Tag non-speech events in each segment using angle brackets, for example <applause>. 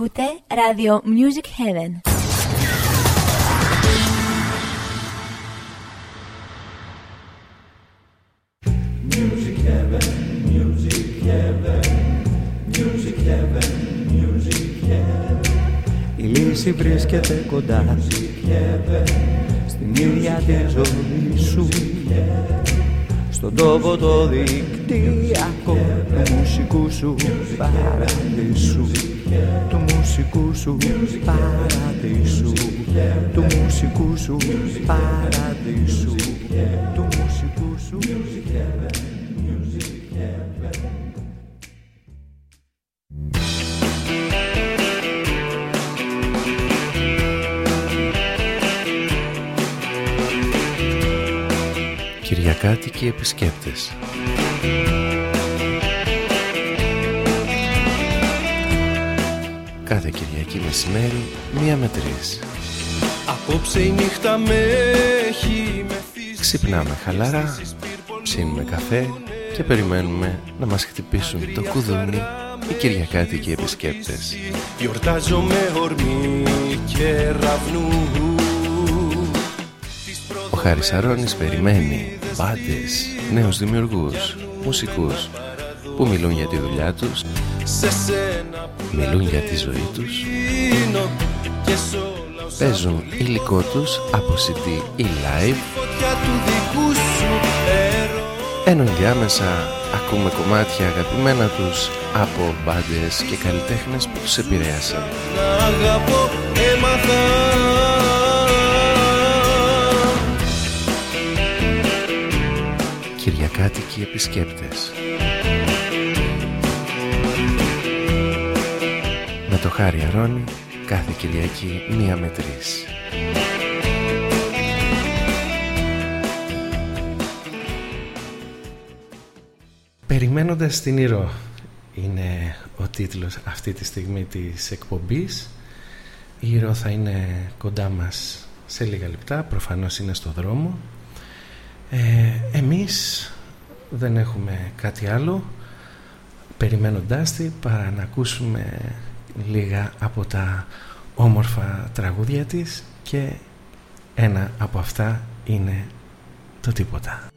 Ακούτε ράδιο Music Heaven. Music Heaven, Music Heaven, Music Heaven, Music Heaven. Η λύση βρίσκεται κοντά. Music Heaven, στην ίδια τη ζωή σου. Στον τόπο το δικτυακό του μουσικούς σου παραδείσου του μουσικού σου παραδείσου. Του μουσικού σου παραδείσου. Του μουσικού σου Κυριακάτικοι επισκέπτες Κάθε Κυριακή μεσημέρι, μία με τρεις. Απόψε η νύχτα με έχει Ξυπνάμε χαλαρά, ψήνουμε καφέ και περιμένουμε να μας χτυπήσουν το κουδούνι οι Κυριακάτικοι επισκέπτες. Γιορτάζω με ορμή και ραβνού Ο Χάρης Αρώνης περιμένει μπάντες, νέους δημιουργούς, μουσικούς που μιλούν για τη δουλειά τους, μιλούν για τη ζωή τους, παίζουν υλικό τους από CD ή live, ενώ ενδιάμεσα ακούμε κομμάτια αγαπημένα τους από μπάντες και καλλιτέχνες που τους επηρέασαν. Κυριακάτικοι επισκέπτες το Χάρη Αρώνη κάθε Κυριακή μία με τρεις. Περιμένοντας την Ηρώ είναι ο τίτλος αυτή τη στιγμή της εκπομπής. Η Ηρώ θα είναι κοντά μας σε λίγα λεπτά προφανώς είναι στο δρόμο. Ε, εμείς δεν έχουμε κάτι άλλο. Περιμένοντάς τη παρά να ακούσουμε λίγα από τα όμορφα τραγούδια της και ένα από αυτά είναι το τίποτα.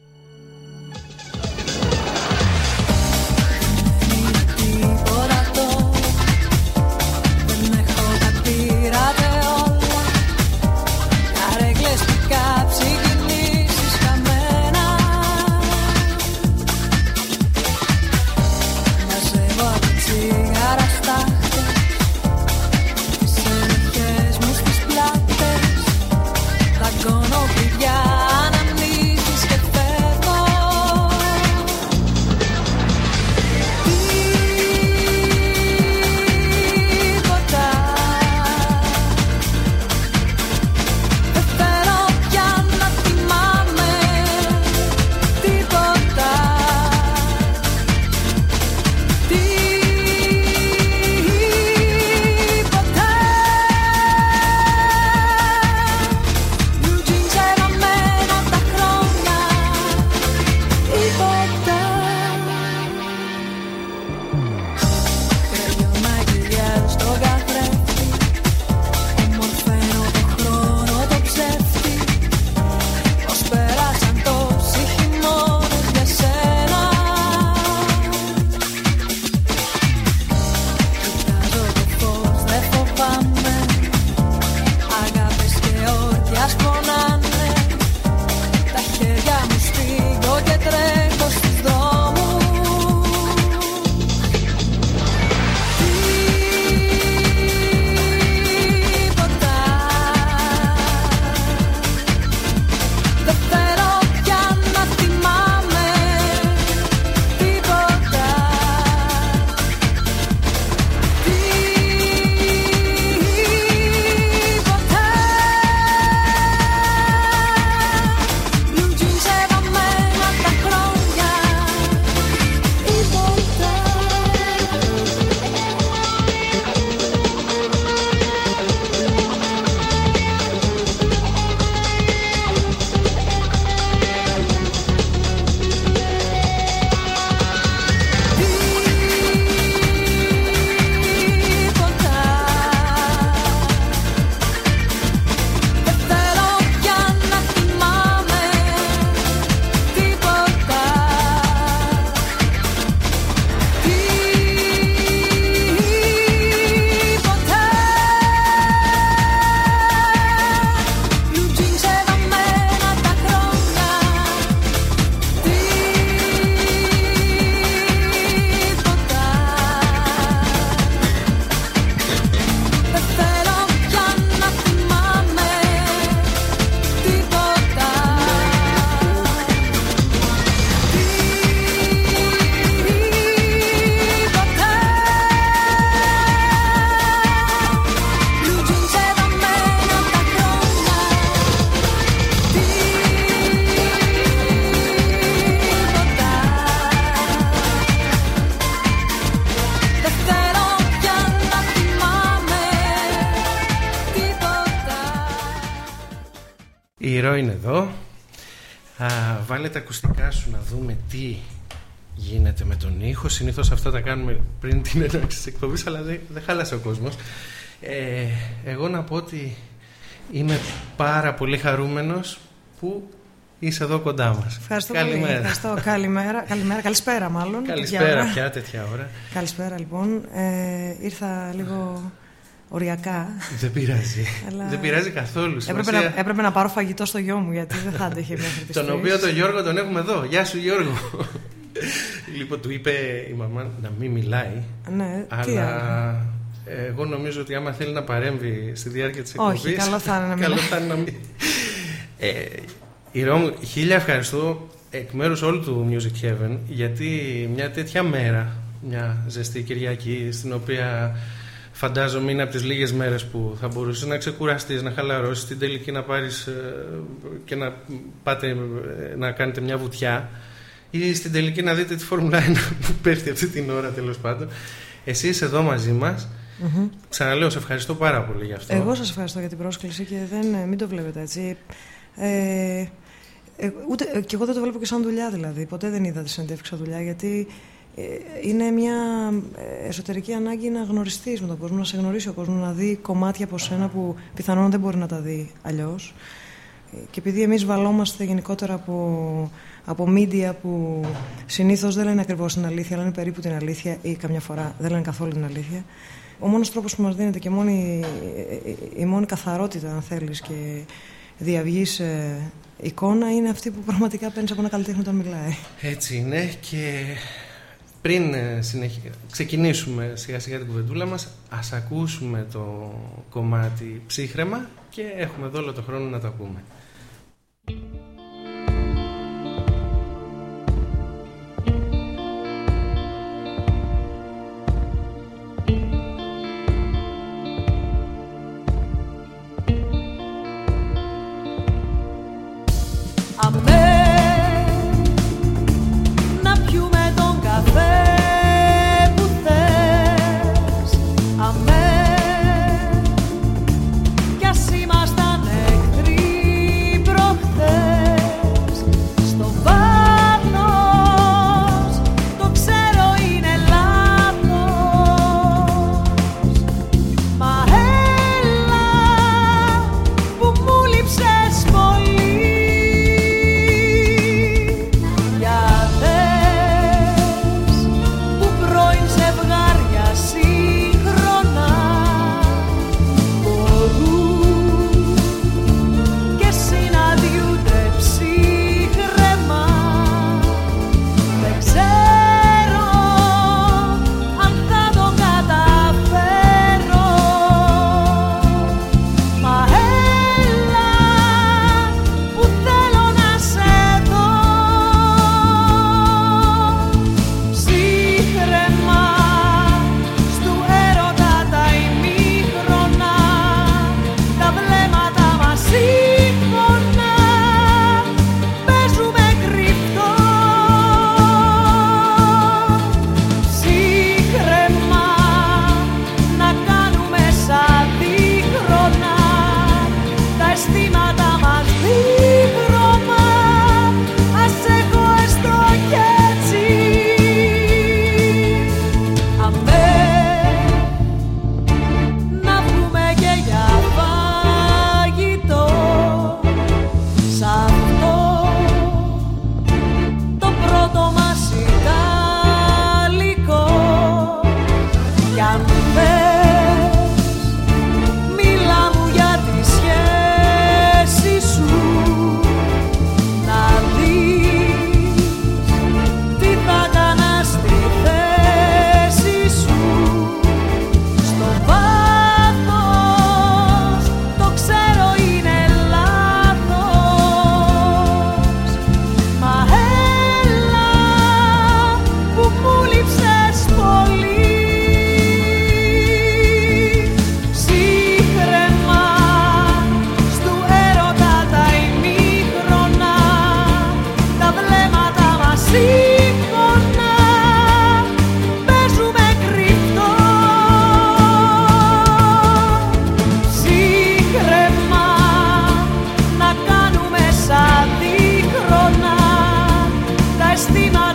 Με τον ήχο. Συνήθως αυτά τα κάνουμε πριν την έναρξη της εκπομπής, αλλά δεν, δεν χάλασε ο κόσμος. Ε, εγώ να πω ότι είμαι πάρα πολύ χαρούμενος που είσαι εδώ κοντά μας. Ευχαριστώ Καλημέρα. πολύ. Ευχαριστώ. Καλημέρα. Καλημέρα. Καλησπέρα μάλλον. Καλησπέρα πια τέτοια ώρα. Καλησπέρα λοιπόν. Ε, ήρθα λίγο οριακά. Δεν πειράζει. Αλλά... Δεν πειράζει καθόλου. Έπρεπε, να, έπρεπε να πάρω φαγητό στο γιο μου γιατί δεν θα άντεχε μέχρι <laughs> Τον οποίο τον Γιώργο τον έχουμε εδώ. Γεια σου Γιώργο. Λοιπόν, του είπε η μαμά να μην μιλάει. Ναι, αλλά... τι άλλο. Εγώ νομίζω ότι άμα θέλει να παρέμβει στη διάρκεια της εκπομπή. Όχι, καλό θα είναι να μην. <laughs> καλό θα είναι να μην. ε, Ηρώ, χίλια ευχαριστώ εκ μέρους όλου του Music Heaven γιατί μια τέτοια μέρα, μια ζεστή Κυριακή, στην οποία φαντάζομαι είναι από τις λίγες μέρες που θα μπορούσες να ξεκουραστείς, να χαλαρώσεις, την τελική να πάρεις ε, και να πάτε ε, να κάνετε μια βουτιά ή στην τελική να δείτε τη Φόρμουλα 1 που πέφτει αυτή την ώρα τέλος πάντων. Εσύ είσαι εδώ μαζί μας. Mm-hmm. Ξαναλέω, σε ευχαριστώ πάρα πολύ για αυτό. Εγώ σας ευχαριστώ για την πρόσκληση και δεν, ε, μην το βλέπετε έτσι. Ε, ε, ούτε, ε, και εγώ δεν το βλέπω και σαν δουλειά δηλαδή. Ποτέ δεν είδα τη συνέντευξη σαν δουλειά γιατί ε, είναι μια εσωτερική ανάγκη να γνωριστείς με τον κόσμο, να σε γνωρίσει ο κόσμος, να δει κομμάτια από σένα που πιθανόν δεν μπορεί να τα δει αλλιώς. Και επειδή εμείς βαλόμαστε γενικότερα από, από media που συνήθως δεν λένε ακριβώς την αλήθεια, αλλά είναι περίπου την αλήθεια ή καμιά φορά δεν λένε καθόλου την αλήθεια. Ο μόνος τρόπος που μας δίνεται και μόνη, η μόνη καθαρότητα, αν θέλεις, και διαυγή εικόνα είναι αυτή που πραγματικά παίρνεις από ένα καλλιτέχνη όταν μιλάει. Έτσι είναι και πριν ε, ξεκινήσουμε σιγά σιγά την κουβεντούλα μας ας ακούσουμε το κομμάτι ψύχρεμα και έχουμε εδώ όλο το χρόνο να το ακούμε. Κι ας be my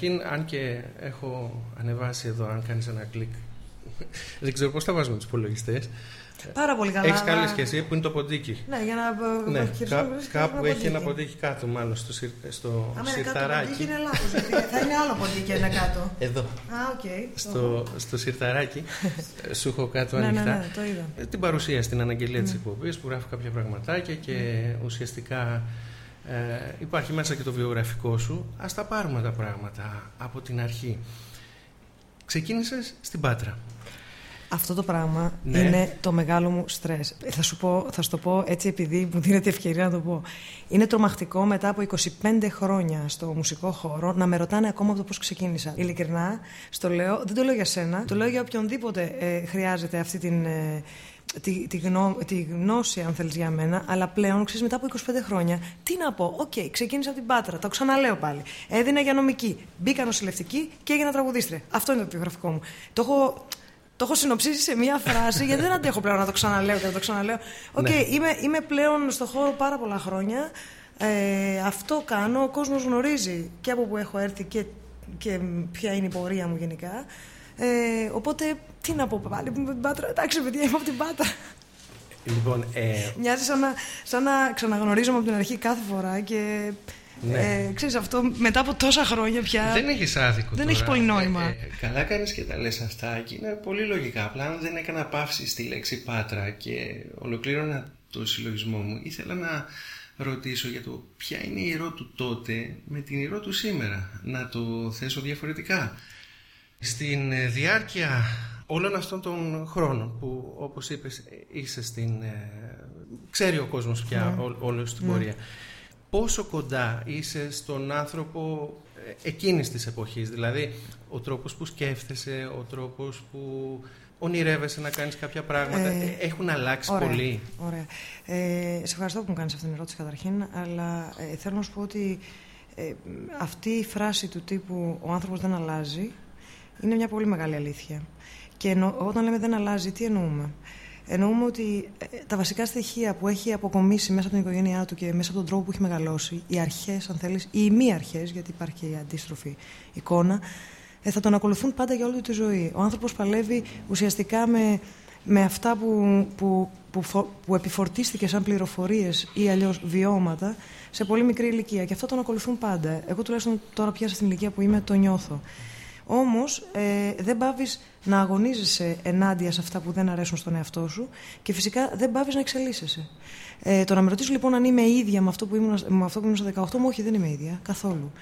καταρχήν, αν και έχω ανεβάσει εδώ, αν κάνεις ένα κλικ, δεν ξέρω πώς θα βάζουμε τους υπολογιστές. Πάρα πολύ καλά. Έχεις καλή σχέση που είναι το ποντίκι. Ναι, για να ναι, κά, κάπου έχει ένα ποντίκι κάτω, μάλλον στο, σιρ, στο Άμα σιρταράκι. Κάτω, είναι λάθος. θα είναι άλλο ποντίκι ένα κάτω. Εδώ. Α, okay. Στο, στο σιρταράκι σου έχω κάτω ναι, ανοιχτά. Ναι, ναι, το είδα. Ε, την παρουσία στην αναγγελία mm. τη εκπομπής που γράφει κάποια πραγματάκια και mm. ουσιαστικά ε, υπάρχει μέσα και το βιογραφικό σου. Α τα πάρουμε τα πράγματα από την αρχή. Ξεκίνησες στην Πάτρα. Αυτό το πράγμα ναι. είναι το μεγάλο μου στρες. Θα σου, πω, θα σου το πω έτσι επειδή μου δίνεται ευκαιρία να το πω. Είναι τρομακτικό μετά από 25 χρόνια στο μουσικό χώρο να με ρωτάνε ακόμα από το πώς ξεκίνησα. Ειλικρινά, στο λέω, δεν το λέω για σένα, το λέω για οποιονδήποτε ε, χρειάζεται αυτή την... Ε, τη, τη, γνώ, τη, γνώση, αν θέλεις για μένα, αλλά πλέον ξέρεις μετά από 25 χρόνια, τι να πω. OK, okay, ξεκίνησα από την Πάτρα, το ξαναλέω πάλι. Έδινα για νομική, μπήκα νοσηλευτική και έγινα τραγουδίστρια. Αυτό είναι το βιογραφικό μου. Το έχω το έχω συνοψίσει σε μία φράση, γιατί δεν αντέχω πλέον να το ξαναλέω και να το ξαναλέω. OK, okay, ναι. είμαι, είμαι πλέον στο χώρο πάρα πολλά χρόνια. Ε, αυτό κάνω. Ο κόσμος γνωρίζει και από που έχω έρθει και, και ποια είναι η πορεία μου γενικά. Ε, οπότε, τι να πω πάλι από την Πάτρα. Εντάξει, παιδιά, είμαι από την Πάτρα. Λοιπόν, ε... Μοιάζει σαν να, σαν να ξαναγνωρίζομαι από την αρχή κάθε φορά και ναι. Ε, ξέρεις αυτό μετά από τόσα χρόνια πια Δεν έχεις άδικο Δεν τώρα. έχει πολύ νόημα ε, ε, Καλά κάνεις και τα λες αυτά και είναι πολύ λογικά Απλά αν δεν έκανα παύση στη λέξη Πάτρα Και ολοκλήρωνα το συλλογισμό μου Ήθελα να ρωτήσω για το ποια είναι η ηρώ του τότε Με την ηρώ του σήμερα Να το θέσω διαφορετικά Στην ε, διάρκεια όλων αυτών των χρόνων που όπως είπες είσαι στην... Ε, ξέρει ο κόσμος πια mm. όλο στην mm. πορεία πόσο κοντά είσαι στον άνθρωπο ε, εκείνης της εποχής, δηλαδή ο τρόπος που σκέφτεσαι, ο τρόπος που ονειρεύεσαι να κάνεις κάποια πράγματα, ε, έχουν αλλάξει πολύ; Ωραία. Ε, σε ευχαριστώ που μου κάνεις αυτήν την ερώτηση καταρχήν, αλλά ε, θέλω να σου πω ότι ε, αυτή η φράση του τύπου «ο άνθρωπος δεν αλλάζει» είναι μια πολύ μεγάλη αλήθεια. Και όταν λέμε δεν αλλάζει, τι εννοούμε; Εννοούμε ότι ε, τα βασικά στοιχεία που έχει αποκομίσει μέσα από την οικογένειά του και μέσα από τον τρόπο που έχει μεγαλώσει, οι αρχές, αν θέλεις, ή οι μη αρχές, γιατί υπάρχει και η αντίστροφη εικόνα, ε, θα τον ακολουθούν πάντα για όλη του τη ζωή. Ο άνθρωπος παλεύει ουσιαστικά με, με αυτά που, που, που, που επιφορτίστηκε σαν πληροφορίες ή αλλιώς βιώματα σε πολύ μικρή ηλικία. Και αυτό τον ακολουθούν πάντα. Εγώ τουλάχιστον τώρα πια στην ηλικία που είμαι το νιώθω. Όμως ε, δεν πάβεις να αγωνίζεσαι ενάντια σε αυτά που δεν αρέσουν στον εαυτό σου και φυσικά δεν πάβεις να εξελίσσεσαι. Ε, το να με ρωτήσεις λοιπόν αν είμαι ίδια με αυτό που ήμουν, με αυτό που ήμουν στα 18 μου, όχι δεν είμαι ίδια καθόλου.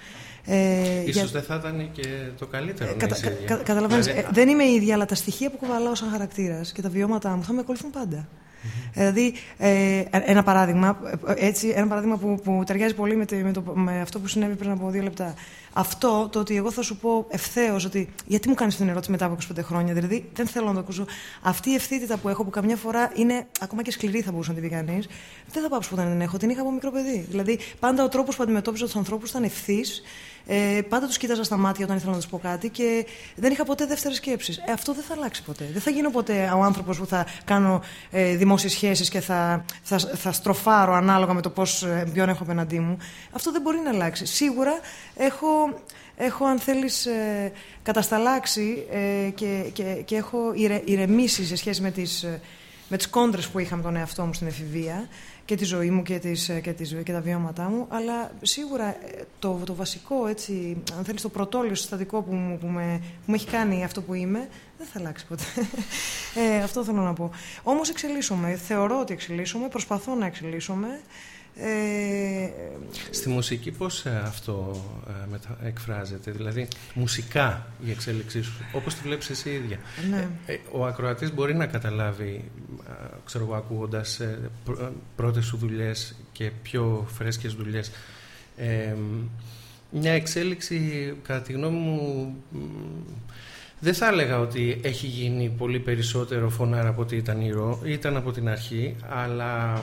Ε, ίσως για... δεν θα ήταν και το καλύτερο. Ε, κατα, κα, Καταλαβαίνεις, δηλαδή... ε, δεν είμαι ίδια, αλλά τα στοιχεία που κουβαλάω σαν χαρακτήρας και τα βιώματά μου θα με ακολουθούν πάντα. Mm-hmm. Δηλαδή, ε, ένα παράδειγμα, έτσι, ένα παράδειγμα που, που ταιριάζει πολύ με, με, το, με αυτό που συνέβη πριν από δύο λεπτά. Αυτό το ότι εγώ θα σου πω ευθέως ότι γιατί μου κάνεις την ερώτηση μετά από 25 χρόνια, δηλαδή δεν θέλω να το ακούσω. Αυτή η ευθύτητα που έχω, που καμιά φορά είναι ακόμα και σκληρή, θα μπορούσε να την πει κανείς, δεν θα πάω που δεν έχω. Την είχα από μικρό παιδί. Δηλαδή, πάντα ο τρόπος που αντιμετώπιζα τους ανθρώπους ήταν ευθύς ε, πάντα τους κοίταζα στα μάτια όταν ήθελα να τους πω κάτι και δεν είχα ποτέ δεύτερες σκέψεις. Ε, αυτό δεν θα αλλάξει ποτέ. Δεν θα γίνω ποτέ ο άνθρωπος που θα κάνω ε, δημόσιες σχέσεις και θα, θα, θα στροφάρω ανάλογα με το πώς, ε, ποιον έχω απέναντί μου. Αυτό δεν μπορεί να αλλάξει. Σίγουρα έχω, έχω αν θέλεις, ε, κατασταλάξει ε, και, και, και έχω ηρεμήσει σε σχέση με τις, ε, με τις κόντρες που είχα με τον εαυτό μου στην εφηβεία και τη ζωή μου και, τις, και, τις, και τα βιώματά μου, αλλά σίγουρα ε, το, το βασικό, έτσι, αν θέλεις, το πρωτόλιο συστατικό που, που, με, που με έχει κάνει αυτό που είμαι, δεν θα αλλάξει ποτέ. <laughs> Ε, αυτό θέλω να πω. Όμως εξελίσσομαι, θεωρώ ότι εξελίσσομαι, προσπαθώ να εξελίσσομαι. Ε, Στη μουσική πώς ε, αυτό ε, εκφράζεται, δηλαδή μουσικά η εξέλιξή σου, όπως τη βλέπεις εσύ ίδια. Ναι. ο ακροατής μπορεί να καταλάβει, ξέρω εγώ, ακούγοντας πρώτες σου δουλειές και πιο φρέσκες δουλειές, μια εξέλιξη, κατά τη γνώμη μου, δεν θα έλεγα ότι έχει γίνει πολύ περισσότερο φωνάρα από ότι ήταν ηρώ, ήταν από την αρχή, αλλά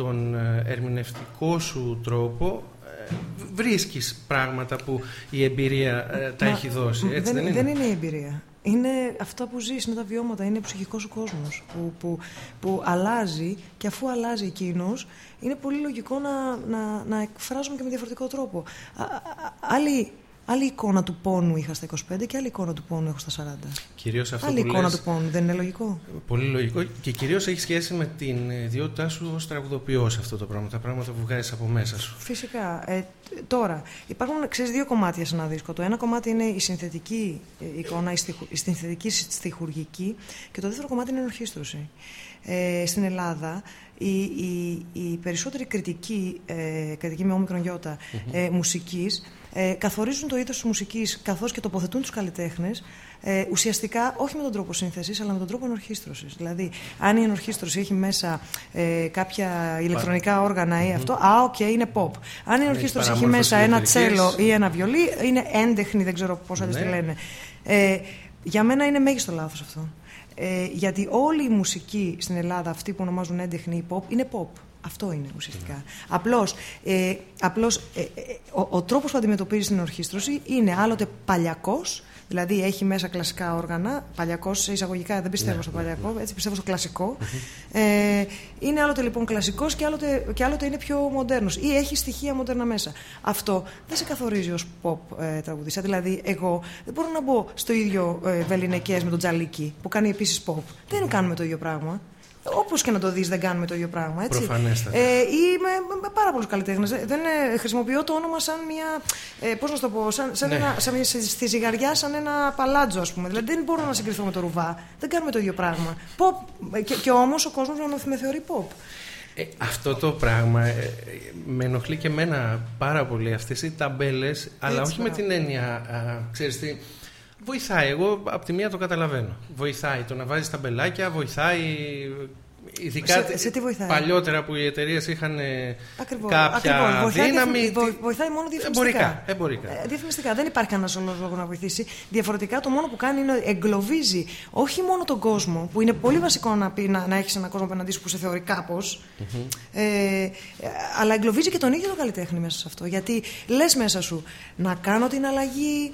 τον ε, ερμηνευτικό σου τρόπο ε, βρίσκεις πράγματα που η εμπειρία ε, τα έχει δώσει, έτσι δεν, δεν, είναι; Δεν είναι η εμπειρία. είναι αυτά που ζεις, είναι τα βιώματα, είναι ψυχικός ο κόσμος που, που, που αλλάζει και αφού αλλάζει εκείνος είναι πολύ λογικό να, να, να εκφράζουμε και με διαφορετικό τρόπο. Α, άλλη Άλλη εικόνα του πόνου είχα στα 25 και άλλη εικόνα του πόνου έχω στα 40. Κυρίως αυτό άλλη που εικόνα λες, του πόνου, δεν είναι λογικό; Πολύ λογικό και κυρίως έχει σχέση με την ιδιότητά σου ως τραγουδοποιός αυτό το πράγμα, τα πράγματα που βγάζεις από μέσα σου. Φυσικά. Ε, τώρα, υπάρχουν ξέρεις, δύο κομμάτια σε ένα δίσκο. Το ένα κομμάτι είναι η συνθετική ε, εικόνα, η, στιχου, η συνθετική στιχουργική και το δεύτερο κομμάτι είναι η ορχήστρωση. Ε, στην Ελλάδα η, η, η περισσότερη κριτικοί, ε, κριτικοί με όμικρον γιώτα, ε, μουσικής ε, καθορίζουν το είδος της μουσικής καθώς και τοποθετούν τους καλλιτέχνες ε, ουσιαστικά όχι με τον τρόπο σύνθεσης αλλά με τον τρόπο ενορχίστρωσης. Δηλαδή, αν η ενορχίστρωση έχει μέσα ε, κάποια ηλεκτρονικά όργανα ή αυτό, α, οκ, είναι pop. Αν η ενορχίστρωση έχει μέσα ένα τσέλο ή ένα βιολί, είναι έντεχνη, δεν ξέρω πώς αλλιώς Ναι. τη λένε. Ε, για μένα είναι μέγιστο λάθος αυτό. Ε, γιατί όλη η μουσική στην Ελλάδα, αυτή που ονομάζουν έντεχνη ή pop, είναι pop. Αυτό είναι ουσιαστικά. Απλώς, ε, απλώς ε, ε, ο, ο τρόπος που αντιμετωπίζεις την ορχήστρωση είναι άλλοτε παλιακός, δηλαδή έχει μέσα κλασικά όργανα, παλιακός σε εισαγωγικά, δεν πιστεύω στο παλιακό, έτσι πιστεύω στο κλασικό. Ε, είναι άλλοτε λοιπόν κλασικός και άλλοτε, και άλλοτε είναι πιο μοντέρνος ή έχει στοιχεία μοντέρνα μέσα. Αυτό δεν σε καθορίζει ως pop ε, τραγουδιστή. Δηλαδή, εγώ δεν μπορώ να μπω στο ίδιο ε, βεληνικές με τον Τζαλίκη που κάνει επίσης pop. Δεν κάνουμε το ίδιο πράγμα. Όπως και να το δεις, δεν κάνουμε το ίδιο πράγμα. Έτσι. Προφανέστατα. Ε, ή με, με πάρα πολλούς καλλιτέχνες. Δεν ε, χρησιμοποιώ το όνομα σαν μια. Ε, Πώς να σου το πω, σαν, σαν Ναι. ένα, σαν μια, στη ζυγαριά, σαν ένα παλάτζο, ας πούμε. Δηλαδή δεν μπορώ να συγκριθώ με το ρουβά. Δεν κάνουμε το ίδιο πράγμα. Pop, ε, και, και όμως ο κόσμος με, με θεωρεί pop. Ε, αυτό το πράγμα ε, ε, με ενοχλεί και εμένα πάρα πολύ αυτές οι ταμπέλες αλλά Έτσι, όχι με μπράβο. την έννοια α, ξέρεις τι βοηθάει, εγώ από τη μία το καταλαβαίνω βοηθάει το να βάζεις ταμπελάκια βοηθάει ειδικά Σε- σε τι βοηθάει; παλιότερα που οι εταιρείες είχαν ε, Ακριβώς. κάποια Ακριβώς. Βοηθάει, δύναμη διαφημι- τι- βο- βοηθάει μόνο διαφημιστικά. εμπορικά, εμπορικά. Ε, διαφημιστικά. Δεν υπάρχει κανένα άλλο λόγος να βοηθήσει. Διαφορετικά, το μόνο που κάνει είναι εγκλωβίζει όχι μόνο τον κόσμο, που είναι πολύ βασικό να, πει, να, να έχεις έναν κόσμο απέναντί σου που σε θεωρεί κάπως, ε, ε, αλλά εγκλωβίζει και τον ίδιο τον καλλιτέχνη μέσα σε αυτό. Γιατί λες μέσα σου να κάνω την αλλαγή.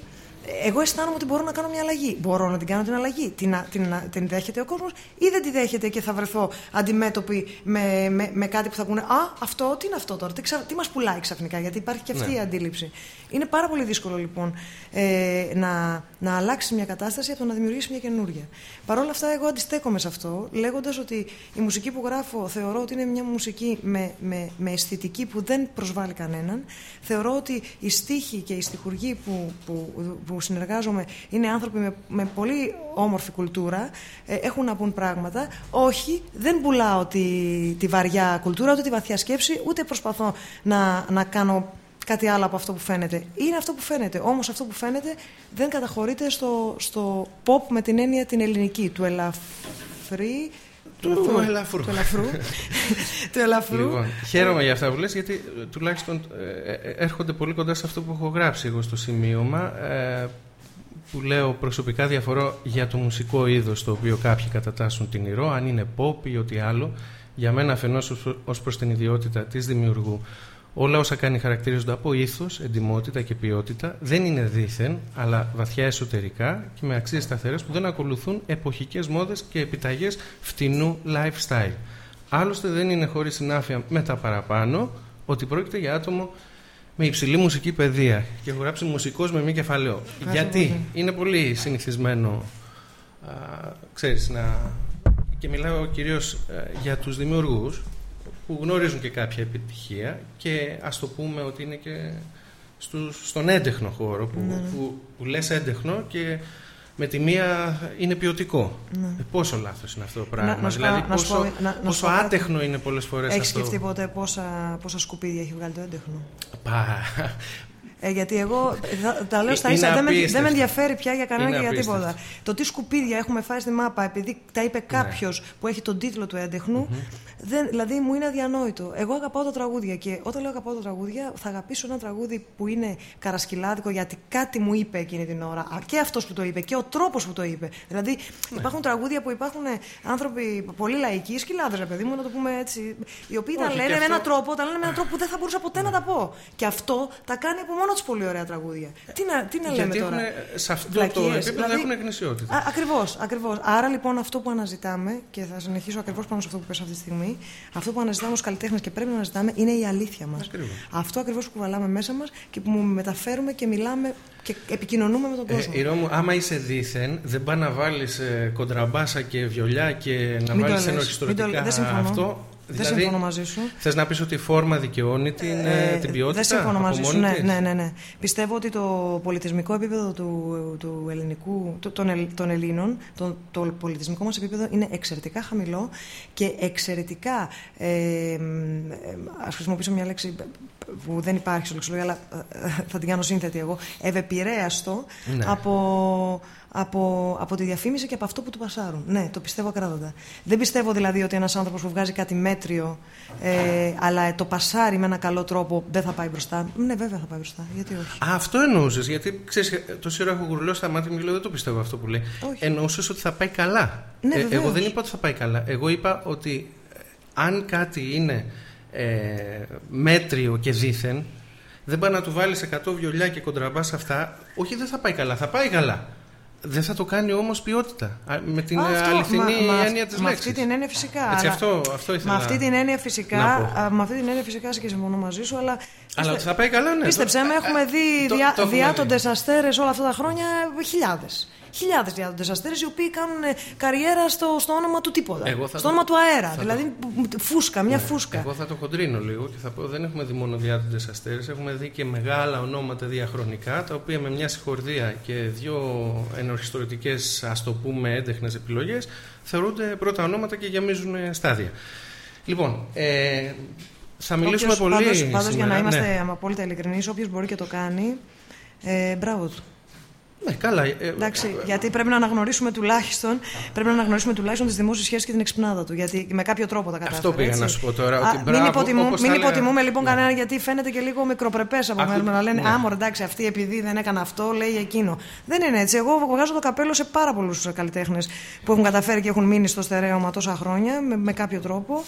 Εγώ αισθάνομαι ότι μπορώ να κάνω μια αλλαγή. Μπορώ να την κάνω την αλλαγή. Την, α- την, α- την δέχεται ο κόσμος ή δεν τη δέχεται και θα βρεθώ αντιμέτωπη με, με, με κάτι που θα πούνε Α, αυτό, τι είναι αυτό τώρα, τι, ξα, τι μας πουλάει ξαφνικά; Γιατί υπάρχει και αυτή Ναι. η αντίληψη. Είναι πάρα πολύ δύσκολο λοιπόν ε, να, να αλλάξεις μια κατάσταση από το να δημιουργήσεις μια καινούργια. Παρ' όλα αυτά, εγώ αντιστέκομαι σε αυτό, λέγοντας ότι η μουσική που γράφω θεωρώ ότι είναι μια μουσική με, με, με αισθητική που δεν προσβάλλει κανέναν. Θεωρώ ότι οι στίχοι και οι στιχουργοί που, που, που συνεργάζομαι είναι άνθρωποι με, με πολύ όμορφη κουλτούρα, ε, έχουν να πούν πράγματα. Όχι, δεν πουλάω τη, τη βαριά κουλτούρα, ούτε τη βαθιά σκέψη, ούτε προσπαθώ να, να κάνω κάτι άλλο από αυτό που φαίνεται. Είναι αυτό που φαίνεται. Όμως αυτό που φαίνεται δεν καταχωρείται στο, στο pop με την έννοια την ελληνική, του ελαφρύ. Του ελαφρού. Του ελαφρού. <laughs> του ελαφρού. Λοιπόν, χαίρομαι για αυτά που λες γιατί ε, τουλάχιστον ε, ε, έρχονται πολύ κοντά σε αυτό που έχω γράψει εγώ στο σημείωμα ε, που λέω προσωπικά διαφορώ για το μουσικό είδος το οποίο κάποιοι κατατάσσουν την ηρώ αν είναι pop ή ό,τι άλλο για μένα αφενός ως- ως προς την ιδιότητα της δημιουργού όλα όσα κάνει χαρακτηρίζονται από ήθος, εντιμότητα και ποιότητα δεν είναι δίθεν αλλά βαθιά εσωτερικά και με αξίες σταθερές που δεν ακολουθούν εποχικές μόδες και επιταγές φτηνού lifestyle Άλλωστε δεν είναι χωρίς συνάφεια με τα παραπάνω ότι πρόκειται για άτομο με υψηλή μουσική παιδεία και έχω γράψει μουσικός με μη κεφαλαίο. Γιατί πολύ. είναι πολύ συνηθισμένο α, ξέρεις να... και μιλάω κυρίως ε, για τους δημιουργούς που γνωρίζουν και κάποια επιτυχία και ας το πούμε ότι είναι και στους, στον έντεχνο χώρο που, Ναι, ναι. που, που λες έντεχνο και με τη μία είναι ποιοτικό. Ναι. Ε, πόσο λάθος είναι αυτό το πράγμα. Να- να σου δηλαδή πω- να σου πόσο, πω- να- να σου πόσο πω κάτι. άτεχνο είναι πολλές φορές Έχεις αυτό. σκεφτεί ποτέ πόσα, πόσα σκουπίδια έχει βγάλει το έντεχνο; Πα. Ε, γιατί εγώ θα- τα λέω στα Είναι ίσα, δεν με, απίστευτο. δεν με ενδιαφέρει πια για κανένα Είναι και για απίστευτο. τίποτα. Το τι σκουπίδια έχουμε φάει στη μάπα επειδή τα είπε κάποιος που έχει τον τίτλο του έντεχνου, δεν, δηλαδή μου είναι αδιανόητο. Εγώ αγαπάω τα τραγούδια και όταν λέω αγαπάω τα τραγούδια, θα αγαπήσω ένα τραγούδι που είναι καρασκυλάδικο γιατί κάτι μου είπε εκείνη την ώρα. Α, Και αυτός που το είπε και ο τρόπος που το είπε. Δηλαδή υπάρχουν τραγούδια που υπάρχουν ε, άνθρωποι πολύ λαϊκοί, σκυλάδες, ρε παιδί μου, να το πούμε έτσι, οι οποίοι τα Όχι, λένε και με αυτό- έναν τρόπο, τα λένε με έναν τρόπο που δεν θα μπορούσα ποτέ να τα πω. Και αυτό τα κάνει από μόνο μόνο τους πολύ ωραία τραγούδια. Τι να, τι να λέμε Γιατί τώρα; έχουν, σε αυτό Βλακίες, το επίπεδο δηλαδή- έχουν γνησιότητα. Ακριβώς, ακριβώς. Άρα λοιπόν αυτό που αναζητάμε, και θα συνεχίσω ακριβώς πάνω σε αυτό που πες αυτή τη στιγμή, αυτό που αναζητάμε ως καλλιτέχνες και πρέπει να αναζητάμε είναι η αλήθεια μας. Ακριβώς. Αυτό ακριβώς που κουβαλάμε μέσα μας και που μεταφέρουμε και μιλάμε και επικοινωνούμε με τον κόσμο. Ε, Ρώμου, άμα είσαι δίθεν, δεν πάει να βάλεις ε, κοντραμπάσα και βιολιά και να Μην το βάλεις λες, μην ενορχιστρωτικά το λες, δεν συμφωνώ. αυτό. Δεν συμφωνώ μαζί σου. Θες να πεις ότι η φόρμα δικαιώνει την, ε, Ε, την ποιότητα Δεν συμφωνώ από μαζί σου. μόνη Ναι, της; ναι, ναι, ναι. Πιστεύω ότι το πολιτισμικό επίπεδο του, του ελληνικού, του- των, Ελλ- των Ελλήνων, το, το πολιτισμικό μας επίπεδο είναι εξαιρετικά χαμηλό και εξαιρετικά, ε, ε, ας χρησιμοποιήσω μια λέξη που δεν υπάρχει στο λεξιλόγιο, αλλά ε, θα την κάνω σύνθετη εγώ, ευεπηρέαστο Ναι. από, από, από τη διαφήμιση και από αυτό που του πασάρουν. Ναι, το πιστεύω ακράδαντα. Δεν πιστεύω δηλαδή ότι ένας άνθρωπος που βγάζει κάτι μέτριο, ε, αλλά το πασάρει με ένα καλό τρόπο, δεν θα πάει μπροστά. Ναι, βέβαια θα πάει μπροστά. Γιατί όχι; Α, αυτό εννοούσες. Γιατί ξέρεις, τόση ώρα έχω γουρλώσει στα μάτια μου και λέω δεν το πιστεύω αυτό που λέει. Όχι. Εννοούσες ότι θα πάει καλά. Ναι, Ε, βεβαίως. εγώ δεν είπα ότι θα πάει καλά. Εγώ είπα ότι ε, αν κάτι είναι ε, μέτριο και δίθεν, δεν πάει να του βάλεις 100 βιολιά και κοντραμπάς σε αυτά. Όχι, δεν θα πάει καλά. Θα πάει καλά. Δεν θα το κάνει όμως ποιότητα. Α, Με την Α, ε, αυτό, αληθινή μα- μα- έννοια της Με λέξης. αυτή την έννοια φυσικά. Έτσι, αλλά- αυτό, αυτό ήθελα με αυτή την έννοια φυσικά, να πω. α, με αυτή την έννοια φυσικά και συμφωνώ μαζί σου, αλλά. Αλλά ότι θα πάει καλά, ναι. Πίστεψέ με, Το- έχουμε ε, δει το- διά, το έχουμε διάτοντες δει. αστέρες όλα αυτά τα χρόνια χιλιάδες. Χιλιάδες διάτοντε αστέρες οι οποίοι κάνουν ε, καριέρα στο, στο όνομα του τίποτα. Εγώ θα στο το- όνομα του αέρα. θα το- δηλαδή φούσκα, μια φούσκα. Εγώ θα το χοντρίνω λίγο και θα πω δεν έχουμε δει μόνο διάτοντε αστέρες, έχουμε δει και μεγάλα ονόματα διαχρονικά, τα οποία με μια συγχορδία και δύο ενορχιστρωτικές, ας το πούμε, έντεχνες επιλογές, θεωρούνται πρώτα ονόματα και γεμίζουν ε, στάδια. Λοιπόν, ε, θα μιλήσουμε Όποιος- πολύ. Πάντως, πάντως για να σήμερα, είμαστε ναι. απόλυτα ειλικρινείς, όποιος μπορεί και το κάνει, ε, μπράβο του. Ναι, καλά. ε, ε, Εντάξει, γιατί πρέπει να αναγνωρίσουμε τουλάχιστον, πρέπει να αναγνωρίσουμε τουλάχιστον τις δημόσιες σχέσεις και την εξυπνάδα του. Γιατί με κάποιο τρόπο τα κατάφερε. Αυτό πήγα έτσι. να σου πω τώρα, Α, ότι μην μπράβο, υποτιμούμε, όπως μην θα έλεγα- υποτιμούμε λοιπόν Ναι. κανέναν, γιατί φαίνεται και λίγο μικροπρεπές από Ακού- μέρου να λένε ναι. Α, μωρέ, εντάξει, αυτή επειδή δεν έκανε αυτό, λέει εκείνο. Δεν είναι έτσι. Εγώ βγάζω το καπέλο σε πάρα πολλούς καλλιτέχνες που έχουν καταφέρει και έχουν μείνει στο στερέωμα τόσα χρόνια με, με κάποιο τρόπο.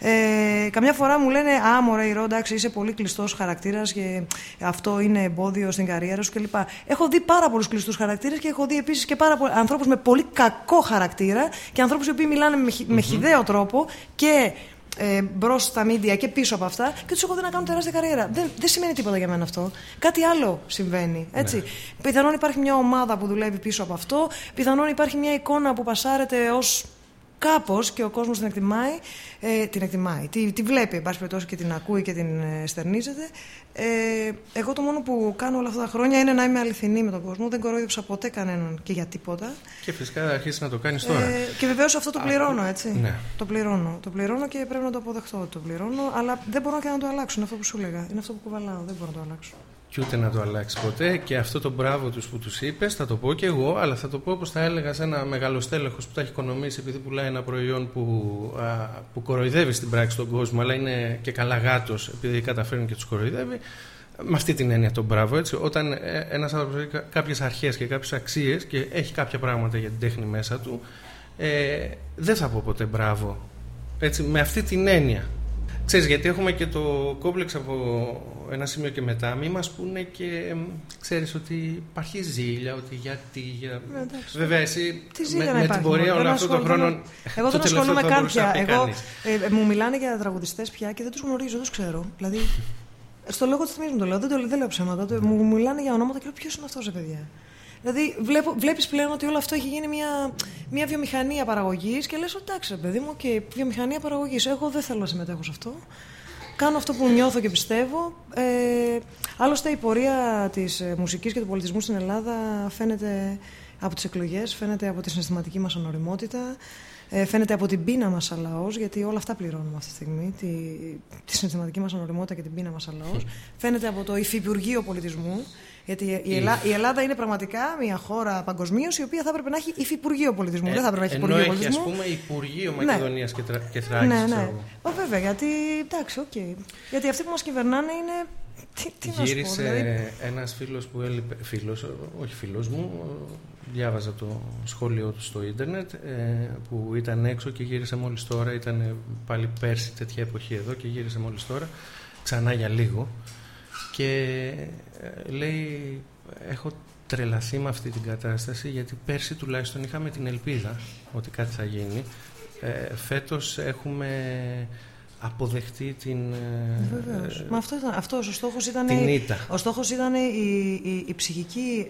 Ε, καμιά φορά μου λένε Α, μωρέ, Ηρώ, εντάξει, είσαι πολύ κλειστός χαρακτήρας και αυτό είναι εμπόδιο στην καριέρα σου κλπ. Έχω δει πάρα πολλούς κλειστούς χαρακτήρες και έχω δει επίσης και πάρα πολλού ανθρώπους με πολύ κακό χαρακτήρα και ανθρώπους οι οποίοι μιλάνε με, χι- με χιδαίο τρόπο και ε, μπρος στα μίντια και πίσω από αυτά και τους έχω δει να κάνουν τεράστια καριέρα. Δεν, δεν σημαίνει τίποτα για μένα αυτό. Κάτι άλλο συμβαίνει. Έτσι. Πιθανόν υπάρχει μια ομάδα που δουλεύει πίσω από αυτό. Πιθανόν υπάρχει μια εικόνα που πασάρεται ως κάπως και ο κόσμος την εκτιμάει. Ε, την εκτιμάει. Τη, τη βλέπει, εν πάση περιπτώσει, και την ακούει και την ε, στερνίζεται. Ε, εγώ το μόνο που κάνω όλα αυτά τα χρόνια είναι να είμαι αληθινή με τον κόσμο. Δεν κορόιδεψα ποτέ κανέναν και για τίποτα. Και φυσικά αρχίσει να το κάνεις τώρα. Ε, και βεβαίως αυτό το πληρώνω, έτσι. Ναι. Το πληρώνω. Το πληρώνω και πρέπει να το αποδεχτώ ότι το πληρώνω, αλλά δεν μπορώ και να το αλλάξω. Είναι αυτό που σου έλεγα. Είναι αυτό που κουβαλάω. Δεν μπορώ να το αλλάξω. Και ούτε να το αλλάξει ποτέ. Και αυτό το μπράβο τους που τους είπες, θα το πω και εγώ, αλλά θα το πω όπως θα έλεγα σε ένα μεγαλοστέλεχο που τα έχει οικονομήσει επειδή πουλάει ένα προϊόν που, α, που κοροϊδεύει στην πράξη τον κόσμο, αλλά είναι και καλά γάτος επειδή καταφέρνει και τους κοροϊδεύει. Με αυτή την έννοια τον μπράβο, έτσι. Όταν ένας άνθρωπος έχει κάποιες αρχές και κάποιες αξίες και έχει κάποια πράγματα για την τέχνη μέσα του, ε, δεν θα πω ποτέ μπράβο. Έτσι, με αυτή την έννοια. Ξέρεις, γιατί έχουμε και το κόμπλεξ από ένα σημείο και μετά, μη μας πούνε και εμ, ξέρεις ότι υπάρχει ζήλια, ότι γιατί... Για... Ε, εντάξει. Βέβαια, εσύ Τι ζήλια με, να με την υπάρχει, πορεία μωρέ. όλων Δεν αυτών των ασχολούμαι- χρόνων... Εγώ το δεν τελευταίο ασχολούμαι θα καν μπορούσε να πια. πει Εγώ, κανείς. ε, μου μιλάνε για τραγουδιστές πια και δεν τους γνωρίζω, δεν τους ξέρω. Δηλαδή, στο λόγο της τιμή μου το λέω, δεν, το, δεν λέω ψέματα. Το, μου μιλάνε για ονόματα και λέω ποιος είναι αυτός, ρε παιδιά; Δηλαδή, βλέπεις πλέον ότι όλο αυτό έχει γίνει μια, μια βιομηχανία παραγωγής και λες: Εντάξει, ρε παιδί μου, και βιομηχανία παραγωγής. Εγώ δεν θέλω να συμμετέχω σε αυτό. Κάνω αυτό που νιώθω και πιστεύω. Ε, άλλωστε, η πορεία της μουσικής και του πολιτισμού στην Ελλάδα φαίνεται από τις εκλογές, φαίνεται από τη συναισθηματική μας ανοριμότητα, ε, φαίνεται από την πείνα μας σαν λαός, γιατί όλα αυτά πληρώνουμε αυτή τη στιγμή. Τη, τη συναισθηματική μας ανοριμότητα και την πείνα μας σαν λαός. Φαίνεται από το Υφυπουργείο Πολιτισμού. Γιατί η, Ελλάδα, η Ελλάδα είναι πραγματικά μια χώρα παγκοσμίως η οποία θα έπρεπε να έχει υφυπουργείο πολιτισμού. Δεν θα έπρεπε να έχει Ενώ υπουργείο έχει, ας πολιτισμού. πούμε, Υπουργείο Ναι. Μακεδονίας και, τρα... και Θράκης, Ναι, ξέρω ναι. εγώ. Ω, βέβαια, γιατί. Εντάξει, οκ. Γιατί αυτοί που μας κυβερνάνε είναι. Τι, τι να σου πω, Γύρισε δηλαδή. ένας φίλος που έλειπε, φίλος, όχι φίλος μου, διάβαζα το σχόλιο του στο ίντερνετ ε, που ήταν έξω και γύρισε μόλις τώρα, ήταν πάλι πέρσι τέτοια εποχή εδώ και γύρισε μόλις τώρα, ξανά για λίγο και ε, λέει έχω τρελαθεί με αυτή την κατάσταση γιατί πέρσι τουλάχιστον είχαμε την ελπίδα ότι κάτι θα γίνει. Ε, φέτος έχουμε αποδεχτεί την. Ε, Βεβαίως. Μα αυτό ήταν, αυτός, ο στόχος ήταν, την η, ο στόχος ήταν η, η, η ψυχική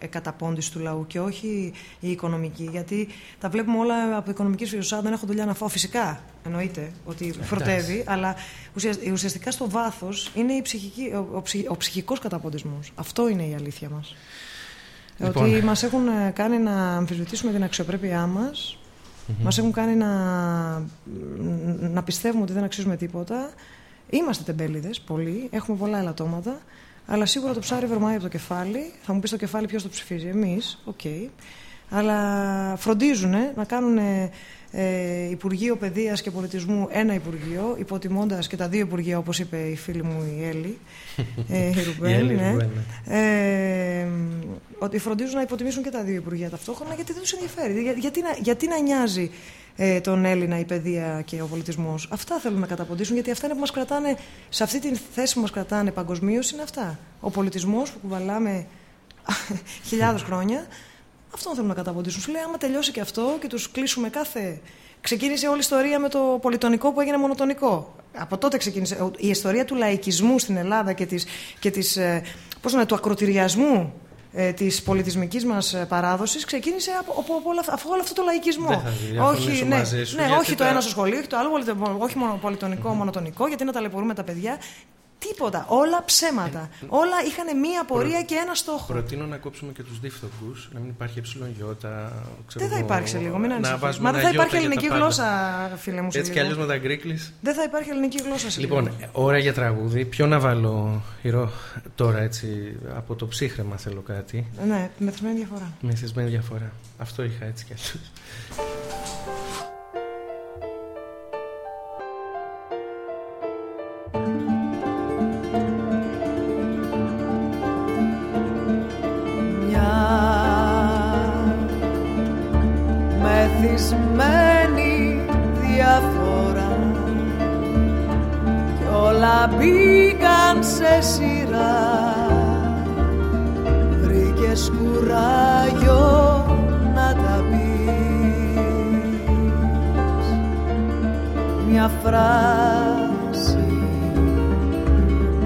ε, καταπώντηση του λαού και όχι η οικονομική. Γιατί τα βλέπουμε όλα από οικονομική φυσικά. Δεν έχω δουλειά να φάω φυσικά. Εννοείται ότι φροντεύει, αλλά ουσιαστικά στο βάθος είναι η ψυχική, ο, ο, ο ψυχικός καταποντισμός. Αυτό είναι η αλήθεια μας. Λοιπόν. Ότι μας έχουν κάνει να αμφισβητήσουμε την αξιοπρέπειά μας Mm-hmm. Μας έχουν κάνει να, να πιστεύουμε ότι δεν αξίζουμε τίποτα. Είμαστε τεμπέληδες, πολλοί, έχουμε πολλά ελαττώματα, αλλά σίγουρα το ψάρι βρωμάει από το κεφάλι. Θα μου πεις το κεφάλι ποιος το ψηφίζει, εμείς, OK. Okay. Αλλά φροντίζουν να κάνουν ε, Υπουργείο Παιδείας και Πολιτισμού ένα Υπουργείο, υποτιμώντας και τα δύο Υπουργεία, όπως είπε η φίλη μου η Έλλη. <laughs> Ε, η Ρουμπέν, ναι. ναι. Ε, ότι φροντίζουν να υποτιμήσουν και τα δύο Υπουργεία ταυτόχρονα, γιατί δεν τους ενδιαφέρει. Για, γιατί, να, γιατί να νοιάζει ε, τον Έλληνα η παιδεία και ο πολιτισμός; Αυτά θέλουν να καταποντήσουν, γιατί αυτά είναι που μας κρατάνε, σε αυτή τη θέση που μας κρατάνε παγκοσμίως, είναι αυτά. Ο πολιτισμός που κουβαλάμε <laughs> χιλιάδες χρόνια αυτό θέλουν να καταποντήσουν. Σου λέει, άμα τελειώσει και αυτό και τους κλείσουμε κάθε. Ξεκίνησε όλη η ιστορία με το πολιτονικό που έγινε μονοτονικό. Από τότε ξεκίνησε. Η ιστορία του λαϊκισμού στην Ελλάδα και, της, και της, ε, πώς να, του ακροτηριασμού ε, της πολιτισμικής μας ε, παράδοσης ξεκίνησε από, από, από, από, όλο αυτό το λαϊκισμό. όχι, ναι, σου, ναι, όχι το ένα στο σχολείο, όχι το άλλο, όχι μόνο πολιτονικό, μονοτονικό, γιατί να ταλαιπωρούμε τα παιδιά. Τίποτα. Όλα ψέματα. Ε, Όλα είχαν μία πορεία και ένα στόχο. Προτείνω να κόψουμε και τους δίφθογκου, να μην υπάρχει εψιλονιώτα. Δεν θα υπάρχει σε λίγο, μην ανησυχείς. Μα δεν θα υπάρχει ελληνική γλώσσα, φίλε μου. Έτσι κι αλλιώς με τα γκρίκλι. Δεν θα υπάρχει ελληνική γλώσσα σε Λοιπόν, ώρα για τραγούδι. Ποιο να βάλω, Ηρώ, τώρα έτσι, από το ψύχρεμα θέλω κάτι. Ναι, με θεσμένη διαφορά. Με θεσμένη διαφορά. Αυτό είχα έτσι κι αλλιώς. Μεθυσμένη διαφορά. Κι όλα μπήκαν σε σειρά. Βρήκες κουράγιο να τα πεις. Μια φράση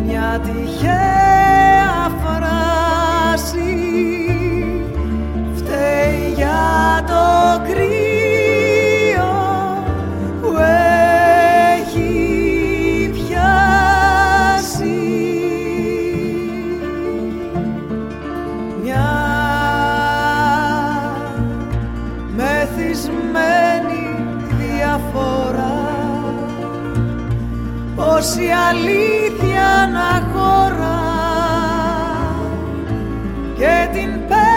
μια τυχαία φράση. Φταίει για το κρύο πως η αλήθεια να χωρά και την παίρνεις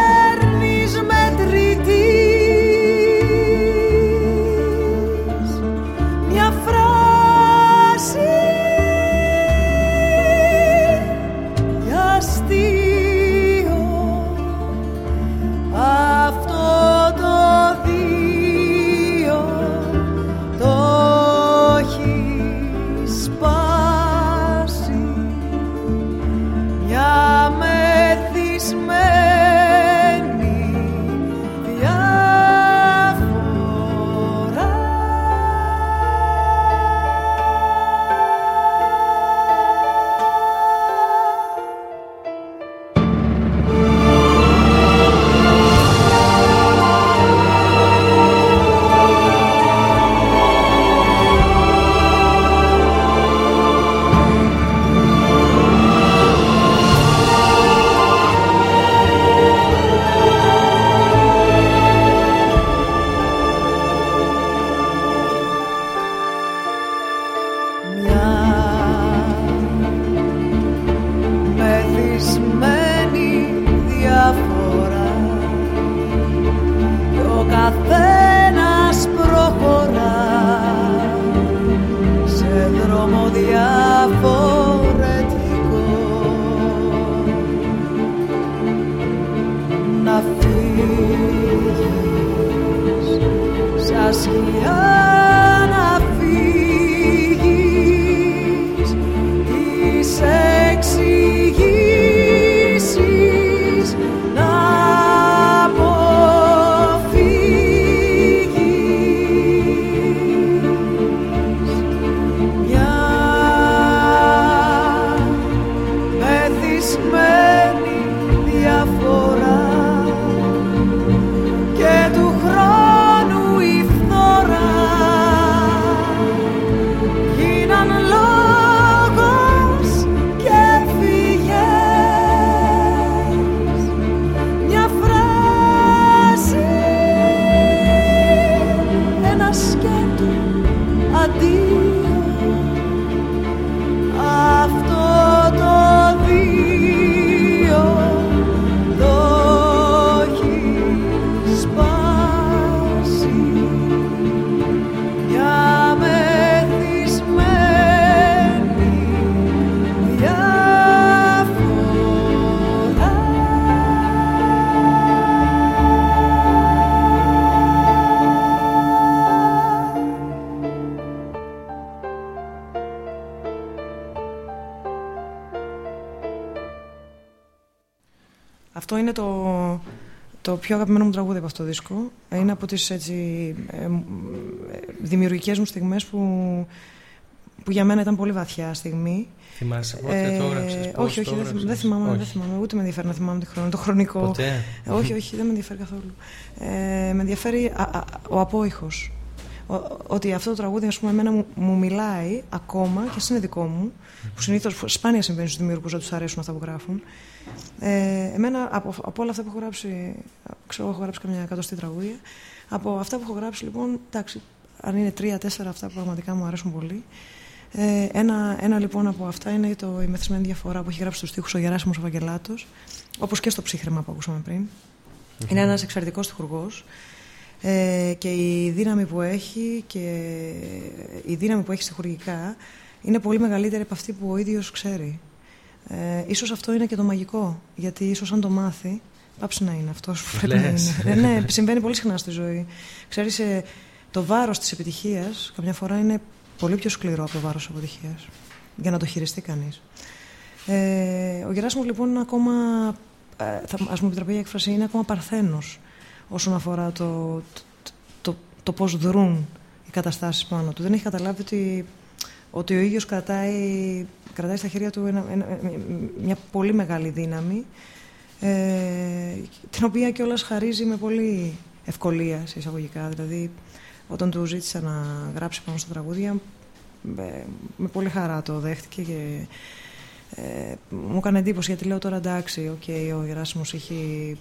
πιο αγαπημένο μου τραγούδι από αυτό το δίσκο. Είναι από τις έτσι, ε, δημιουργικές μου στιγμές που, που για μένα ήταν πολύ βαθιά στιγμή. Θυμάσαι πότε το έγραψες, πώς όχι, όχι, το δεν, έγραψες; δεν θυμάμαι, Όχι. δεν θυμάμαι, ούτε με ενδιαφέρει να θυμάμαι το χρόνο, το χρονικό. Ποτέ; Ε, όχι, όχι, δεν με ενδιαφέρει καθόλου. Ε, με ενδιαφέρει α, α, ο απόϊχος. Ο- ότι αυτό το τραγούδι, ας πούμε, εμένα μου, μου μιλάει ακόμα και ας είναι δικό μου, που συνήθως σπάνια συμβαίνει στους δημιουργούς να τους αρέσουν αυτά που γράφουν. Ε, εμένα από, από όλα αυτά που έχω γράψει, ξέρω, έχω γράψει καμιά εκατοστή τραγούδια. Από αυτά που έχω γράψει, λοιπόν, εντάξει, αν είναι τρία-τέσσερα αυτά που πραγματικά μου αρέσουν πολύ. Ε, ένα, ένα λοιπόν από αυτά είναι το, η μεθυσμένη διαφορά που έχει γράψει στους στίχους ο Γεράσιμος Ευαγγελάτος, όπως και στο ψύχρεμα που ακούσαμε πριν. Είναι ένας εξαιρετικός τυχουργός ε, και η δύναμη που έχει και η δύναμη που έχει στιχουργικά είναι πολύ μεγαλύτερη από αυτή που ο ίδιος ξέρει. Ε, ίσως αυτό είναι και το μαγικό, γιατί ίσως αν το μάθει, πάψει να είναι αυτός που πρέπει να Λες. είναι. Ε, ναι, συμβαίνει πολύ συχνά στη ζωή. Ξέρεις, ε, το βάρος της επιτυχίας καμιά φορά είναι πολύ πιο σκληρό από το βάρος της αποτυχίας, για να το χειριστεί κανείς. Ε, ο Γεράσιμος λοιπόν είναι ακόμα, ε, θα, ας μου επιτραπεί η έκφραση, είναι ακόμα παρθένος όσον αφορά το, το, το, το πώς δρουν οι καταστάσεις πάνω του. Δεν έχει καταλάβει ότι, ότι ο ίδιος κρατάει, κρατάει στα χέρια του ένα, ένα, μια πολύ μεγάλη δύναμη ε, την οποία κιόλας χαρίζει με πολύ ευκολία σε εισαγωγικά. Δηλαδή όταν του ζήτησα να γράψει πάνω στα τραγούδια με, με πολύ χαρά το δέχτηκε και ε, μου έκανε εντύπωση γιατί λέω τώρα εντάξει, οκ, ο Γεράσιμος έχει,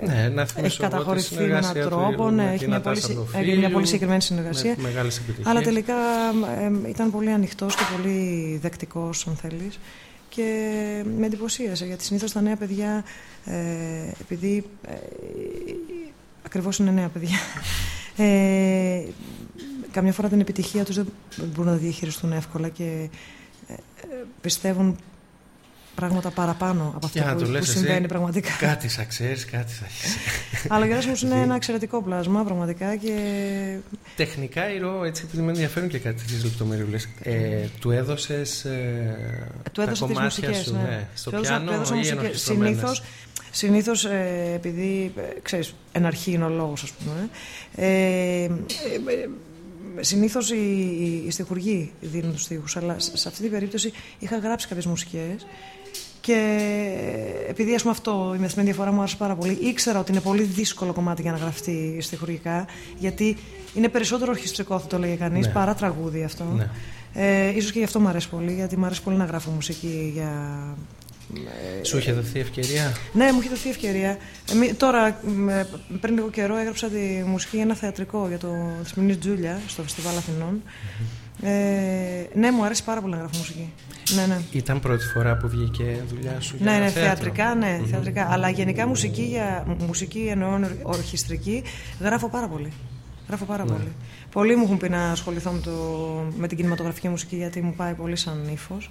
ε, Ναι, να θυμίσω έχει εγώ τη καταχωρηθεί με έναν συνεργασία του τρόπο, με ναι, την έχει μια πολύ, Νατάσα συ- Προφίλιου, έγινε μια πολύ συγκεκριμένη συνεργασία. Με μεγάλες επιτυχίες. Αλλά τελικά ε, ήταν πολύ ανοιχτός και πολύ δεκτικός, αν θέλεις. Και με εντυπωσίασε, γιατί συνήθως τα νέα παιδιά, ε, επειδή ε, ακριβώς είναι νέα παιδιά, ε, καμιά φορά την επιτυχία τους δεν μπορούν να τη διαχειριστούν εύκολα και ε, ε, πιστεύουν πράγματα παραπάνω από αυτό Για να το που, που λες εσύ, συμβαίνει πραγματικά. Κάτι θα ξέρεις, κάτι θα έχεις. <laughs> Αλλά ο Γεράσιμος είναι ένα εξαιρετικό πλάσμα πραγματικά και Τεχνικά, Ηρώ, έτσι επειδή με ενδιαφέρουν και κάτι τις λεπτομεριούλες, ε, του έδωσες ε, του έδωσα τα τις κομμάτια μουσικές, σου, ναι. ναι, στο Του έδωσα- πιάνο του έδωσα ή μουσικές. ενορχιστρωμένες. Συνήθως, συνήθως ε, επειδή, ε, ξέρεις, εν αρχή είναι ο λόγος, ας πούμε, ε, ε, ε, συνήθως οι, οι, οι στιχουργοί δίνουν τους στίχους, αλλά σε σε αυτή την περίπτωση είχα γράψει κάποιες μουσικές και επειδή ας πούμε αυτό η μεθυσμένη διαφορά μου άρεσε πάρα πολύ, ήξερα ότι είναι πολύ δύσκολο κομμάτι για να γραφτεί στιχουργικά, γιατί είναι περισσότερο ορχιστρικό, θα το λέγε κανείς, Ναι. παρά τραγούδι αυτό. Ναι. Ε, ίσως και γι' αυτό μου αρέσει πολύ, γιατί μου αρέσει πολύ να γράφω μουσική για... Σου είχε δοθεί ευκαιρία; Ναι, μου έχει δοθεί ευκαιρία. Εμεί, τώρα, μ, ε, πριν λίγο καιρό, έγραψα τη μουσική για ένα θεατρικό για το Θεσμινή Τζούλια στο Φεστιβάλ Αθηνών. Ε, ναι, μου αρέσει πάρα πολύ να γράφω μουσική. Ναι, ναι. Ήταν πρώτη φορά που βγήκε δουλειά σου για Ναι, ναι, θέατρο; θεατρικά, ναι, θεατρικά. Αλλά γενικά μουσική, για, μ- μουσική εννοώ ορ- ορχιστρική, γράφω πάρα πολύ. Γράφω πάρα Ναι. πολύ. Πολλοί μου έχουν πει να ασχοληθώ με, το, με την κινηματογραφική μουσική γιατί μου πάει πολύ σαν ύφος.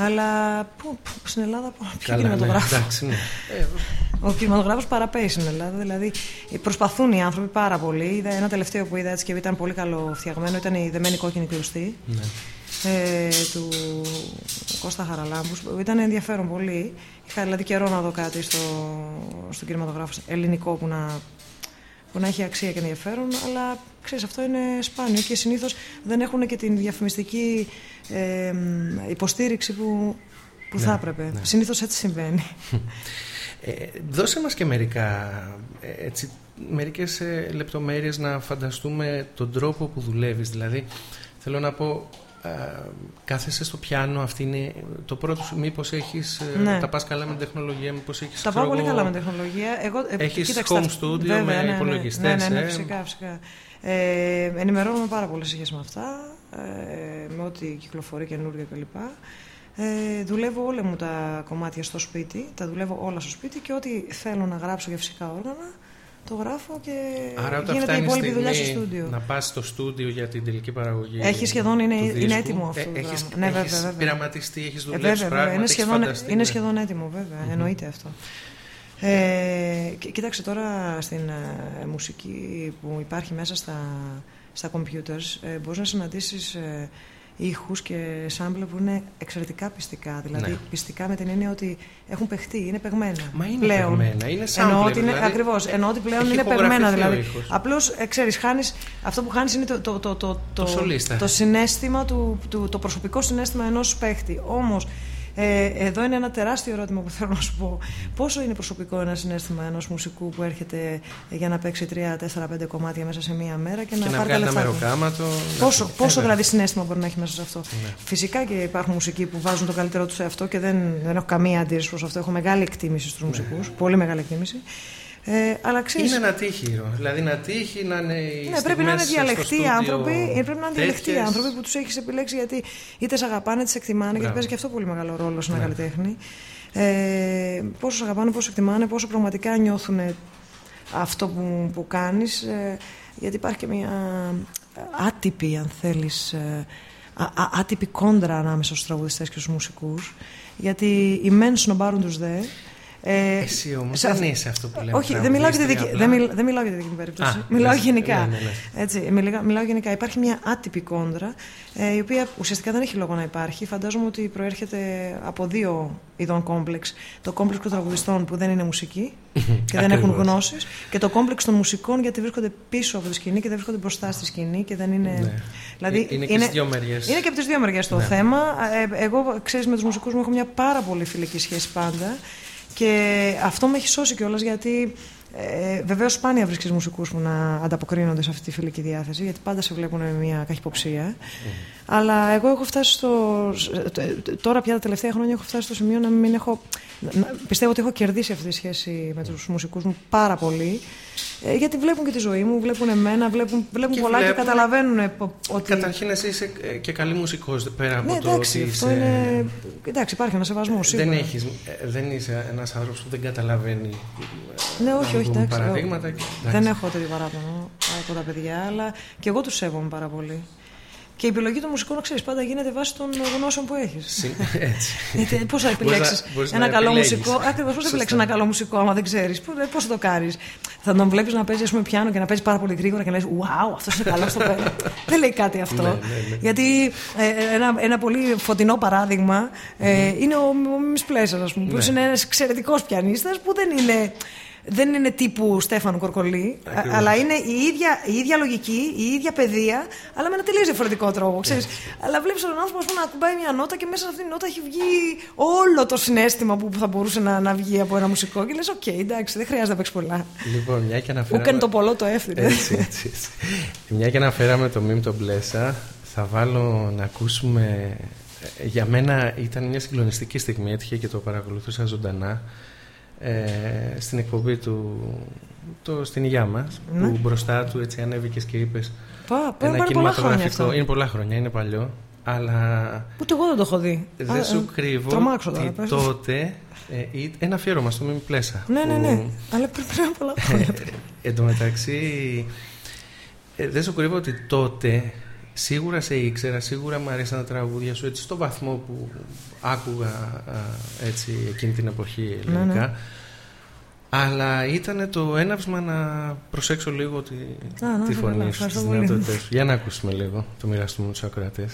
Αλλά πού, πού, στην Ελλάδα, πού, ποιο Καλά, ναι, κινηματογράφο. εντάξει, ναι. Ε, Ο κινηματογράφος παραπέει στην Ελλάδα. Δηλαδή προσπαθούν οι άνθρωποι πάρα πολύ. Είδα ένα τελευταίο που είδα έτσι και ήταν πολύ καλό φτιαγμένο. Ήταν η δεμένη κόκκινη κλωστή ναι. ε, του Κώστα Χαραλάμπους. που Ήταν ενδιαφέρον πολύ. Είχα δηλαδή καιρό να δω κάτι στο, στον κινηματογράφο ελληνικό που να, που να έχει αξία και ενδιαφέρον. Αλλά ξέρεις, αυτό είναι σπάνιο και συνήθως δεν έχουν και την διαφημιστική ε, υποστήριξη που, που θα Ναι, έπρεπε. ναι. Συνήθως έτσι συμβαίνει. Ε, δώσε μας και μερικά, ε, έτσι, μερικές ε, λεπτομέρειες να φανταστούμε τον τρόπο που δουλεύεις. Δηλαδή, θέλω να πω, ε, κάθεσαι στο πιάνο, αυτή είναι το πρώτο σου, μήπως έχεις, ε, Ναι. τα πας καλά με την τεχνολογία, μήπως έχεις, Τα ξέρω πάω πολύ εγώ, καλά με τεχνολογία. Εγώ, ε, Έχεις κοίταξε, home τα- studio βέβαια, με ναι, ναι, υπολογιστές, Ναι, ναι, ναι, ε. φυσικά, φυσικά. Ε, ενημερώνομαι πάρα πολύ σε σχέση με αυτά, ε, με ό,τι κυκλοφορεί καινούργια κλπ. Ε, δουλεύω όλα μου τα κομμάτια στο σπίτι, τα δουλεύω όλα στο σπίτι και ό,τι θέλω να γράψω για φυσικά όργανα, το γράφω και Άρα όταν γίνεται η φτάνει η υπόλοιπη δουλειά στο στιγμή στούντιο. να πας στο στούντιο για την τελική παραγωγή Έχει σχεδόν, είναι- του είναι δίσκου, έτοιμο αυτό το έχεις, πράγμα. Ναι, βέβαια, έχεις βέβαια. πειραματιστεί, έχεις Ε, δουλέψει βέβαια, βέβαια. πράγματα, Είναι, έχεις σχεδόν, φανταστεί, είναι ναι. σχεδόν έτοιμο, βέβαια. Εννοείται αυτό. Ε, κοί- κοίταξε τώρα στην ε, μουσική που υπάρχει μέσα στα, στα computers, ε, μπορείς να συναντήσεις ε, ήχους και σάμπλε που είναι εξαιρετικά πιστικά. Δηλαδή Ναι. πιστικά με την έννοια ότι έχουν παιχτεί, είναι παιγμένα. Μα είναι πλέον. παιγμένα, είναι Εννοώ sampler, ότι είναι, δηλαδή. ακριβώς, εννοώ ότι πλέον Έχει είναι υπογραφηθεί παιγμένα. ο Δηλαδή. ήχος. Απλώς, ε, ξέρεις, χάνεις, αυτό που χάνεις είναι το, το, το, το, Το σολίστα. το συνέστημα, του, του, το προσωπικό συνέστημα ενός παίχτη. Όμως, ε, εδώ είναι ένα τεράστιο ερώτημα που θέλω να σου πω. Πόσο είναι προσωπικό ένα συνέστημα ενός μουσικού που έρχεται για να παίξει 3, 4, 5 κομμάτια μέσα σε μία μέρα και, Και να να πάρει τα βγάλει ένα λεφτά; του. μεροκάματο. Πόσο, να- πόσο Ε, δηλαδή συνέστημα μπορεί να έχει μέσα σε αυτό; Ναι. Φυσικά και υπάρχουν μουσικοί που βάζουν το καλύτερό τους σε αυτό και δεν, δεν έχω καμία αντίρρηση προς αυτό. Έχω μεγάλη εκτίμηση στους μουσικούς. Πολύ μεγάλη εκτίμηση. Ε, αλλά ξέρει. Ναι. Είναι ένα τύχη, Ρο. δηλαδή να τύχει να είναι οι Ναι, πρέπει να είναι στιγμές στο διαλεκτοί στούντιο άνθρωποι. ε, Πρέπει να είναι διαλεκτοί τέτοιες. άνθρωποι που τους έχεις επιλέξει γιατί είτε σε αγαπάνε, είτε σε εκτιμάνε. Γιατί Μπράβο. παίζει και αυτό πολύ μεγάλο ρόλο σε ένα Ναι. καλλιτέχνη. Ε, πόσο σε αγαπάνε, πόσο εκτιμάνε, πόσο πραγματικά νιώθουν αυτό που, που κάνεις. Ε, γιατί υπάρχει και μια άτυπη, αν θέλεις. Ε, α- α- άτυπη κόντρα ανάμεσα στους τραγουδιστές και στους μουσικούς γιατί οι μεν σνομπάρουν τους δε ε, Εσύ όμως σε δεν αυ- είσαι αυτό που λέμε. όχι, δεν μιλάω, για τη δική, τραγουδίστρια, δεν, απλά. μιλ- δεν μιλάω για τη δική μου περίπτωση. Α, μιλάω λες, γενικά. ναι, ναι, ναι. Έτσι, μιλάω, μιλάω γενικά. Υπάρχει μια άτυπη κόντρα, ε, η οποία ουσιαστικά δεν έχει λόγο να υπάρχει. Φαντάζομαι ότι προέρχεται από δύο ειδών κόμπλεξ. Το κόμπλεξ των τραγουδιστών που δεν είναι μουσικοί <laughs> και δεν έχουν Ακριβώς. γνώσεις, και το κόμπλεξ των μουσικών γιατί βρίσκονται πίσω από τη σκηνή και δεν βρίσκονται μπροστά στη σκηνή και δεν είναι. Ναι. Δηλαδή, Ε, είναι και στις δύο μεριές. Είναι και από τις δύο μεριές το Ναι. θέμα. Ε, εγώ, ξέρεις, με τους μουσικούς μου έχω μια πάρα πολύ φιλική σχέση πάντα. Και αυτό με έχει σώσει κιόλας γιατί ε, βεβαίως σπάνια βρίσκεις μουσικούς που να ανταποκρίνονται σε αυτή τη φιλική διάθεση, γιατί πάντα σε βλέπουν με μια καχυποψία. Αλλά εγώ έχω φτάσει στο. ε, Τώρα πια τα τελευταία χρόνια έχω φτάσει στο σημείο να μην έχω. να- πιστεύω ότι έχω κερδίσει αυτή τη σχέση με τους μουσικούς μου πάρα πολύ. Ε, γιατί βλέπουν και τη ζωή μου, βλέπουν εμένα, βλέπουν, βλέπουν Και πολλά και βλέπουν- καταλαβαίνουν ε, πο- ότι. Καταρχήν εσύ είσαι ε, και καλή μουσικός πέρα από Ναι, το εντάξει, ότι αυτό είσαι... είναι. Εντάξει, υπάρχει ένα σεβασμός σίγουρα. Δεν, έχεις, ε, δεν είσαι ένας άνθρωπος που δεν καταλαβαίνει Ναι, να όχι, όχι, δούμε εντάξει. παραδείγματα. και- Δεν εντάξει. έχω τέτοιο παράπονο από τα παιδιά, αλλά και εγώ τους σέβομαι πάρα πολύ. Και η επιλογή των μουσικών, ξέρεις, πάντα γίνεται βάσει των γνώσεων που έχεις. Συ- Έτσι. <laughs> Πώς θα Μπορείς να- επιλέξεις μπορείς ένα να καλό επιλέγεις. μουσικό. Ακριβώς, πώς θα Σωστά. επιλέξει ένα καλό μουσικό, άμα δεν ξέρεις. Πώς θα το κάνεις. Θα τον βλέπεις να παίζει, ας πούμε, πιάνο και να παίζει πάρα πολύ γρήγορα και να λες: Wow, αυτός είναι καλός στο πέρα. <laughs> δεν λέει κάτι αυτό. Ναι, ναι, ναι. Γιατί ε, ένα, ένα πολύ φωτεινό παράδειγμα ε, είναι ο, ο Μιμ Πλέσσα, ας πούμε, που Ναι. είναι ένας εξαιρετικός πιανίστας που δεν είναι. Δεν είναι τύπου Στέφανο Κορκολή, α- Ακριβώς. αλλά είναι η ίδια, η ίδια λογική, η ίδια παιδεία, αλλά με ένα τελείως διαφορετικό τρόπο. Ξέρεις. Αλλά βλέπεις τον άνθρωπο ας πούμε, να ακουμπάει μια νότα και μέσα σε αυτήν την νότα έχει βγει όλο το συναίσθημα που, που θα μπορούσε να, να βγει από ένα μουσικό. Και λες: Οκ, εντάξει, δεν χρειάζεται να παίξεις πολλά. Λοιπόν, μια και αναφέραμε... Ουκ εν τω πολλώ το ευ. Έτσι, έτσι, έτσι. Μια και αναφέραμε τον Μίμη τον Πλέσσα, θα βάλω να ακούσουμε. ε, Για μένα ήταν μια συγκλονιστική στιγμή, έτυχε και το παρακολουθούσα ζωντανά ε, στην εκπομπή του το, στην υγειά μας Ναι. που μπροστά του έτσι ανέβηκες και είπες Πά, ένα πάνε πολλά χρόνια αυτό. είναι πολλά χρόνια, είναι παλιό αλλά Ούτε εγώ δεν το έχω δει. Α, δεν ε, σου κρύβω Τρομάξω τώρα. ότι πες. τότε ε, ή- ένα αφιέρωμα στο μιμ πλέσα Ναι, ναι, που- ναι. Αλλά πριν πριν από πολλά χρόνια. Εν τω μεταξύ, ε, δεν σου κρύβω ότι τότε σίγουρα σε ήξερα, σίγουρα μου αρέσαν τα τραγούδια σου έτσι στο βαθμό που άκουγα α, έτσι εκείνη την εποχή Ναι, ελληνικά. ναι. Αλλά ήταν το έναυσμα να προσέξω λίγο τη, Α, να τη είσαι καλά, φωνή σου, ευχαριστώ τις πολύ. δυνατότητες σου. Για να ακούσουμε λίγο, το μοιραστούμε με τους ακροατές.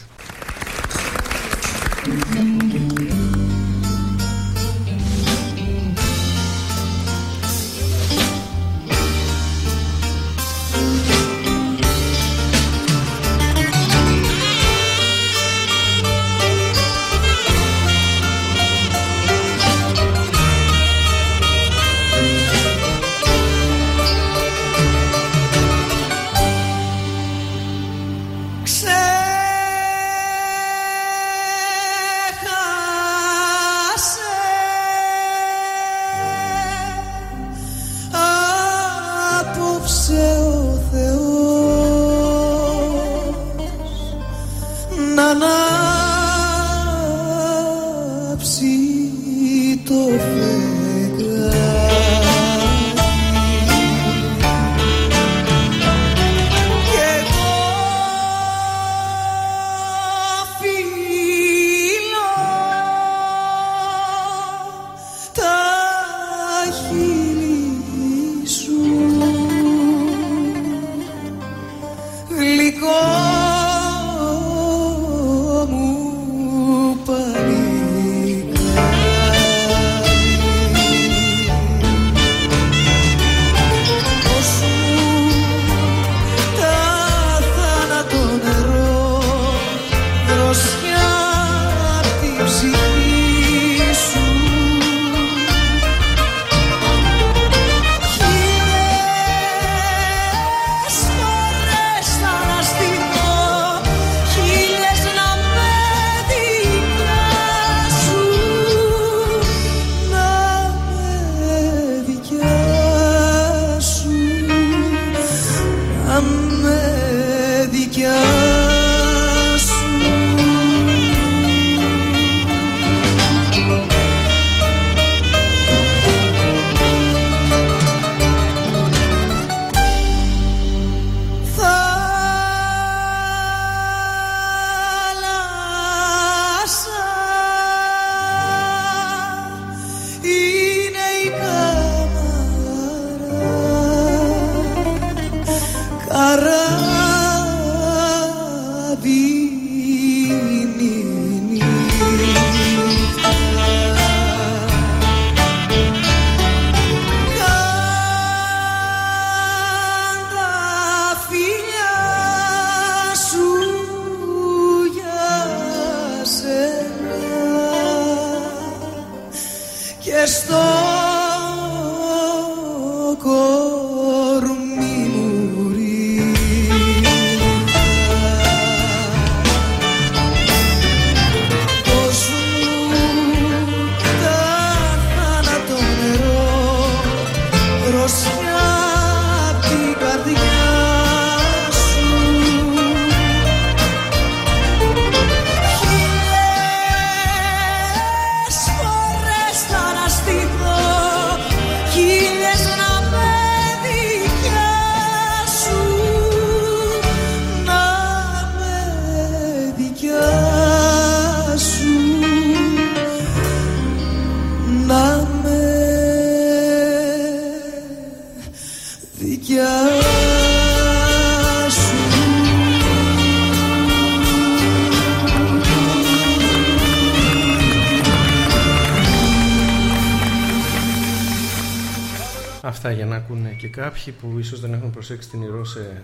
Κάποιοι που ίσως δεν έχουν προσέξει την ηρώ σε,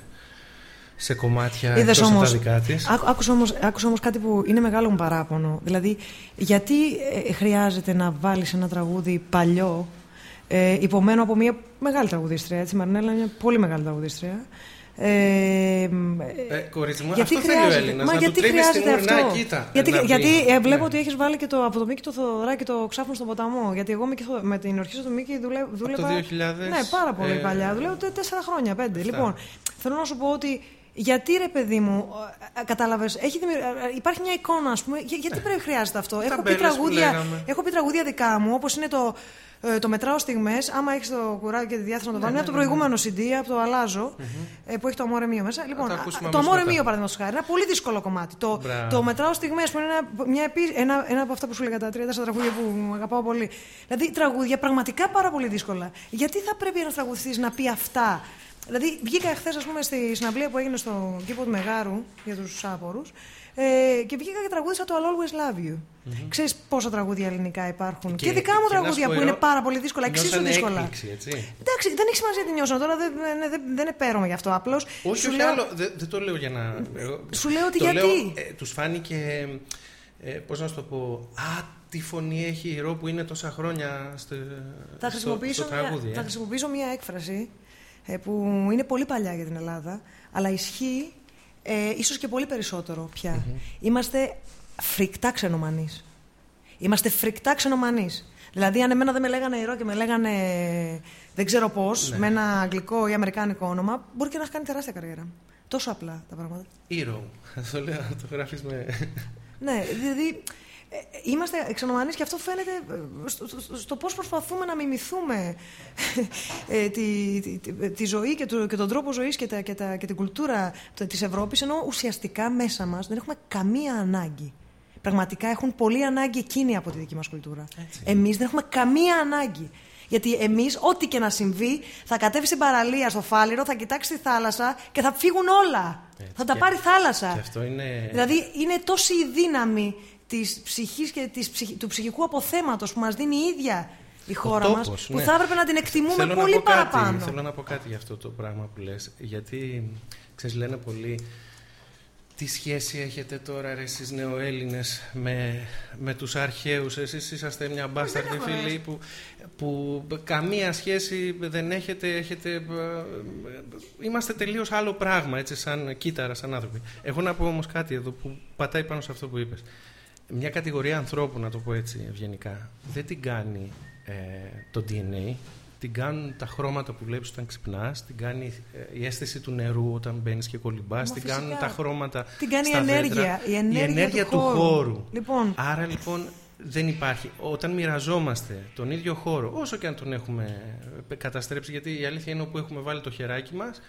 σε κομμάτια Είδες εκτός όμως, τα δικά της. Άκουσα όμως, άκουσα όμως κάτι που είναι μεγάλο μου παράπονο. Δηλαδή, γιατί ε, χρειάζεται να βάλεις ένα τραγούδι παλιό ε, υπομένω από μια μεγάλη τραγουδίστρια, έτσι, Μαρνέλα είναι μια πολύ μεγάλη τραγουδίστρια. Ε, ε, κορίτσι μου, γιατί αυτό θέλει ο Έλληνας. Μα να γιατί του χρειάζεται αυτό; Να, κοίτα, γιατί γιατί ε, βλέπω ναι. ότι έχεις βάλει και το, από το Μίκη το Θοδωράκι το ξάφνος στον ποταμό. Γιατί εγώ με την ορχήστρα του Μίκη δούλευα. Από το 2000. Ναι, πάρα πολύ ε, παλιά. Δουλεύω τέσσερα χρόνια, πέντε. Λοιπόν, θέλω να σου πω ότι γιατί ρε παιδί μου, ε, ε, κατάλαβες, υπάρχει μια εικόνα, ας πούμε. γιατί πρέπει χρειάζεται αυτό; Έχω πει, τραγούδια, έχω πει τραγούδια δικά μου, όπως είναι το ε, το μετράω στιγμές. Άμα έχεις το κουράκι και τη διάθεση να το βάλει, ναι, είναι από το ναι, ναι, προηγούμενο CD, από το αλλαζω ε, που έχει το Αμόρε Μίο μέσα. Λοιπόν, το Αμόρε Μίο, παραδείγματος χάρη, ένα πολύ δύσκολο κομμάτι. Το, το μετράω στιγμές που είναι ένα, μια, ένα, ένα από αυτά που σου λέγα τα τρία τέσσερα τραγούδια που αγαπάω πολύ. Δηλαδή τραγούδια πραγματικά πάρα πολύ δύσκολα. Γιατί θα πρέπει ένα τραγουδιστή να πει αυτά; Δηλαδή, βγήκα χθες, ας πούμε, στη συναυλία που έγινε στο κήπο του Μεγάρου για τους άπορου ε, και βγήκα και τραγούδισα το I'll always love you. Mm-hmm. Ξέρεις πόσα τραγούδια ελληνικά υπάρχουν. Και, και δικά μου τραγούδια που είναι πάρα πολύ δύσκολα, εξίσου δύσκολα. Έκπληξη, έτσι. Εντάξει, δεν έχει σημασία τι νιώσω τώρα, δεν, δεν, δεν, δεν επέρομαι γι' αυτό. Απλώς. Όχι, όχι λέω... άλλο. Δεν, δεν, το λέω για να. Σου λέω ότι γιατί; Ε, Τους φάνηκε. Ε, Πώς να σου το πω. Α, τι φωνή έχει η Ρο που είναι τόσα χρόνια στο, θα στο, στο τραγούδι. Μια, ε. Θα χρησιμοποιήσω μια έκφραση ε, που είναι πολύ παλιά για την Ελλάδα, αλλά ισχύει ε, ίσως και πολύ περισσότερο πια. Είμαστε φρικτά ξενομανείς. Είμαστε φρικτά ξενομανείς. Δηλαδή, αν εμένα δεν με λέγανε ηρώ και με λέγανε δεν ξέρω πώς, ναι. με ένα αγγλικό ή αμερικάνικο όνομα, μπορεί και να έχει κάνει τεράστια καριέρα. Τόσο απλά τα πράγματα. Ήρωο. <laughs> Το λέω, το γράφεις με. ναι, δηλαδή Είμαστε εξονομανείς και αυτό φαίνεται στο, στο, πώς προσπαθούμε να μιμηθούμε ε, τη, τη, τη, ζωή και, το, και τον τρόπο ζωής και, τα, και, τα, και την κουλτούρα της Ευρώπης ενώ ουσιαστικά μέσα μας δεν έχουμε καμία ανάγκη. Πραγματικά έχουν πολύ ανάγκη εκείνοι από τη δική μας κουλτούρα. Εμείς δεν έχουμε καμία ανάγκη. Γιατί εμείς, ό,τι και να συμβεί, θα κατέβει στην παραλία στο Φάληρο, θα κοιτάξει τη θάλασσα και θα φύγουν όλα. Θα τα πάρει θάλασσα. Και αυτό είναι... Δηλαδή είναι τόση η δύναμη της ψυχής και της, του ψυχικού αποθέματος που μας δίνει η ίδια η χώρα μας, που ναι. θα έπρεπε να την εκτιμούμε θέλω πολύ παραπάνω. Κάτι, θέλω να πω κάτι για αυτό το πράγμα που λες, γιατί ξέρεις λένε πολύ τι σχέση έχετε τώρα ρε, εσείς νεοέλληνες με, με τους αρχαίους; Εσείς είσαστε μια μπάσταρδη φίλη που, που καμία σχέση δεν έχετε, έχετε ε, είμαστε τελείως άλλο πράγμα έτσι σαν κύτταρα, σαν άνθρωποι έχω να πω όμως κάτι εδώ που πατάει πάνω σε αυτό που είπες μια κατηγορία ανθρώπου, να το πω έτσι ευγενικά, δεν την κάνει ε, το DNA, την κάνουν τα χρώματα που βλέπεις όταν ξυπνάς, την κάνει ε, η αίσθηση του νερού όταν μπαίνεις και κολυμπάς, την κάνουν τα χρώματα Την κάνει η στα ενέργεια, δέντρα. η ενέργεια του χώρου. Λοιπόν. Άρα λοιπόν δεν υπάρχει. Όταν μοιραζόμαστε τον ίδιο χώρο, όσο και αν τον έχουμε ε, καταστρέψει, γιατί η αλήθεια είναι όπου έχουμε βάλει το χεράκι μας, ε,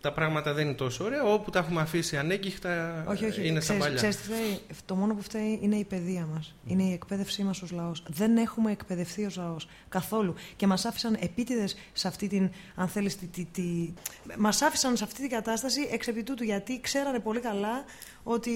τα πράγματα δεν είναι τόσο ωραία. Όπου τα έχουμε αφήσει ανέγγιχτα Όχι, όχι. είναι σαν Ξέρεις- παλιά. ξέρεις τι φταίει; Το μόνο που φταίει είναι η παιδεία μας. Είναι η εκπαίδευσή μας ως λαός. Δεν έχουμε εκπαιδευτεί ως λαός καθόλου. Και μας άφησαν επίτηδες σε αυτή την, αν θέλεις, τη, τη, τη... μας άφησαν σε αυτή την κατάσταση εξ επί τούτου, γιατί ξέρανε πολύ καλά ότι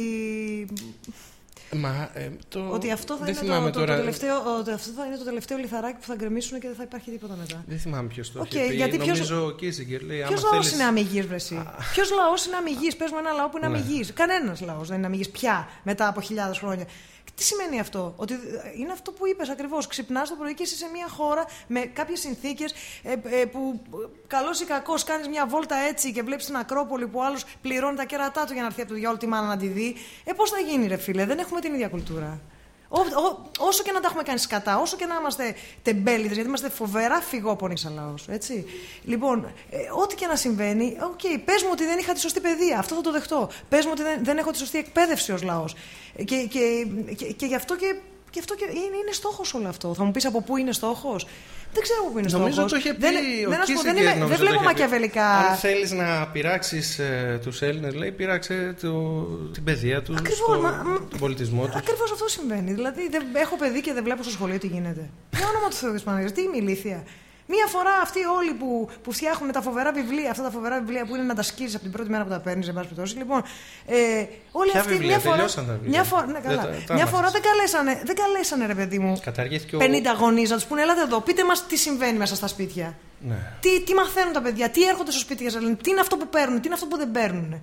Μα, ε, το... Ότι αυτό θα, δεν είναι το, θυμάμαι το, τώρα. το τελευταίο, ότι αυτό θα είναι το τελευταίο λιθαράκι που θα γκρεμίσουν και δεν θα υπάρχει τίποτα μετά. Δεν θυμάμαι ποιος το Οκ, είχε πει. γιατί ποιος- Νομίζω ο Κίσιγκερ λέει. Ποιος άμα λαός θέλεις- είναι αμυγής, Βρεσί. Ποιος λαός είναι αμυγής; Πες μου ένα λαό που είναι Ναι. αμυγής. Κανένας λαός δεν είναι αμυγής πια μετά από χιλιάδες χρόνια. Τι σημαίνει αυτό, Ότι είναι αυτό που είπες ακριβώς. Ξυπνάς το πρωί και είσαι σε μια χώρα με κάποιες συνθήκες που καλός ή κακός κάνεις μια βόλτα έτσι και βλέπεις την Ακρόπολη που άλλο πληρώνει τα κέρατά του για να έρθει από το διάλογο τη μάνα να τη δει. Ε, πώς θα γίνει, ρε φίλε, δεν έχουμε την ίδια κουλτούρα. Ό, ό, όσο και να τα έχουμε κάνει σκατά, όσο και να είμαστε τεμπέληδες, γιατί είμαστε φοβερά φυγόπονοι σαν λαός. Έτσι. Λοιπόν, ε, ό,τι και να συμβαίνει, OK, okay, πες μου ότι δεν είχα τη σωστή παιδεία. Αυτό θα το δεχτώ. Πες μου ότι δεν, δεν έχω τη σωστή εκπαίδευση ως λαός. Και, και, και, και γι' αυτό και. Και αυτό και είναι, είναι στόχος όλο αυτό. Θα μου πεις από πού είναι στόχος; Δεν ξέρω από πού είναι στόχος. Νομίζω το είχε πει δεν, ο δεν, να σου πω, δεν, Kissinger, είμαι- νομίζω δεν το βλέπω είχε πει. μακιαβελικά. Αν θέλεις να πειράξεις ε, τους Έλληνες, λέει, πειράξε το, την παιδεία τους, Ακριβώς, μα- μα- τον πολιτισμό τους. Ακριβώς αυτό συμβαίνει. Δηλαδή, δεν, έχω παιδί και δεν βλέπω στο σχολείο τι γίνεται. Για όνομα του Θεού της Παναγίας, τι είμαι ηλίθεια. Μία φορά αυτοί όλοι που, που φτιάχνουν τα φοβερά βιβλία, αυτά τα φοβερά βιβλία που είναι να τα σκίζει από την πρώτη μέρα που τα παίρνεις, εν πάση περιπτώσει. Λοιπόν, ε, όλοι Ποια αυτοί βιβλία, μια φορά. τελειώσαν τα βιβλία; Μια φορά, ναι, Δεν καλά. τα- τα μια έμαθες. φορά δεν καλέσανε, δεν καλέσανε, ρε παιδί μου, Καταργήθηκε ο. 50 γονείς να τους πούνε: Ελάτε εδώ, πείτε μας τι συμβαίνει μέσα στα σπίτια. Ναι. Τι, τι μαθαίνουν τα παιδιά, τι έρχονται στο σπίτι για να λένε, τι είναι αυτό που παίρνουν, τι είναι αυτό που δεν παίρνουν.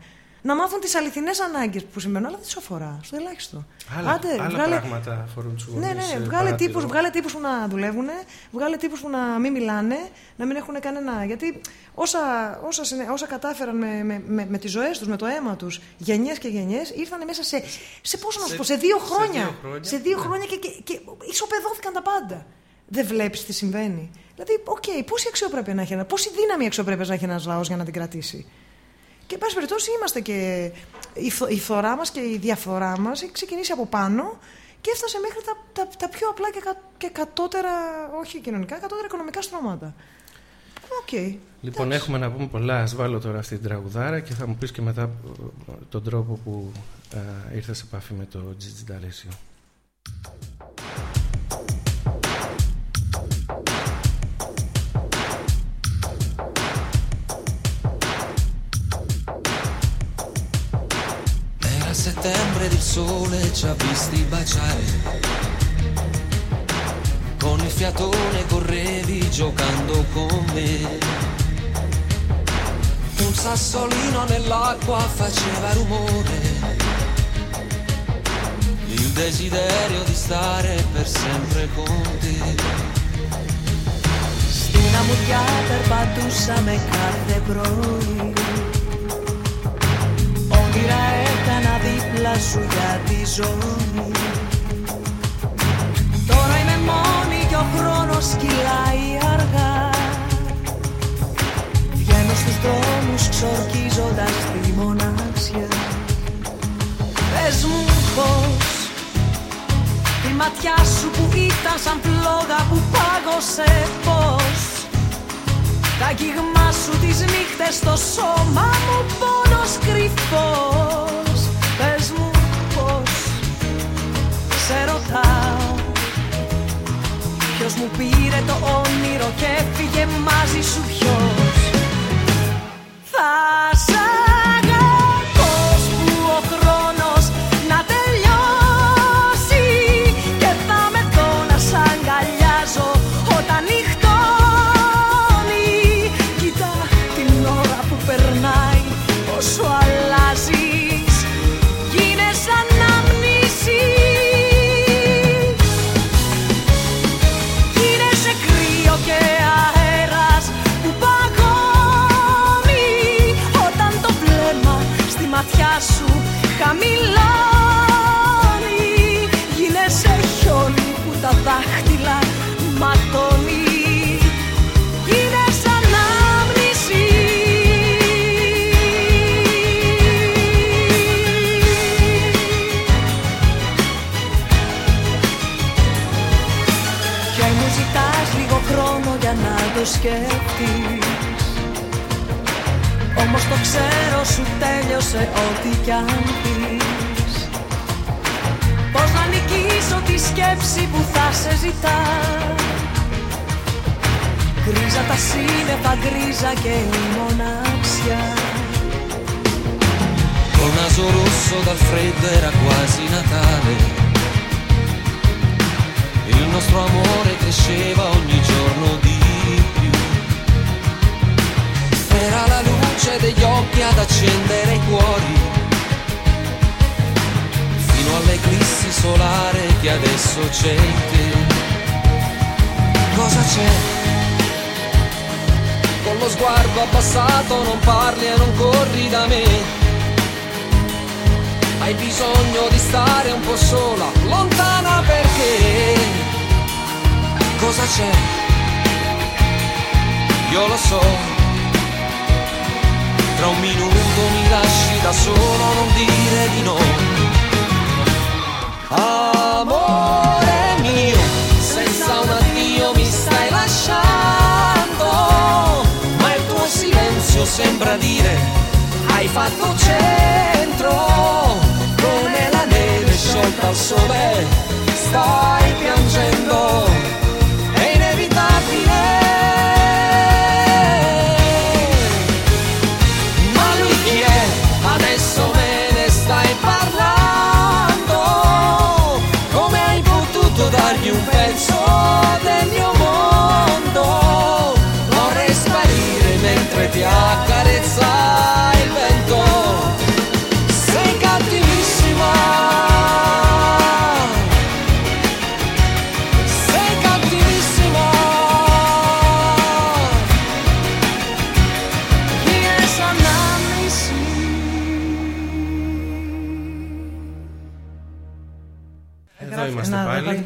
Να μάθουν τις αληθινές ανάγκες που συμβαίνουν, αλλά δεν του αφορά, στο ελάχιστο. Άλλα, Άντε, άλλα βγάλε- πράγματα αφορούν τους ναι, ναι, ναι. Βγάλε τύπους, βγάλε τύπους που να δουλεύουν, βγάλε τύπους που να μην μιλάνε, να μην έχουν κανένα. Γιατί όσα, όσα, συνε- όσα κατάφεραν με, με, με, με τις ζωές τους, με το αίμα τους, γενιές και γενιές, ήρθαν μέσα σε, σε πόσο να σου Σε- πω, σε δύο σε χρόνια. δύο χρόνια, Σε δύο ναι. χρόνια και, και, και ισοπεδώθηκαν τα πάντα. Δεν βλέπεις τι συμβαίνει. Δηλαδή, οκ, πόση αξιοπρέπεια να έχει ένα, πόση δύναμη αξιοπρέπειας να έχει ένας λαός για να την κρατήσει; Και, εν πάση περιπτώσει, είμαστε και. Η, φθο- η φθορά μας και η διαφορά μας έχει ξεκινήσει από πάνω και έφτασε μέχρι τα, τα, τα πιο απλά και, κα, και κατώτερα, όχι κοινωνικά, κατώτερα οικονομικά στρώματα. Οκ. Λοιπόν, εντάξει. έχουμε να πούμε πολλά. Ας βάλω τώρα αυτή την τραγουδάρα και θα μου πεις και μετά ε, τον τρόπο που ε, ήρθες σε επαφή με το Gigi settembre il sole ci ha visti baciare. Con il fiatone correvi giocando con me. Un sassolino nell'acqua faceva rumore. Il desiderio di stare per sempre con te. Stina mucchiata battussa me carte broi Όνειρα έκανα δίπλα σου για τη ζωή Τώρα είμαι μόνη και ο χρόνος κυλάει αργά. Βγαίνω στους δρόμους ξορκίζοντας τη μοναξιά. Πες μου πως η ματιά σου που ήταν σαν φλόγα που πάγωσε πως Τα αγγίγμα σου τις νύχτες στο σώμα μου πόνος κρυφός. Πες μου πως σε ρωτάω. Ποιος μου πήρε το όνειρο και έφυγε μαζί σου ποιος; σε ό,τι κι αν πεις Πώς να νικήσω τη σκέψη που θα σε ζητά Γκρίζα τα σύννεφα, γκρίζα και η μοναξιά Col naso rosso dal freddo era quasi Natale. Il nostro amore cresceva ogni giorno di più. Era la luce degli occhi ad accendere i cuori. Fino all'eclissi solare che adesso c'è in te. Cosa c'è? Con lo sguardo abbassato non parli e non corri da me. Hai bisogno di stare un po' sola, lontana perché cosa c'è? Io lo so, tra un minuto mi lasci da solo, non dire di no. Amore mio, senza un addio mi stai lasciando, ma il tuo silenzio sembra dire hai fatto centro. Come la neve sciolta al sole stai piangendo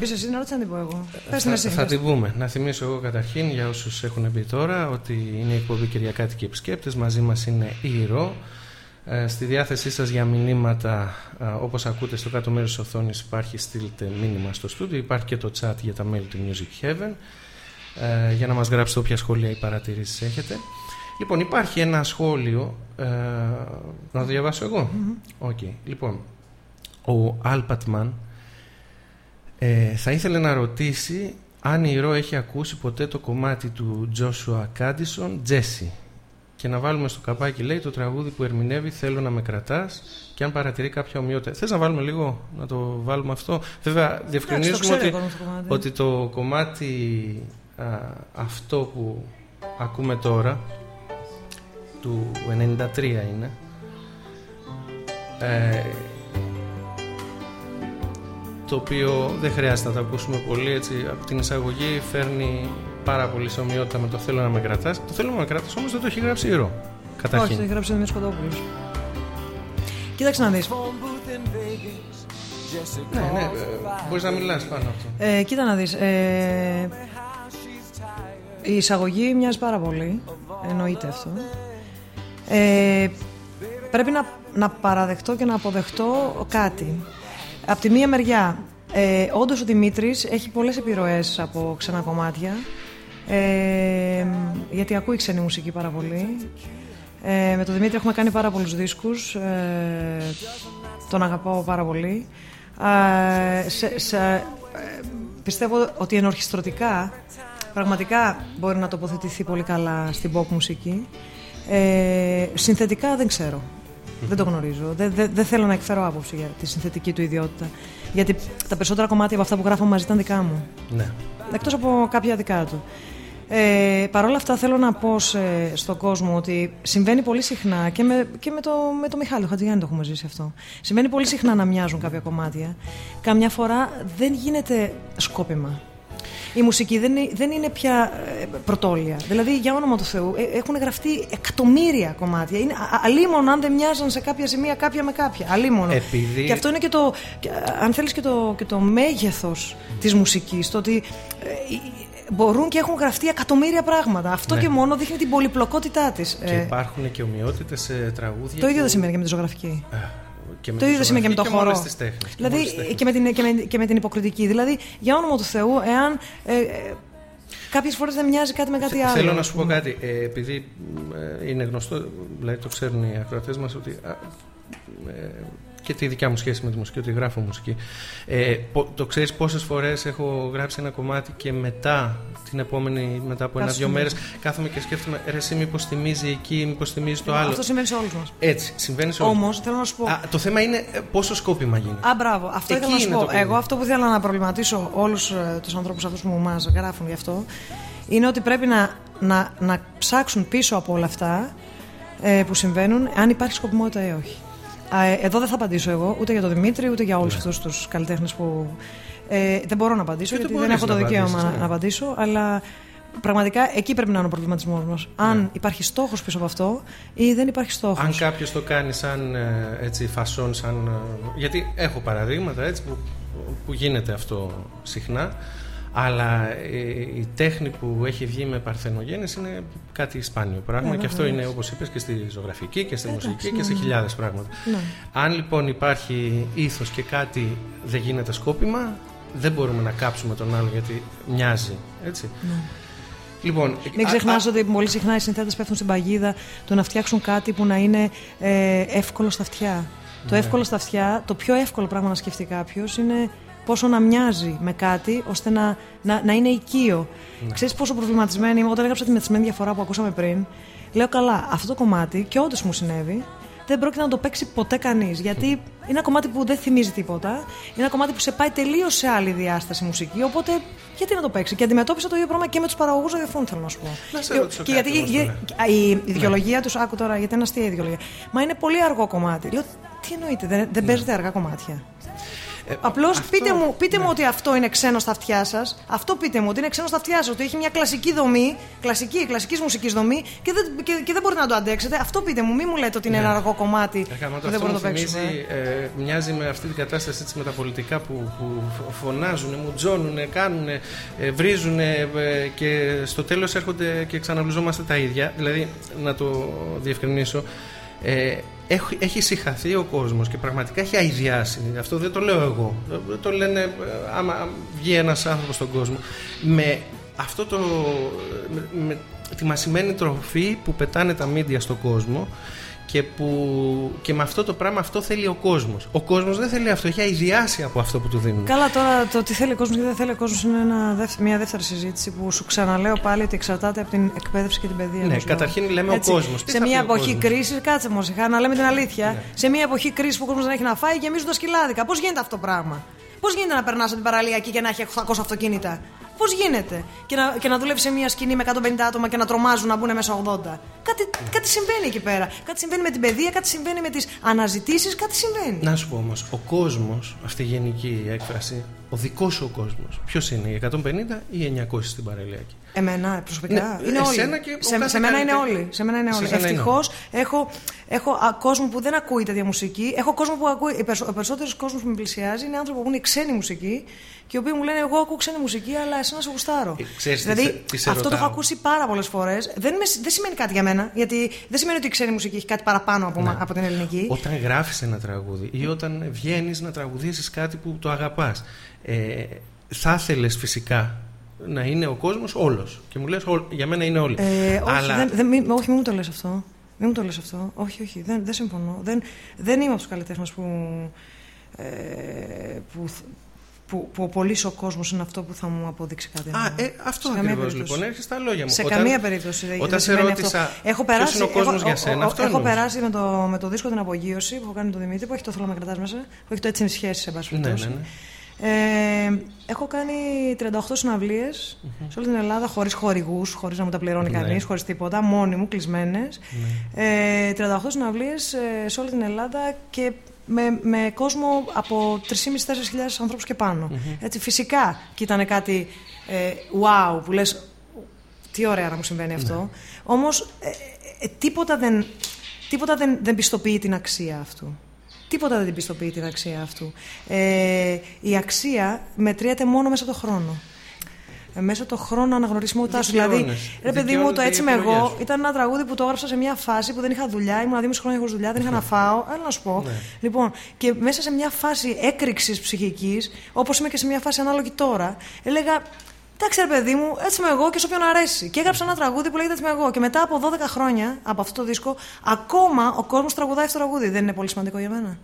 είμαστε να, πάλι. Θα την πεις εσύ, να ρώτησα να την πω εγώ. Πες την Θα, εσύ. θα πες. την πούμε. Να θυμίσω εγώ καταρχήν για όσους έχουν μπει τώρα ότι είναι η εκπομπή Κυριακάτικη Επισκέπτες. Μαζί μας είναι η Ρο. Ε, στη διάθεσή σας για μηνύματα ε, όπως ακούτε στο κάτω μέρος της οθόνης υπάρχει στείλτε μήνυμα στο στούντιο υπάρχει και το chat για τα mail του Music Heaven ε, για να μας γράψετε όποια σχόλια ή παρατηρήσεις έχετε λοιπόν υπάρχει ένα σχόλιο ε, να το διαβάσω εγώ Οκ. λοιπόν ο Άλπατμαν ε, θα ήθελε να ρωτήσει αν η Ηρώ έχει ακούσει ποτέ το κομμάτι του Joshua Kadison, Jessie. Και να βάλουμε στο καπάκι, λέει, το τραγούδι που ερμηνεύει «Θέλω να με κρατάς» και αν παρατηρεί κάποια ομοιότητα. Θες να βάλουμε λίγο, να το βάλουμε αυτό; Βέβαια, Εντάξει, το διευκρινίζουμε ξέρω ότι, εγώ αυτό το κομμάτι. ότι το κομμάτι α, αυτό που ακούμε τώρα, του 93 είναι, ε, το οποίο δεν χρειάζεται να το ακούσουμε πολύ έτσι από την εισαγωγή φέρνει πάρα πολύ σε ομοιότητα με το θέλω να με κρατάς το θέλω να με κρατάς όμως δεν το έχει γράψει η Ρο Όχι, καταρχήν το έχει γράψει ο Δημήτρης Κοντόπουλος. Κοίταξε να δεις. ναι, ναι, ε, μπορείς να μιλάς πάνω από αυτό Ε, κοίτα να δεις. Ε, η εισαγωγή μοιάζει πάρα πολύ. Εννοείται αυτό. Ε, πρέπει να, να παραδεχτώ και να αποδεχτώ κάτι. Απ' τη μία μεριά, ε, όντως ο Δημήτρης έχει πολλές επιρροές από ξένα κομμάτια. Ε, γιατί ακούει ξένη μουσική πάρα πολύ. Ε, με τον Δημήτρη έχουμε κάνει πάρα πολλούς δίσκους. Ε, τον αγαπάω πάρα πολύ. Ε, σε, σε, ε, πιστεύω ότι ενορχιστρωτικά πραγματικά μπορεί να τοποθετηθεί πολύ καλά στην pop μουσική. Ε, συνθετικά δεν ξέρω. Δεν το γνωρίζω. Δεν, δεν, δεν θέλω να εκφέρω άποψη για τη συνθετική του ιδιότητα. Γιατί τα περισσότερα κομμάτια από αυτά που γράφω μαζί ήταν δικά μου. ναι. Εκτός από κάποια δικά του. Ε, Παρ' όλα αυτά θέλω να πω σε, στον κόσμο ότι συμβαίνει πολύ συχνά και με, και με, το, με το Μιχάλη Χατζηγιάννη το έχουμε ζήσει αυτό. Συμβαίνει πολύ συχνά να μοιάζουν κάποια κομμάτια. Καμιά φορά δεν γίνεται σκόπιμα. Η μουσική δεν είναι, δεν είναι πια ε, πρωτόλια. Δηλαδή, για όνομα του Θεού, ε, έχουν γραφτεί εκατομμύρια κομμάτια. Είναι α- αλίμονο αν δεν μοιάζαν σε κάποια σημεία κάποια με κάποια. Αλίμονο. Επειδή- Και αυτό είναι και το, και, α, αν θέλεις και το, και το μέγεθος της μουσικής, το ότι ε, ε, μπορούν και έχουν γραφτεί εκατομμύρια πράγματα. Αυτό Ναι. και μόνο δείχνει την πολυπλοκότητά της. και Ε, υπάρχουν και ομοιότητες σε τραγούδια το ίδιο που- δεν σημαίνει και με τη ζωγραφική. Ε, και με Το τη ίδιο δεν σημαίνει και με το ζωγραφική χώρο. με όλες τις τέχνες, και δηλαδή με όλες τις τέχνες. και με, την, και, με, και με την υποκριτική. Δηλαδή, για όνομα του Θεού, εάν. Ε, ε, Κάποιες φορές δεν μοιάζει κάτι με κάτι άλλο. Θέλω να ας σου πω πούμε. κάτι. Ε, επειδή ε, είναι γνωστό, δηλαδή το ξέρουν οι ακροατές μας, ότι. Α, ε, και τη δικιά μου σχέση με τη μουσική, ότι γράφω μουσική. Ε, πο- το ξέρεις πόσες φορές έχω γράψει ένα κομμάτι και μετά την επόμενη, μετά από ένα-δύο Κάθεσαι. μέρες, κάθομαι και σκέφτομαι, ρε, εσύ μήπως θυμίζει εκεί, μήπως θυμίζει το άλλο. Αυτό σημαίνει σε όλους μας. Έτσι, συμβαίνει σε όλους. Όμως θέλω να σου πω. Α, το θέμα είναι ε, πόσο σκόπιμα γίνεται. Α, μπράβο. Αυτό Εκεί ήθελα να σου είναι πω. το παιδί. Εγώ αυτό που ήθελα να προβληματίσω όλους τους ανθρώπους αυτούς που μας γράφουν γι' αυτό είναι ότι πρέπει να, να, να ψάξουν πίσω από όλα αυτά ε, που συμβαίνουν αν υπάρχει σκοπιμότητα ή όχι. Α, ε, εδώ δεν θα απαντήσω εγώ ούτε για τον Δημήτρη ούτε για όλους αυτούς τους καλλιτέχνες που. Ε, δεν μπορώ να απαντήσω Και δεν γιατί δεν έχω μπορείς το να δικαίωμα απαντήσεις, να, ναι. να απαντήσω, αλλά πραγματικά εκεί πρέπει να είναι ο προβληματισμός μας. Αν υπάρχει στόχος πίσω από αυτό ή δεν υπάρχει στόχος. Αν κάποιος το κάνει σαν ε, έτσι, φασόν, σαν. ε, Γιατί έχω παραδείγματα έτσι, που, που γίνεται αυτό συχνά. Αλλά ε, η τέχνη που έχει βγει με παρθενογέννηση είναι κάτι σπάνιο πράγμα Ναι, και αυτό βεβαίως. είναι όπως είπες και στη ζωγραφική και στη Εντάξει, μουσική ναι, και σε ναι. χιλιάδες πράγματα. Ναι. Αν λοιπόν υπάρχει ήθος και κάτι δεν γίνεται σκόπιμα δεν μπορούμε να κάψουμε τον άλλο γιατί μοιάζει. Έτσι. Λοιπόν, Ναι. Μην α- ξεχνάς α- ότι πολύ συχνά οι συνθέτες πέφτουν στην παγίδα του να φτιάξουν κάτι που να είναι ε, εύκολο στα αυτιά. Το Ναι. εύκολο στα αυτιά, το πιο εύκολο πράγμα να σκεφτεί κάποιος είναι πόσο να μοιάζει με κάτι ώστε να, να, να είναι οικείο. Ναι. Ξέρεις πόσο προβληματισμένη είμαι; Όταν έγραψα τη μεθυσμένη διαφορά που ακούσαμε πριν. Λέω καλά, αυτό το κομμάτι, και όντως μου συνέβη, δεν πρόκειται να το παίξει ποτέ κανείς. Γιατί είναι ένα κομμάτι που δεν θυμίζει τίποτα. Είναι ένα κομμάτι που σε πάει τελείως σε άλλη διάσταση μουσική. Οπότε γιατί να το παίξει; Και αντιμετώπισα το ίδιο πράγμα και με τους παραγωγούς ραδιοφώνου, θέλω να σου πω. Να σε Και- ρωτήσω και κάτι γιατί όμως γε- τώρα. Ναι. η ιδεολογία τους, άκου τώρα, γιατί είναι αστεία η ιδεολογία. Μα είναι πολύ αργό κομμάτι. Λέω, τι εννοείται, δεν, δεν παίζετε αργά κομμάτια; Ε, Απλώς αυτό- πείτε, μου, πείτε ναι. μου ότι αυτό είναι ξένο στα αυτιά σας. Αυτό πείτε μου, ότι είναι ξένο στα αυτιά σας. Ότι έχει μια κλασική δομή, κλασική, κλασικής μουσικής δομή και δεν, και, και δεν μπορείτε να το αντέξετε. Αυτό πείτε μου. Μην μου λέτε ότι είναι Ναι. ένα αργό κομμάτι Ε, γαμώτο, που δεν αυτό μπορούμε να μου το παίξουμε. θυμίζει, ε, μοιάζει με αυτή την κατάσταση έτσι, με τα πολιτικά που, που φωνάζουν, μουτζώνουν, κάνουν, βρίζουν και στο τέλος έρχονται και ξαναβλουζόμαστε τα ίδια. Δηλαδή, να το διευκρινίσω, ε, έχει, έχει συγχαθεί ο κόσμος και πραγματικά έχει αηδιάσει. Αυτό δεν το λέω εγώ. Ε, Το λένε ε, άμα βγει ένας άνθρωπος στον κόσμο. Με αυτό το... Με, με τη μασημένη τροφή που πετάνε τα μίντια στον κόσμο και, που, και με αυτό το πράγμα αυτό θέλει ο κόσμος. Ο κόσμος δεν θέλει αυτό, έχει αηδιάσει από αυτό που του δίνουν. Καλά, τώρα το τι θέλει ο κόσμος και δεν θέλει ο κόσμος είναι ένα, δεύ- μια δεύτερη συζήτηση που σου ξαναλέω πάλι ότι εξαρτάται από την εκπαίδευση και την παιδεία. Ναι, ενός λαού. καταρχήν λέμε ο Έτσι, κόσμος. Τι Σε θα μια πει ο εποχή κόσμος; κρίσης, κάτσε μου, σιγά, να λέμε την αλήθεια. Ναι. Σε μια εποχή κρίσης που ο κόσμος δεν έχει να φάει, γεμίζουν τα σκυλάδικα. Πώς γίνεται αυτό το πράγμα; Πώς γίνεται να περνάς από την παραλία εκεί και να έχει 800 αυτοκίνητα; Πώς γίνεται; Και να, και να δουλεύει σε μια σκηνή με 150 άτομα και να τρομάζουν να μπουν μέσα 80. Κάτι, κάτι συμβαίνει εκεί πέρα. Κάτι συμβαίνει με την παιδεία, κάτι συμβαίνει με τις αναζητήσεις, κάτι συμβαίνει. Να σου πω όμως, ο κόσμος, αυτή η γενική έκφραση, ο δικός σου ο κόσμος, ποιος είναι, οι 150 ή οι 900 στην παραλιακή; Εμένα προσωπικά Ναι, είναι εσένα όλοι. και ο σε, κάθε σε μένα είναι καλλιτέχνη. όλοι. Σε μένα είναι Σε όλοι. σένα είναι Ευτυχώς έχω, έχω α, κόσμο που δεν ακούει τέτοια μουσική. Έχω κόσμο που ακούει. οι περισσο- Ο περισσότερο κόσμος που με πλησιάζει είναι άνθρωποι που ακούνε ξένη μουσική και οι οποίοι μου λένε: Εγώ ακούω ξένη μουσική, αλλά εσένα σε γουστάρω. Ε, ξέρεις τι δηλαδή σε- τι σε αυτό το ρωτάω. έχω ακούσει πάρα πολλές φορές. Δεν, με- δεν σημαίνει κάτι για μένα. Γιατί δεν σημαίνει ότι η ξένη μουσική έχει κάτι παραπάνω από, μα- από την ελληνική. Όταν γράφεις ένα τραγούδι ή όταν βγαίνεις να τραγουδήσεις κάτι που το αγαπάς, ε, θα ήθελε φυσικά να είναι ο κόσμος όλος. Και μου λες: Για μένα είναι όλοι. Ε, όχι, Αλλά δεν, δεν, μη, όχι, μην μου το λες αυτό. Μην μου το λες αυτό. Όχι, όχι, δεν, δεν συμφωνώ. Δεν, δεν είμαι από τους καλλιτέχνες που, ε, που, που, που ο πολύς ο κόσμος είναι αυτό που θα μου αποδείξει κάτι. Α, ε, αυτό Σε καμία ακριβώς περίπτωση. λοιπόν. Έρχεσαι στα λόγια μου. Σε Όταν- καμία περίπτωση δεν Όταν δεν σε σημαίνει ρώτησα αυτό. Έχω ποιος περάσει, είναι ο κόσμος έχω, για ο- σένα, ο- αυτό έχω εννοούσα. περάσει με το, με το δίσκο την απογείωση που έχω κάνει το Δημήτρη, που έχει το θέλω να με κρατάς μέσα, που έχει το έτσι είναι σχέση σε πάση Ναι, περιπτώσει. ναι, ναι. Ε, έχω κάνει 38 συναυλίες σε όλη την Ελλάδα χωρίς χορηγούς, χωρίς να μου τα πληρώνει Ναι. κανείς, χωρίς τίποτα, μόνοι μου, κλεισμένες. Ε, 38 συναυλίες ε, σε όλη την Ελλάδα και με, με κόσμο από 3.500-4.000 ανθρώπους και πάνω. Έτσι, φυσικά και ήταν κάτι ε, wow που λες τι ωραία να μου συμβαίνει αυτό. Όμως ε, ε, τίποτα, δεν, τίποτα δεν, δεν πιστοποιεί την αξία αυτού. Τίποτα δεν την πιστοποιεί την αξία αυτού. Ε, η αξία μετριέται μόνο μέσα από το χρόνο. Ε, μέσα από το χρόνο αναγνωρισιμότητάς σου. Δηλαδή, Δικαιώνεσαι. ρε παιδί μου, το Δικαιώνονται οι έτσι είμαι επιλογές εγώ σου. ήταν ένα τραγούδι που το έγραψα σε μια φάση που δεν είχα δουλειά. Ήμουν δύο χρόνια χωρίς δουλειά, δεν είχα να φάω. Έλα να σου πω. Ναι. Λοιπόν, και μέσα σε μια φάση έκρηξης ψυχικής, όπως είμαι και σε μια φάση ανάλογη τώρα, έλεγα Εντάξει, ρε παιδί μου, έτσι είμαι εγώ και σε όποιον αρέσει. Και έγραψα ένα τραγούδι που λέγεται Έτσι είμαι εγώ. Και μετά από 12 χρόνια από αυτό το δίσκο, ακόμα ο κόσμος τραγουδάει αυτό το τραγούδι. Δεν είναι πολύ σημαντικό για μένα.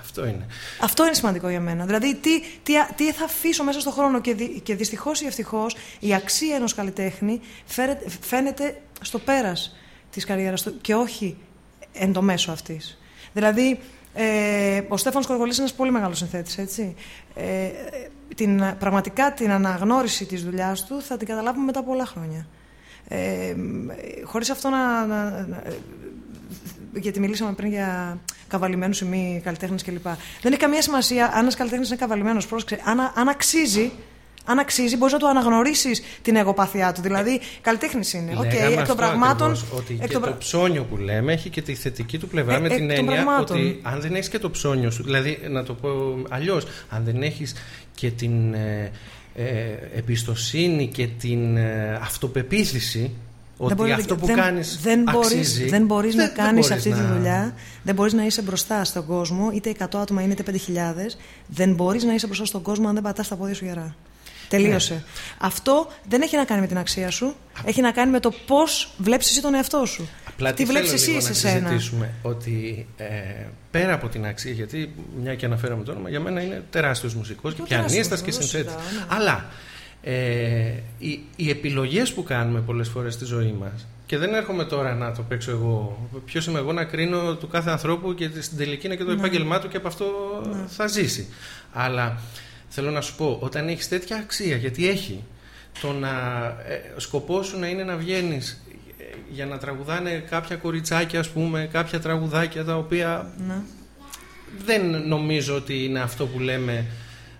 Αυτό είναι. Αυτό είναι σημαντικό για μένα. Δηλαδή, τι, τι, τι θα αφήσω μέσα στον χρόνο και, δυ, και δυστυχώς ή ευτυχώς η αξία ενός καλλιτέχνη φαίνεται, φαίνεται στο πέρας της καριέρας του και όχι εν τω μέσω αυτής. Δηλαδή, ε, ο Στέφανος Κορκολής είναι ένας πολύ μεγάλος συνθέτης, έτσι. Ε, την, πραγματικά την αναγνώριση της δουλειάς του θα την καταλάβουμε μετά από πολλά χρόνια. Ε, χωρίς αυτό να, να, να, γιατί μιλήσαμε πριν για καβαλημένους ή μη καλλιτέχνες κλπ. Δεν έχει καμία σημασία αν ένας καλλιτέχνης είναι καβαλημένος. Αν, αν αξίζει αν αξίζει, μπορείς να του αναγνωρίσεις την εγωπάθειά του. Δηλαδή, καλλιτέχνης είναι. OK, okay, εκ των πραγμάτων. Ότι εκ και το ψώνιο που λέμε έχει και τη θετική του πλευρά ε, με την έννοια ότι αν δεν έχεις και το ψώνιο σου. Δηλαδή, να το πω αλλιώς, αν δεν έχεις και την ε, ε, εμπιστοσύνη και την ε, αυτοπεποίθηση ότι μπορεί, αυτό που δεν, κάνεις δεν αξίζει. Μπορείς, δεν μπορείς να κάνεις αυτή τη δουλειά, δεν μπορείς να είσαι μπροστά στον κόσμο, είτε 100 άτομα είτε 5.000, δεν μπορείς να είσαι μπροστά στον κόσμο αν δεν πατάς τα πόδια σου γερά. Τελείωσε. Ναι. Αυτό δεν έχει να κάνει με την αξία σου. Έχει να κάνει με το πώς βλέπεις εσύ τον εαυτό σου. Απλά τι βλέπεις εσύ σε σένα. Να συζητήσουμε ότι ε, πέρα από την αξία, γιατί μια και αναφέραμε το όνομα, για μένα είναι τεράστιος μουσικός και πιανίστας και συνθέτη. Ναι. Αλλά ε, οι, οι επιλογές που κάνουμε πολλές φορές στη ζωή μας. Και δεν έρχομαι τώρα να το παίξω εγώ. Ποιος είμαι εγώ να κρίνω του κάθε ανθρώπου και στην τελική είναι και το ναι. επάγγελμά του και από αυτό ναι. θα ζήσει. Αλλά Θέλω να σου πω, όταν έχεις τέτοια αξία, γιατί έχει, το να ε, σκοπός σου να είναι να βγαίνεις ε, για να τραγουδάνε κάποια κοριτσάκια, ας πούμε, κάποια τραγουδάκια τα οποία ναι. δεν νομίζω ότι είναι αυτό που λέμε.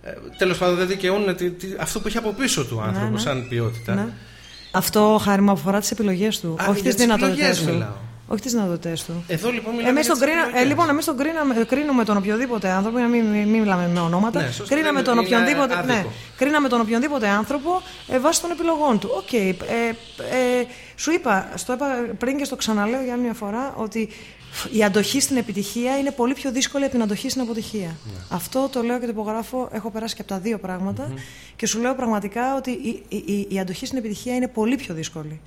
Ε, Τέλος πάντων, δεν δικαιούν αυτό που έχει από πίσω του άνθρωπο ναι, ναι. σαν ποιότητα. Ναι. Αυτό χάρη μου αφορά τις επιλογές του, όχι τις δυνατότητε του. Όχι τις δυνατότητές του. Εδώ λοιπόν μιλάμε εμείς τον, κρίνα, ε, λοιπόν, εμείς τον κρίναμε, κρίνουμε τον οποιοδήποτε άνθρωπο, για να μην, μην, μιλάμε με ονόματα. Ναι, κρίναμε, τον οποιονδήποτε, ναι, κρίναμε τον οποιονδήποτε άνθρωπο ε, βάσει των επιλογών του. OK. Okay, ε, ε, σου είπα, στο είπα πριν και στο ξαναλέω για μια φορά, ότι η αντοχή στην επιτυχία είναι πολύ πιο δύσκολη από την αντοχή στην αποτυχία. Ναι. Αυτό το λέω και το υπογράφω. Έχω περάσει και από τα δύο και σου λέω πραγματικά ότι η, η, η, αντοχή στην επιτυχία είναι πολύ πιο δύσκολη.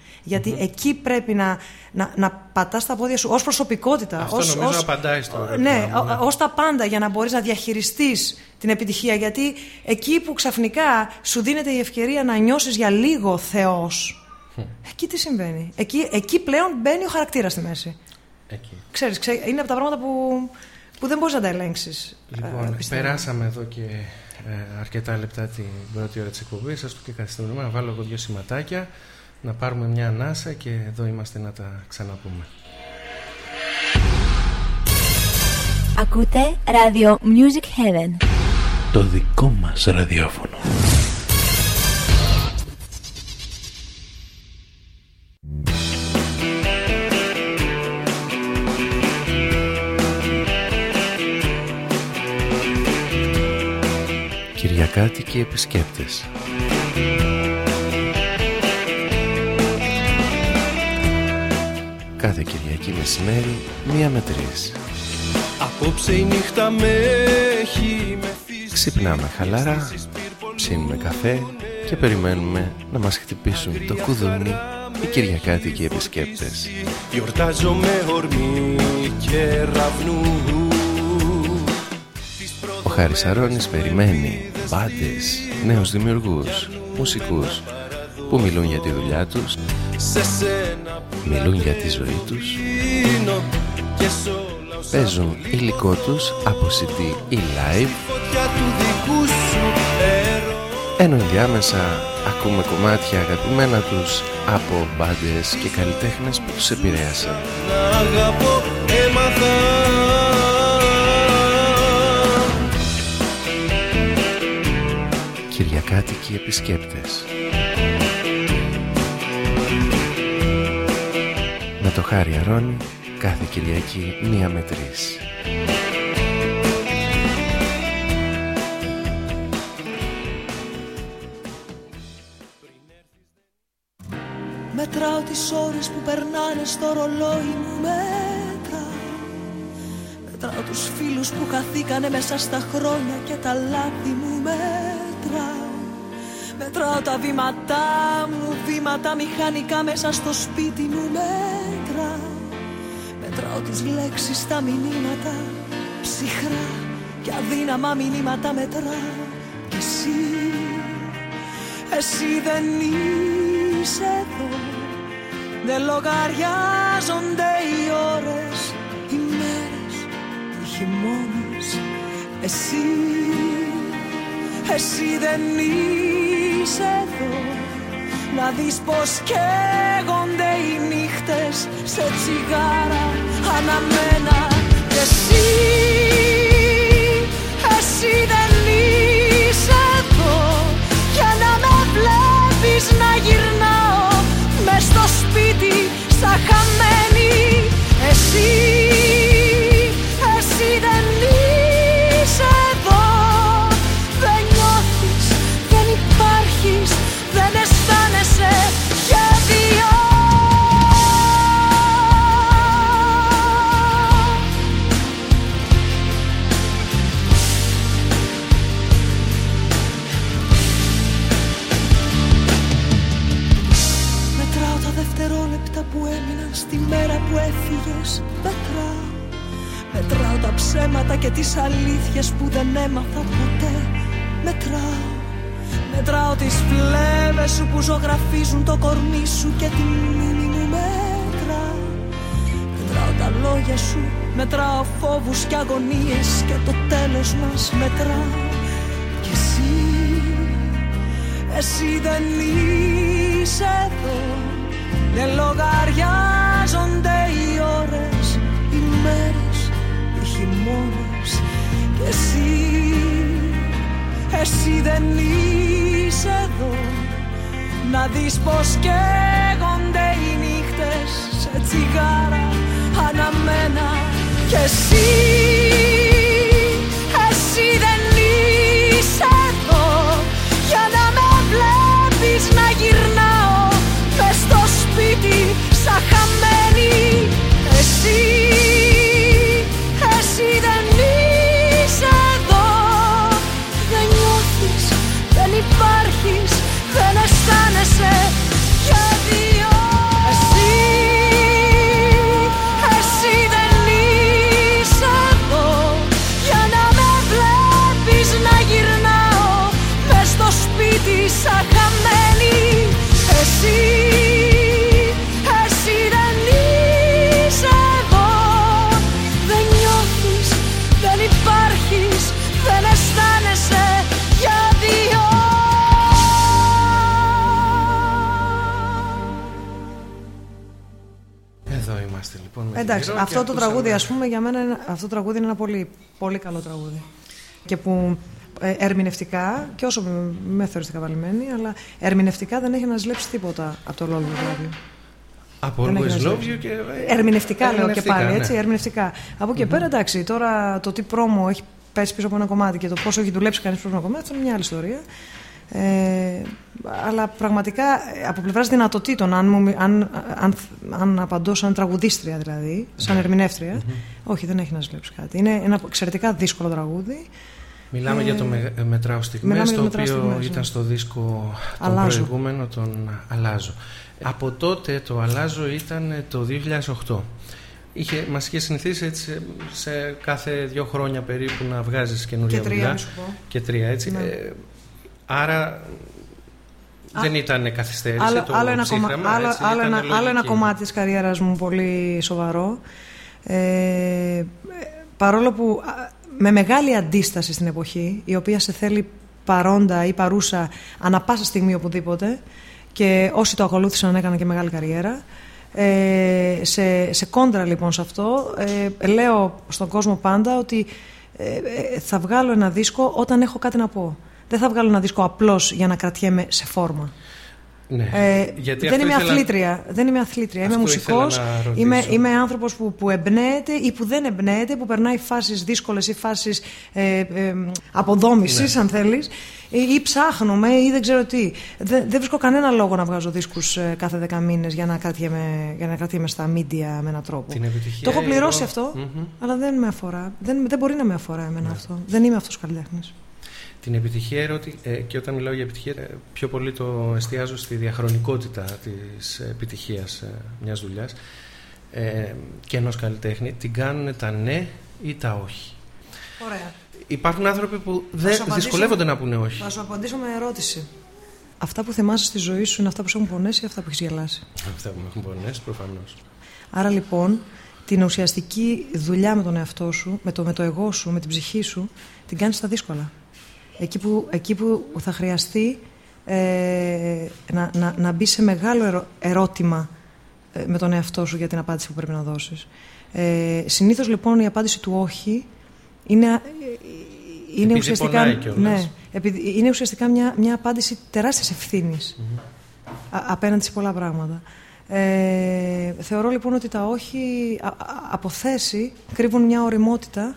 εκεί πρέπει να, να, να πατάς τα πόδια σου ως προσωπικότητα. Αυτό ως, νομίζω ως, απαντάει στο Ναι, ναι. ως τα πάντα για να μπορείς να διαχειριστείς την επιτυχία. Γιατί εκεί που ξαφνικά σου δίνεται η ευκαιρία να νιώσεις για λίγο Θεός. Εκεί τι συμβαίνει; Εκεί, εκεί πλέον μπαίνει ο χαρακτήρας στη μέση. Εκεί. Ξέρεις, είναι από τα πράγματα που, που δεν μπορείς να τα ελέγξεις. Λοιπόν, ε, περάσαμε εδώ και ε, αρκετά λεπτά την πρώτη ώρα της εκπομπής. Σα το και καθυστερούμε να βάλω εγώ δύο σηματάκια, να πάρουμε μια ανάσα και εδώ είμαστε να τα ξαναπούμε. Ακούτε ράδιο Music Heaven. Το δικό μας ραδιόφωνο. Κυριακάτικοι επισκέπτες. Κάθε Κυριακή μεσημέρι, μία με τρεις. Απόψε η νύχτα με έχει Ξυπνάμε χαλαρά, ψήνουμε καφέ και περιμένουμε να μας χτυπήσουν το κουδούνι οι Κυριακάτικοι επισκέπτες. Γιορτάζω με ορμή και ραβνού Ο Χάρης Αρώνης περιμένει μπάντες, νέους δημιουργούς, μουσικούς που μιλούν για τη δουλειά τους, μιλούν για τη ζωή τους, παίζουν υλικό τους από CD ή live, ενώ ενδιάμεσα ακούμε κομμάτια αγαπημένα τους από μπάντες και καλλιτέχνες που τους επηρέασαν. Κυριακάτικοι επισκέπτες. Με το Χάρη Αρώνη κάθε Κυριακή μία με τρεις. Μετράω τις ώρες που περνάνε στο ρολόι μου μέτρα. Μετράω τους φίλους που χαθήκανε μέσα στα χρόνια και τα λάθη μου μέτρα Μετράω τα βήματά μου, βήματα μηχανικά μέσα στο σπίτι μου μέτρα. Μετράω τις λέξεις στα μηνύματα, ψυχρά και αδύναμα μηνύματα μετρά. Και εσύ, εσύ δεν είσαι εδώ. Δεν λογαριάζονται οι ώρες, οι μέρες, οι χειμώνες. Εσύ, εσύ δεν είσαι εδώ να δεις πως καίγονται οι νύχτες σε τσιγάρα αναμένα. Και εσύ, εσύ δεν είσαι εδώ. Για να με βλέπεις να γυρνάω μες στο σπίτι σαν χαμένη. Εσύ, εσύ ψέματα και τις αλήθειες που δεν έμαθα ποτέ. Μετράω Μετράω τις φλέβες σου που ζωγραφίζουν το κορμί σου και τη μνήμη μου Μετράω. Μετράω τα λόγια σου Μετράω φόβους και αγωνίες και το τέλος μας μετράω. Και εσύ εσύ δεν είσαι εδώ. Δεν λογαριάζονται εσύ Εσύ δεν είσαι εδώ. Να δεις πως καίγονται οι νύχτες Σε τσιγάρα αναμένα. Και εσύ Εσύ δεν Εντάξει, Ηρώ και αυτό το ακούσαμε- τραγούδι, ας πούμε, για μένα είναι- αυτό το τραγούδι είναι ένα πολύ, πολύ καλό τραγούδι. Και που ε, ερμηνευτικά, και όσο με, με θεωρείς καβαλημένη, αλλά ερμηνευτικά δεν έχει να ζηλέψει τίποτα από το Love You Love You. Από Δεν έχει Always να Love ζηλέψει. You και. Ερμηνευτικά λέω και Ερμηνευτικά, πάλι, ναι. έτσι, ερμηνευτικά. Από εκεί πέρα, εντάξει, τώρα το τι πρόμο έχει πέσει πίσω από ένα κομμάτι και το πόσο έχει δουλέψει κανείς πίσω από ένα κομμάτι, αυτό είναι μια άλλη ιστορία. Ε, αλλά πραγματικά ε, από πλευράς δυνατοτήτων, αν, μου, μι- αν, αν, αν απαντώ σαν τραγουδίστρια δηλαδή, σαν ερμηνεύτρια, όχι, δεν έχει να ζηλέψει κάτι. Είναι ένα εξαιρετικά δύσκολο τραγούδι. Μιλάμε Ε, για το με, ε, Μετράω Στιγμές, μιλάμε για το το Μετράω οποίο Στιγμές, ναι. ήταν στο δίσκο τον Αλλάζω. προηγούμενο, τον Αλλάζω. Από τότε το Αλλάζω ήταν ε, το 2008. Είχε, μας είχε συνηθίσει έτσι σε κάθε δύο χρόνια περίπου να βγάζεις καινούργια Και τρία, δουλειά. να σου πω. Και τρία, έτσι. Ναι. Ε, άρα δεν ήταν καθυστέρηση Άλλο, το άλλο, ένα, κομμα, ψύχραμα, άλλο, έτσι, άλλο, ήταν ένα, άλλο ένα λογική. κομμάτι της καριέρας μου πολύ σοβαρό. Ε, παρόλο που α, με μεγάλη αντίσταση στην εποχή, η οποία σε θέλει παρόντα ή παρούσα ανα πάσα στιγμή οπουδήποτε και όσοι το ακολούθησαν έκαναν και μεγάλη καριέρα. Ε, σε, σε κόντρα λοιπόν σε αυτό, ε, λέω στον κόσμο πάντα ότι ε, ε, θα βγάλω ένα δίσκο όταν έχω κάτι να πω. Δεν θα βγάλω ένα δίσκο απλώς για να κρατιέμαι σε φόρμα. Ναι. Ε, Γιατί δεν αυτό είμαι ήθελα- αθλήτρια. Δεν είμαι αθλήτρια. Είμαι Αυτό ήθελα μουσικός. να ρωτήσω. Είμαι, είμαι άνθρωπος που, που εμπνέεται ή που δεν εμπνέεται, που περνάει φάσεις δύσκολες ή φάσεις ε, ε, αποδόμησης, Ναι. αν θέλεις, ή, ή ψάχνουμε ή δεν ξέρω τι. Δεν, δεν βρίσκω κανένα λόγο να βγάζω δίσκους ε, κάθε δέκα μήνες για να, κρατιέμαι, για να κρατιέμαι στα μίντια με έναν τρόπο. Την επιτυχία Το έχω πληρώσει εγώ- αυτό, Μμμ. αλλά δεν με αφορά. Δεν, δεν μπορεί να με αφορά εμένα αυτό. Δεν είμαι αυτός ο καλλιτέχνης. Την επιτυχία ε, και όταν μιλάω για επιτυχία ε, πιο πολύ το εστιάζω στη διαχρονικότητα της επιτυχίας ε, μιας δουλειάς ε, και ενός καλλιτέχνη την κάνουν τα ναι ή τα όχι. Ωραία. Υπάρχουν άνθρωποι που δεν δυσκολεύονται να πούνε όχι. Θα σου απαντήσω με ερώτηση. Αυτά που θυμάσαι στη ζωή σου είναι αυτά που σου έχουν πονέσει ή αυτά που έχεις γελάσει; Αυτά που με έχουν πονέσει, προφανώς. Άρα λοιπόν, την ουσιαστική δουλειά με τον εαυτό σου, με το, με το εγώ σου, με την ψυχή σου, την κάνεις στα δύσκολα. Εκεί που, εκεί που θα χρειαστεί ε, να, να, να μπει σε μεγάλο ερώτημα ε, με τον εαυτό σου για την απάντηση που πρέπει να δώσεις. Ε, συνήθως λοιπόν η απάντηση του όχι είναι, ε, είναι ουσιαστικά, ναι, επειδή, είναι ουσιαστικά μια, μια απάντηση τεράστιας ευθύνης απέναντι σε πολλά πράγματα. Ε, θεωρώ λοιπόν ότι τα όχι από θέση κρύβουν μια οριμότητα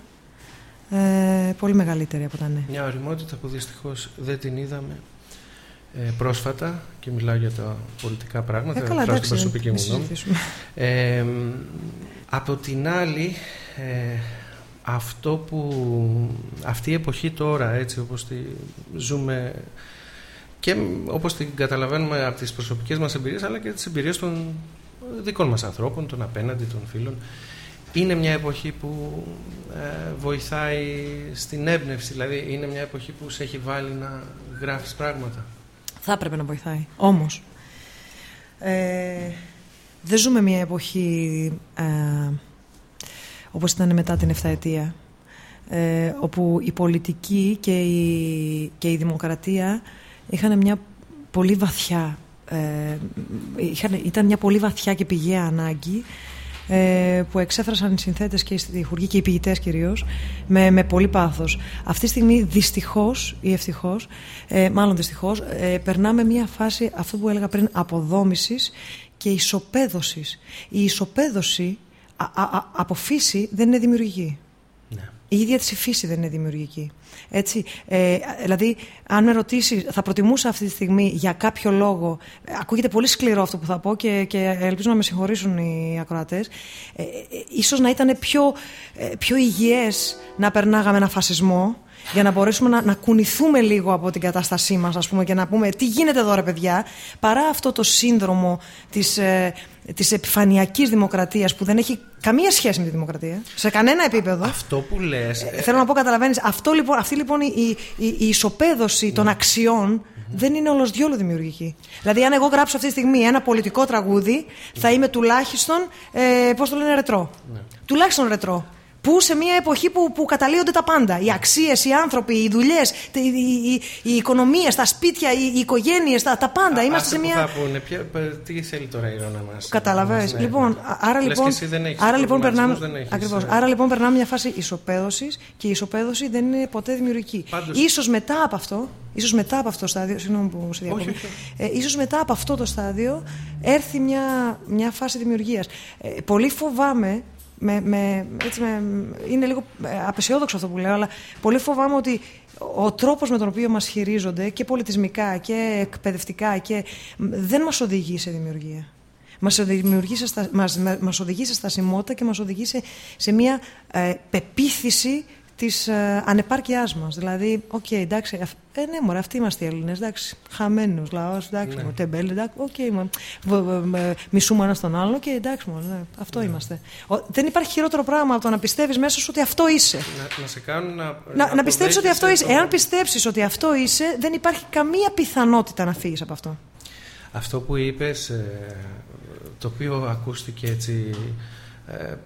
ε, πολύ μεγαλύτερη από τα ναι. Μια οριμότητα που δυστυχώς δεν την είδαμε ε, πρόσφατα και μιλάω για τα πολιτικά πράγματα, ε, καλά, εντάξει, προσωπική μου γνώμη. Ε, από την άλλη, ε, αυτό που, αυτή η εποχή τώρα, έτσι όπως τη ζούμε και όπως την καταλαβαίνουμε από τις προσωπικές μας εμπειρίες αλλά και τις εμπειρίες των δικών μας ανθρώπων, των απέναντι, των φίλων είναι μια εποχή που ε, βοηθάει στην έμπνευση δηλαδή είναι μια εποχή που σε έχει βάλει να γράφεις πράγματα θα έπρεπε να βοηθάει. Όμως, ε, δεν ζούμε μια εποχή ε, όπως ήταν μετά την Εφταετία, ε, όπου η πολιτική και η, και η δημοκρατία είχαν μια πολύ βαθιά, ε, είχαν, ήταν μια πολύ βαθιά και πηγαία ανάγκη ε, που εξέφρασαν οι συνθέτες και οι στιχουργοί και οι ποιητές κυρίως με, με πολύ πάθος. Αυτή τη στιγμή δυστυχώς ή ευτυχώς, ε, μάλλον δυστυχώς, ε, περνάμε μια φάση αυτό που έλεγα πριν αποδόμησης και ισοπαίδωσης. Η ισοπαίδωση από φύση δεν είναι δημιουργική. Ναι. Η ίδια της η φύση δεν είναι δημιουργική. Έτσι, ε, δηλαδή, αν με ρωτήσεις, θα προτιμούσα αυτή τη στιγμή για κάποιο λόγο. Ακούγεται πολύ σκληρό αυτό που θα πω και, και ελπίζω να με συγχωρήσουν οι ακροατές. Ε, ε, ίσως να ήταν πιο, ε, πιο υγιές να περνάγαμε ένα φασισμό για να μπορέσουμε να, να κουνηθούμε λίγο από την κατάστασή μας ας πούμε, και να πούμε τι γίνεται εδώ ρε παιδιά παρά αυτό το σύνδρομο της, ε, της επιφανειακής δημοκρατίας που δεν έχει καμία σχέση με τη δημοκρατία σε κανένα επίπεδο αυτό που λες ε, θέλω να πω καταλαβαίνεις αυτό, λοιπόν, αυτή λοιπόν η, η, η ισοπαίδωση των αξιών δεν είναι όλος διόλου δημιουργική. Δηλαδή, αν εγώ γράψω αυτή τη στιγμή ένα πολιτικό τραγούδι, θα είμαι τουλάχιστον. Ε, Πώς το λένε, ρετρό. Ναι. Τουλάχιστον ρετρό που σε μια εποχή που, που καταλύονται τα πάντα. Οι αξίες, οι άνθρωποι, οι δουλειές, οι, οι, οι οικονομίες, τα σπίτια, οι, οι οικογένειες, τα, τα πάντα. Α, Είμαστε σε μια. Θα πούνε, ποια, τι θέλει τώρα η Ρώνα μας; Καταλαβαίνεις. Λοιπόν, άρα λοιπόν, άρα, λοιπόν περνάμε, ακριβώς, άρα λοιπόν περνάμε μια φάση ισοπαίδωσης και η ισοπαίδωση δεν είναι ποτέ δημιουργική. Πάντως... Ίσως μετά από αυτό, ίσως μετά από αυτό το στάδιο, συγγνώμη που σε διακόπτω, ε, ίσως μετά από αυτό το στάδιο έρθει μια, μια φάση δημιουργίας. Ε, πολύ φοβάμαι με, με, έτσι με, είναι λίγο ε, απεσιόδοξο αυτό που λέω, αλλά πολύ φοβάμαι ότι ο τρόπος με τον οποίο μας χειρίζονται και πολιτισμικά και εκπαιδευτικά και δεν μας οδηγεί σε δημιουργία. Μας οδηγεί σε, μας, μας οδηγεί σε στασιμότητα και μας οδηγεί σε, σε μια ε, πεποίθηση της ε, ανεπάρκειάς μας. Δηλαδή, OK, okay, εντάξει, ε, ναι, μωρέ, αυτοί είμαστε οι Έλληνες. Εντάξει, χαμένος λαός, εντάξει, ναι. τεμπέλ, εντάξει, OK, okay, μισούμε ένας τον άλλο και εντάξει, μωρέ, ναι, αυτό ναι. είμαστε. Ο, δεν υπάρχει χειρότερο πράγμα από το να πιστεύεις μέσα σου ότι αυτό είσαι. Να, να σε κάνουν να. Να, να πιστεύεις ότι αυτό είσαι. Εάν πιστέψεις ότι αυτό είσαι, δεν υπάρχει καμία πιθανότητα να φύγεις από αυτό. Αυτό που είπες, ε, το οποίο ακούστηκε έτσι ε,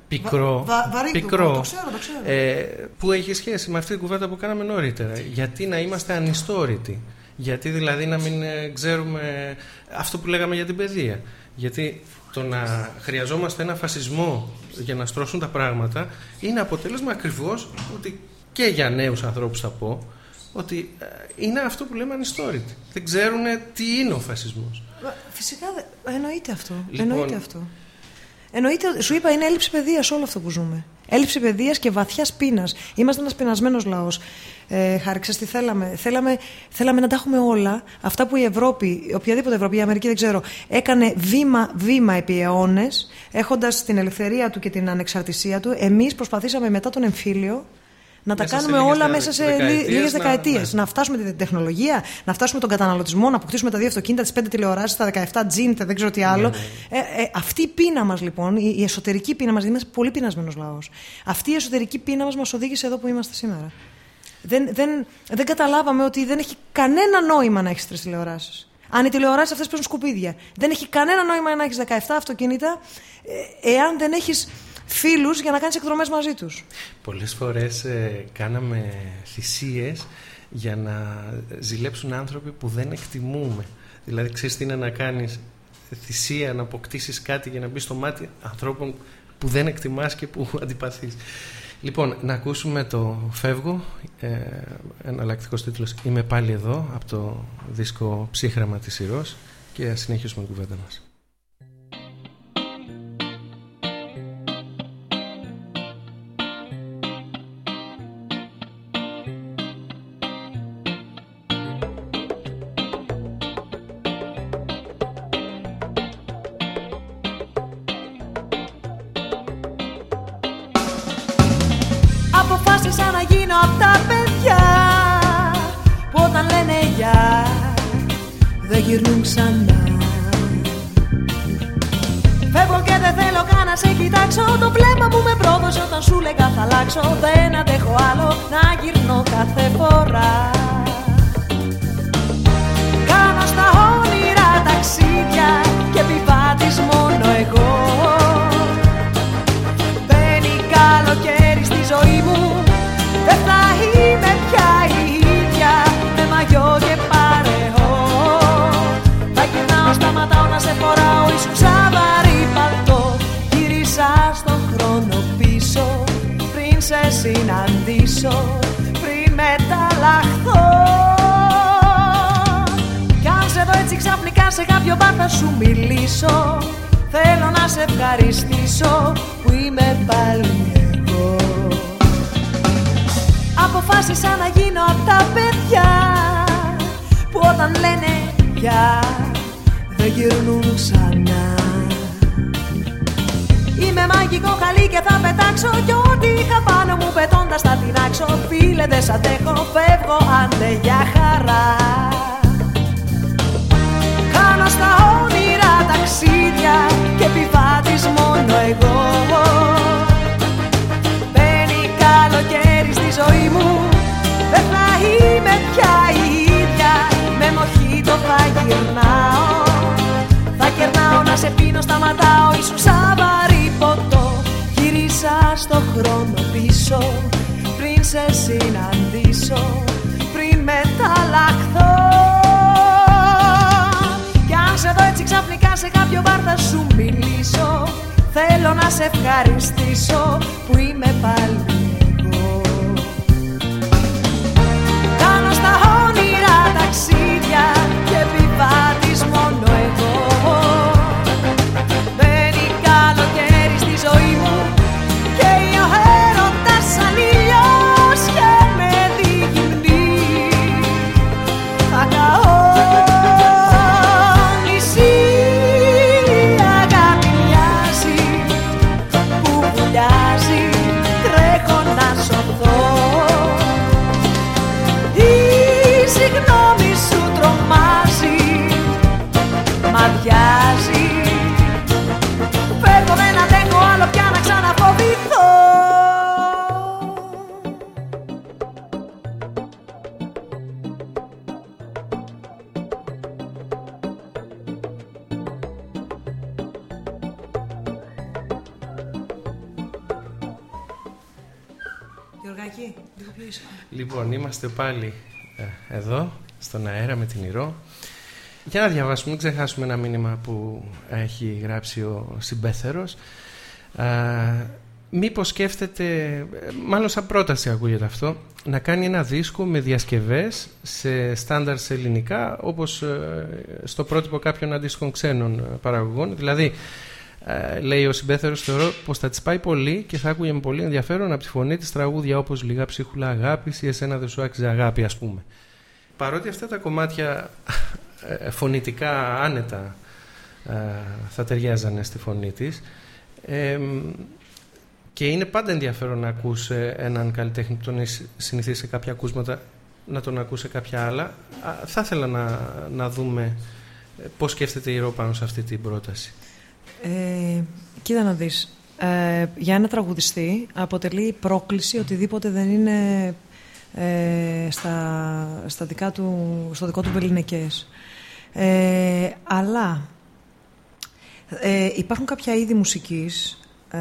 πικρό, βα, βα, πικρό το ξέρω, το ξέρω. Ε, που έχει σχέση με αυτή την κουβέντα που κάναμε νωρίτερα. Γιατί να είμαστε ανιστόρητοι. Γιατί δηλαδή να μην ε, ξέρουμε αυτό που λέγαμε για την παιδεία. Γιατί το να χρειαζόμαστε ένα φασισμό για να στρώσουν τα πράγματα είναι αποτέλεσμα ακριβώς ότι και για νέους ανθρώπους θα πω ότι ε, είναι αυτό που λέμε ανιστόρητοι. Δεν ξέρουν τι είναι ο φασισμός. Φυσικά εννοείται αυτό. Λοιπόν, εννοείται αυτό. Εννοείται, σου είπα, είναι έλλειψη παιδείας όλο αυτό που ζούμε. Έλλειψη παιδείας και βαθιάς πείνας. Είμαστε ένας πεινασμένος λαός. Ε, Χάρηξε τι θέλαμε. θέλαμε. Θέλαμε να τα έχουμε όλα. Αυτά που η Ευρώπη, οποιαδήποτε Ευρώπη, η Αμερική δεν ξέρω, έκανε βήμα-βήμα επί αιώνες, έχοντας την ελευθερία του και την ανεξαρτησία του. Εμείς προσπαθήσαμε μετά τον εμφύλιο να τα Μέσα σε κάνουμε λίγες όλα δε- μέσα σε δεκαετίες λίγες να- δεκαετίες. ναι. Να φτάσουμε την τεχνολογία, να φτάσουμε τον καταναλωτισμό, να αποκτήσουμε τα δύο αυτοκίνητα, τις πέντε τηλεοράσεις, τα 17 τζιν, τα δεν ξέρω τι άλλο. Ναι, Ε, ε, αυτή η πείνα μας λοιπόν, η, η εσωτερική πείνα μας, γιατί είμαστε πολύ πεινασμένος λαός. Αυτή η εσωτερική πείνα μας μας οδήγησε εδώ που είμαστε σήμερα. Δεν, δεν, δεν καταλάβαμε ότι δεν έχει κανένα νόημα να έχεις τρεις τηλεοράσεις. Αν οι τηλεοράσεις αυτές παίζουν σκουπίδια. Δεν έχει κανένα νόημα να έχεις 17 αυτοκίνητα, ε, εάν δεν έχεις φίλους για να κάνεις εκδρομές μαζί τους. Πολλές φορές ε, κάναμε θυσίες για να ζηλέψουν άνθρωποι που δεν εκτιμούμε. Δηλαδή, ξέρεις τι είναι να κάνεις θυσία, να αποκτήσεις κάτι για να μπεις στο μάτι ανθρώπων που δεν εκτιμάς και που <laughs> αντιπαθείς. Λοιπόν, να ακούσουμε το «Φεύγω», ε, εναλλακτικός τίτλος «Είμαι πάλι εδώ» από το δίσκο «Ψύχραμα της Ηρώς» και ας συνεχίσουμε την κουβέντα μας. Λοιπόν, είμαστε πάλι ε, εδώ, στον αέρα με την Ηρώ. Για να διαβάσουμε, μην ξεχάσουμε ένα μήνυμα που έχει γράψει ο Συμπέθερος. Ε, μήπως σκέφτεται, ε, μάλλον σαν πρόταση ακούγεται αυτό, να κάνει ένα δίσκο με διασκευές σε στάνταρ σε ελληνικά, όπως ε, στο πρότυπο κάποιων αντίστοιχων ξένων ε, παραγωγών. Δηλαδή, ε, λέει ο Συμπέθερος, θεωρώ πως θα της πάει πολύ και θα άκουγε με πολύ ενδιαφέρον από τη φωνή της τραγούδια όπως «Λιγά ψίχουλα αγάπης» ή «Εσένα δεν σου άξιζε αγάπη» ας πούμε. Παρότι αυτά τα κομμάτια ε, φωνητικά άνετα ε, θα ταιριάζανε στη φωνή της, ε, Και είναι πάντα ενδιαφέρον να ακούς ε, έναν καλλιτέχνη που τον έχεις συνηθίσει σε κάποια ακούσματα να τον ακούσει σε κάποια άλλα. Θα ήθελα να, να δούμε ε, πώς σκέφτεται η Ρο πάνω σε αυτή την πρόταση. Ε, κοίτα να δεις. Ε, για ένα τραγουδιστή αποτελεί πρόκληση οτιδήποτε δεν είναι ε, στα, στα δικά του, στο δικό του βεληνικές. Ε, αλλά ε, υπάρχουν κάποια είδη μουσικής ε,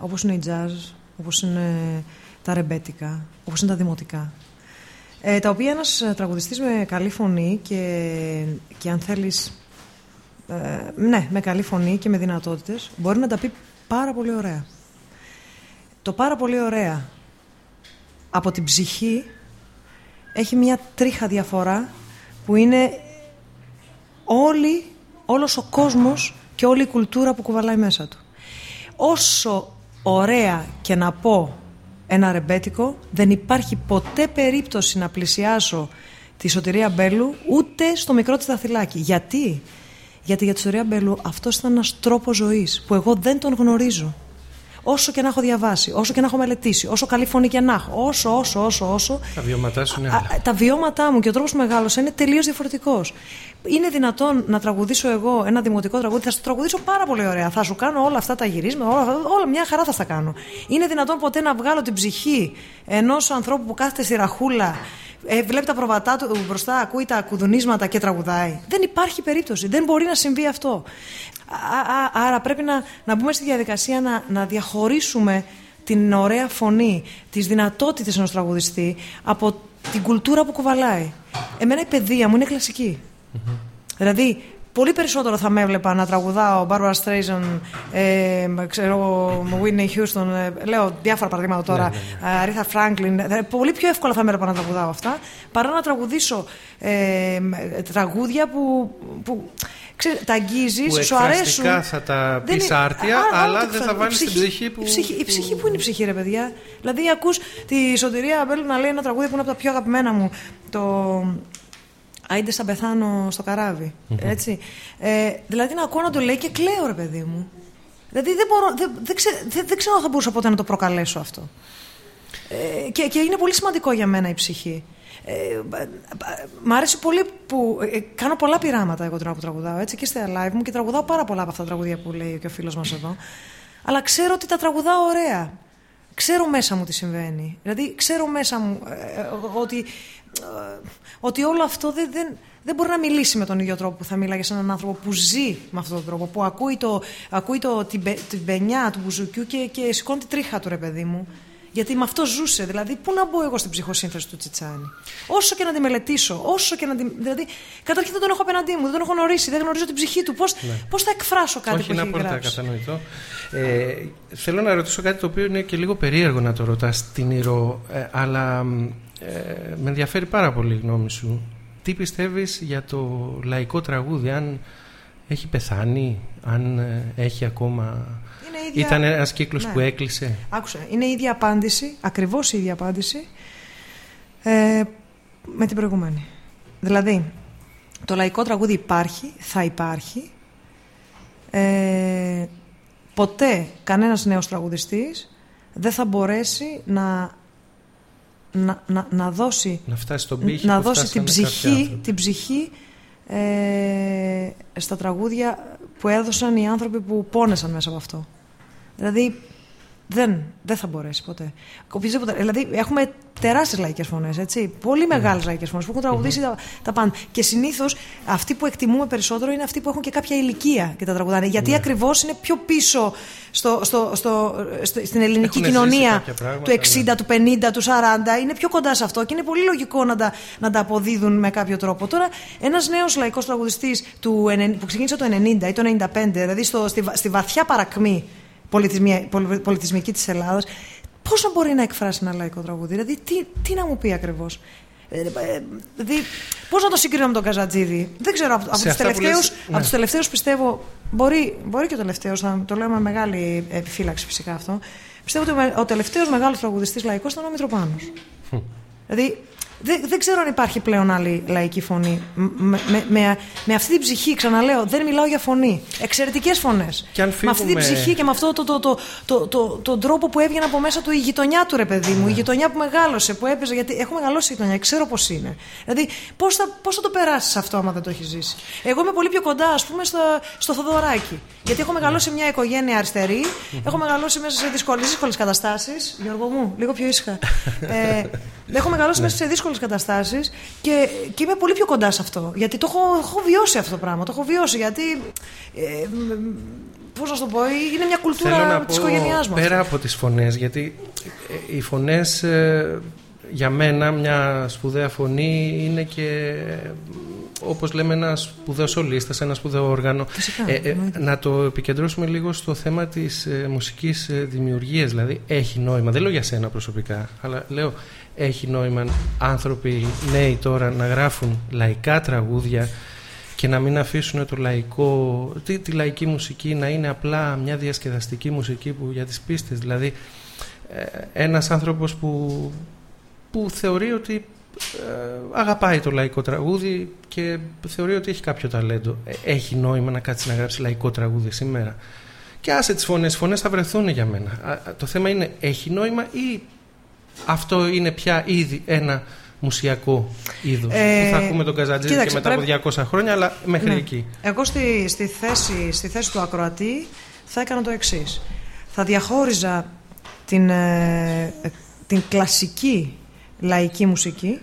όπως είναι η jazz, όπως είναι τα ρεμπέτικα, όπως είναι τα δημοτικά ε, τα οποία ένας τραγουδιστής με καλή φωνή και, και αν θέλεις ε, ναι, με καλή φωνή και με δυνατότητες μπορεί να τα πει πάρα πολύ ωραία το πάρα πολύ ωραία από την ψυχή έχει μια τρίχα διαφορά που είναι όλη, όλος ο κόσμος και όλη η κουλτούρα που κουβαλάει μέσα του. Όσο ωραία και να πω ένα ρεμπέτικο, δεν υπάρχει ποτέ περίπτωση να πλησιάσω τη Σωτηρία Μπέλου ούτε στο μικρό της δαθυλάκι. Γιατί; Γιατί για τη Σωτηρία Μπέλου αυτός ήταν ένας τρόπος ζωής που εγώ δεν τον γνωρίζω όσο και να έχω διαβάσει, όσο και να έχω μελετήσει, όσο καλή φωνή και να έχω, όσο, όσο, όσο, όσο. Τα βιώματά σου είναι άλλα. Τα βιώματά μου και ο τρόπος που μεγάλωσα είναι τελείως διαφορετικός. Είναι δυνατόν να τραγουδήσω εγώ ένα δημοτικό τραγούδι, θα σου τραγουδήσω πάρα πολύ ωραία. Θα σου κάνω όλα αυτά τα γυρίσματα, όλα, όλα μια χαρά θα τα κάνω. Είναι δυνατόν ποτέ να βγάλω την ψυχή ενός ανθρώπου που κάθεται στη ραχούλα ε, βλέπει τα προβατά του μπροστά, ακούει τα κουδουνίσματα και τραγουδάει. Δεν υπάρχει περίπτωση. Δεν μπορεί να συμβεί αυτό. άρα πρέπει να, να μπούμε στη διαδικασία να, να διαχωρίσουμε την ωραία φωνή, τις δυνατότητες ενός τραγουδιστή από την κουλτούρα που κουβαλάει. Εμένα η παιδεία μου είναι Δηλαδή, πολύ περισσότερο θα με έβλεπα να τραγουδάω Barbara Streisand, ε, ξέρω, Whitney Houston, ε, λέω διάφορα παραδείγματα τώρα, ναι, ναι, ναι. Franklin. πολύ πιο εύκολα θα με έβλεπα να τραγουδάω αυτά, παρά να τραγουδήσω ε, τραγούδια που, που ξέρεις, τα αγγίζεις, σου αρέσουν. θα τα πεις άρτια, αλλά δεν θα βάλεις την ψυχή που. Η ψυχή, η ψυχή που είναι η ψυχή, ρε παιδιά. Δηλαδή, ακούς τη Σωτηρία Αμπέλου να λέει ένα τραγούδι που είναι από τα πιο αγαπημένα μου. Το Άιντε σαν πεθάνω στο καραβι Έτσι. Ε, δηλαδή να ακούω να το λέει και κλαίω, ρε παιδί μου. Δηλαδή δεν, μπορώ, δεν, δεν, ξέ, δεν, δεν ξέρω αν θα μπορούσα ποτέ να το προκαλέσω αυτό. Ε, και, και είναι πολύ σημαντικό για μένα η ψυχή. Ε, μ' αρέσει πολύ που ε, κάνω πολλά πειράματα εγώ τώρα που τραγουδάω έτσι και στα live μου και τραγουδάω πάρα πολλά από αυτά τα τραγουδία που λέει και ο φίλος μας εδώ αλλά ξέρω ότι τα τραγουδάω ωραία ξέρω μέσα μου τι συμβαίνει δηλαδή ξέρω μέσα μου ε, ε ότι ότι όλο αυτό δεν, δεν, δεν μπορεί να μιλήσει με τον ίδιο τρόπο που θα μίλαγε σε έναν άνθρωπο που ζει με αυτόν τον τρόπο, που ακούει, το, ακούει το, την, την πενιά του μπουζουκιού και, και σηκώνει τη τρίχα του, ρε παιδί μου. Γιατί με αυτό ζούσε. Δηλαδή, πού να μπω εγώ στην ψυχοσύνθεση του Τσιτσάνη; Όσο και να τη μελετήσω, όσο και να τη. Δηλαδή, καταρχήν δεν τον έχω απέναντί μου, δεν τον έχω γνωρίσει, δεν γνωρίζω την ψυχή του. Πώς ναι. πώς θα εκφράσω κάτι Όχι, που έχει γράψει. Όχι, είναι κατανοητό. Ε, θέλω να ρωτήσω κάτι το οποίο είναι και λίγο περίεργο να το ρωτάς στην Ηρώ, ε, αλλά ε, με ενδιαφέρει πάρα πολύ η γνώμη σου. Τι πιστεύεις για το λαϊκό τραγούδι, αν έχει πεθάνει, αν ε, έχει ακόμα... ίδια... Ήταν ένας κύκλος ναι. που έκλεισε; Άκουσα, είναι η ίδια απάντηση, ακριβώς η ίδια απάντηση, ε, με την προηγούμενη. Δηλαδή, το λαϊκό τραγούδι υπάρχει, θα υπάρχει. Ε, ποτέ κανένας νέος τραγουδιστής δεν θα μπορέσει να να, να, να δώσει, να φτάσει στον πύχη να δώσει την ψυχή, την ψυχή ε, στα τραγούδια που έδωσαν οι άνθρωποι που πόνεσαν μέσα από αυτό. Δηλαδή δεν, δεν θα μπορέσει ποτέ. Δηλαδή, έχουμε τεράστιες λαϊκές φωνές. Πολύ μεγάλες mm. λαϊκές φωνές που έχουν τραγουδήσει τα, τα πάντα. Και συνήθως αυτοί που εκτιμούμε περισσότερο είναι αυτοί που έχουν και κάποια ηλικία και τα τραγουδάνε. Γιατί ναι. ακριβώς είναι πιο πίσω στο, στο, στο, στην ελληνική κοινωνία του 60, ναι. του 50, του 40. Είναι πιο κοντά σε αυτό και είναι πολύ λογικό να τα, να τα αποδίδουν με κάποιο τρόπο. Τώρα, ένας νέος λαϊκός τραγουδιστής που ξεκίνησε το 90 ή το 95, δηλαδή στο, στη, στη βαθιά παρακμή πολιτισμική της Ελλάδας πώς να μπορεί να εκφράσει ένα λαϊκό τραγούδι; Δηλαδή τι, τι να μου πει ακριβώς; Ε, ε, δηλαδή, πώς να το συγκρίνω με τον Καζατζίδη δεν ξέρω από, από τους, τελευταίους, ναι. τους τελευταίους πιστεύω μπορεί, μπορεί και ο τελευταίος θα το λέω με μεγάλη επιφύλαξη φυσικά αυτό πιστεύω ότι ο τελευταίος μεγάλος τραγουδιστής λαϊκός ήταν ο Μητροπάνος δηλαδή Δεν, δεν ξέρω αν υπάρχει πλέον άλλη λαϊκή φωνή. Με, με, με, με αυτή την ψυχή, ξαναλέω, δεν μιλάω για φωνή. Εξαιρετικές φωνές. Με αυτή την ψυχή και με αυτό το, το, το, το, το, τον τρόπο που έβγαινε από μέσα του η γειτονιά του, ρε παιδί μου. Η γειτονιά που μεγάλωσε, που έπαιζε. Γιατί έχω μεγαλώσει η γειτονιά, ξέρω πώς είναι. Δηλαδή, πώς θα, πώς θα το περάσεις αυτό άμα δεν το έχεις ζήσει; Εγώ είμαι πολύ πιο κοντά, ας πούμε, στο, στο Θοδωράκι. Γιατί έχω μεγαλώσει μια οικογένεια αριστερή, έχω μεγαλώσει μέσα σε δύσκολες καταστάσεις. Γιώργο μου, λίγο πιο ήσυχα. ε, έχω μεγαλώσει μέσα σε δύσκολες καταστάσεις και, και είμαι πολύ πιο κοντά σε αυτό. Γιατί το έχω, έχω βιώσει αυτό το πράγμα. Το έχω βιώσει γιατί. Ε, Πώς να το πω, είναι μια κουλτούρα της οικογένειάς μας. Πέρα από τις φωνές, γιατί ε, οι φωνές ε, για μένα μια σπουδαία φωνή είναι και όπως λέμε ένα σπουδαίο σολίστας, ένα σπουδαίο όργανο. ε, ε, να το επικεντρώσουμε λίγο στο θέμα της ε, μουσικής ε, δημιουργίας, δηλαδή έχει νόημα, δεν λέω για σένα προσωπικά, αλλά λέω έχει νόημα άνθρωποι νέοι τώρα να γράφουν λαϊκά τραγούδια και να μην αφήσουν το λαϊκό, τη, τη λαϊκή μουσική να είναι απλά μια διασκεδαστική μουσική που, για τις πίστες. Δηλαδή ε, ένας άνθρωπος που, που θεωρεί ότι ε, αγαπάει το λαϊκό τραγούδι και θεωρεί ότι έχει κάποιο ταλέντο. Ε, έχει νόημα να κάτσει να γράψει λαϊκό τραγούδι σήμερα. Και άσε τις φωνές, οι φωνές θα βρεθούν για μένα. Το θέμα είναι έχει νόημα ή αυτό είναι πια ήδη ένα μουσιακό είδος. Ε, που θα ακούμε τον Καζατζίδη και μετά πρέπει... από 200 χρόνια, αλλά μέχρι ναι. εκεί. Εγώ στη, στη, θέση, στη θέση του ακροατή θα έκανα το εξής. Θα διαχώριζα την, ε, την κλασική λαϊκή μουσική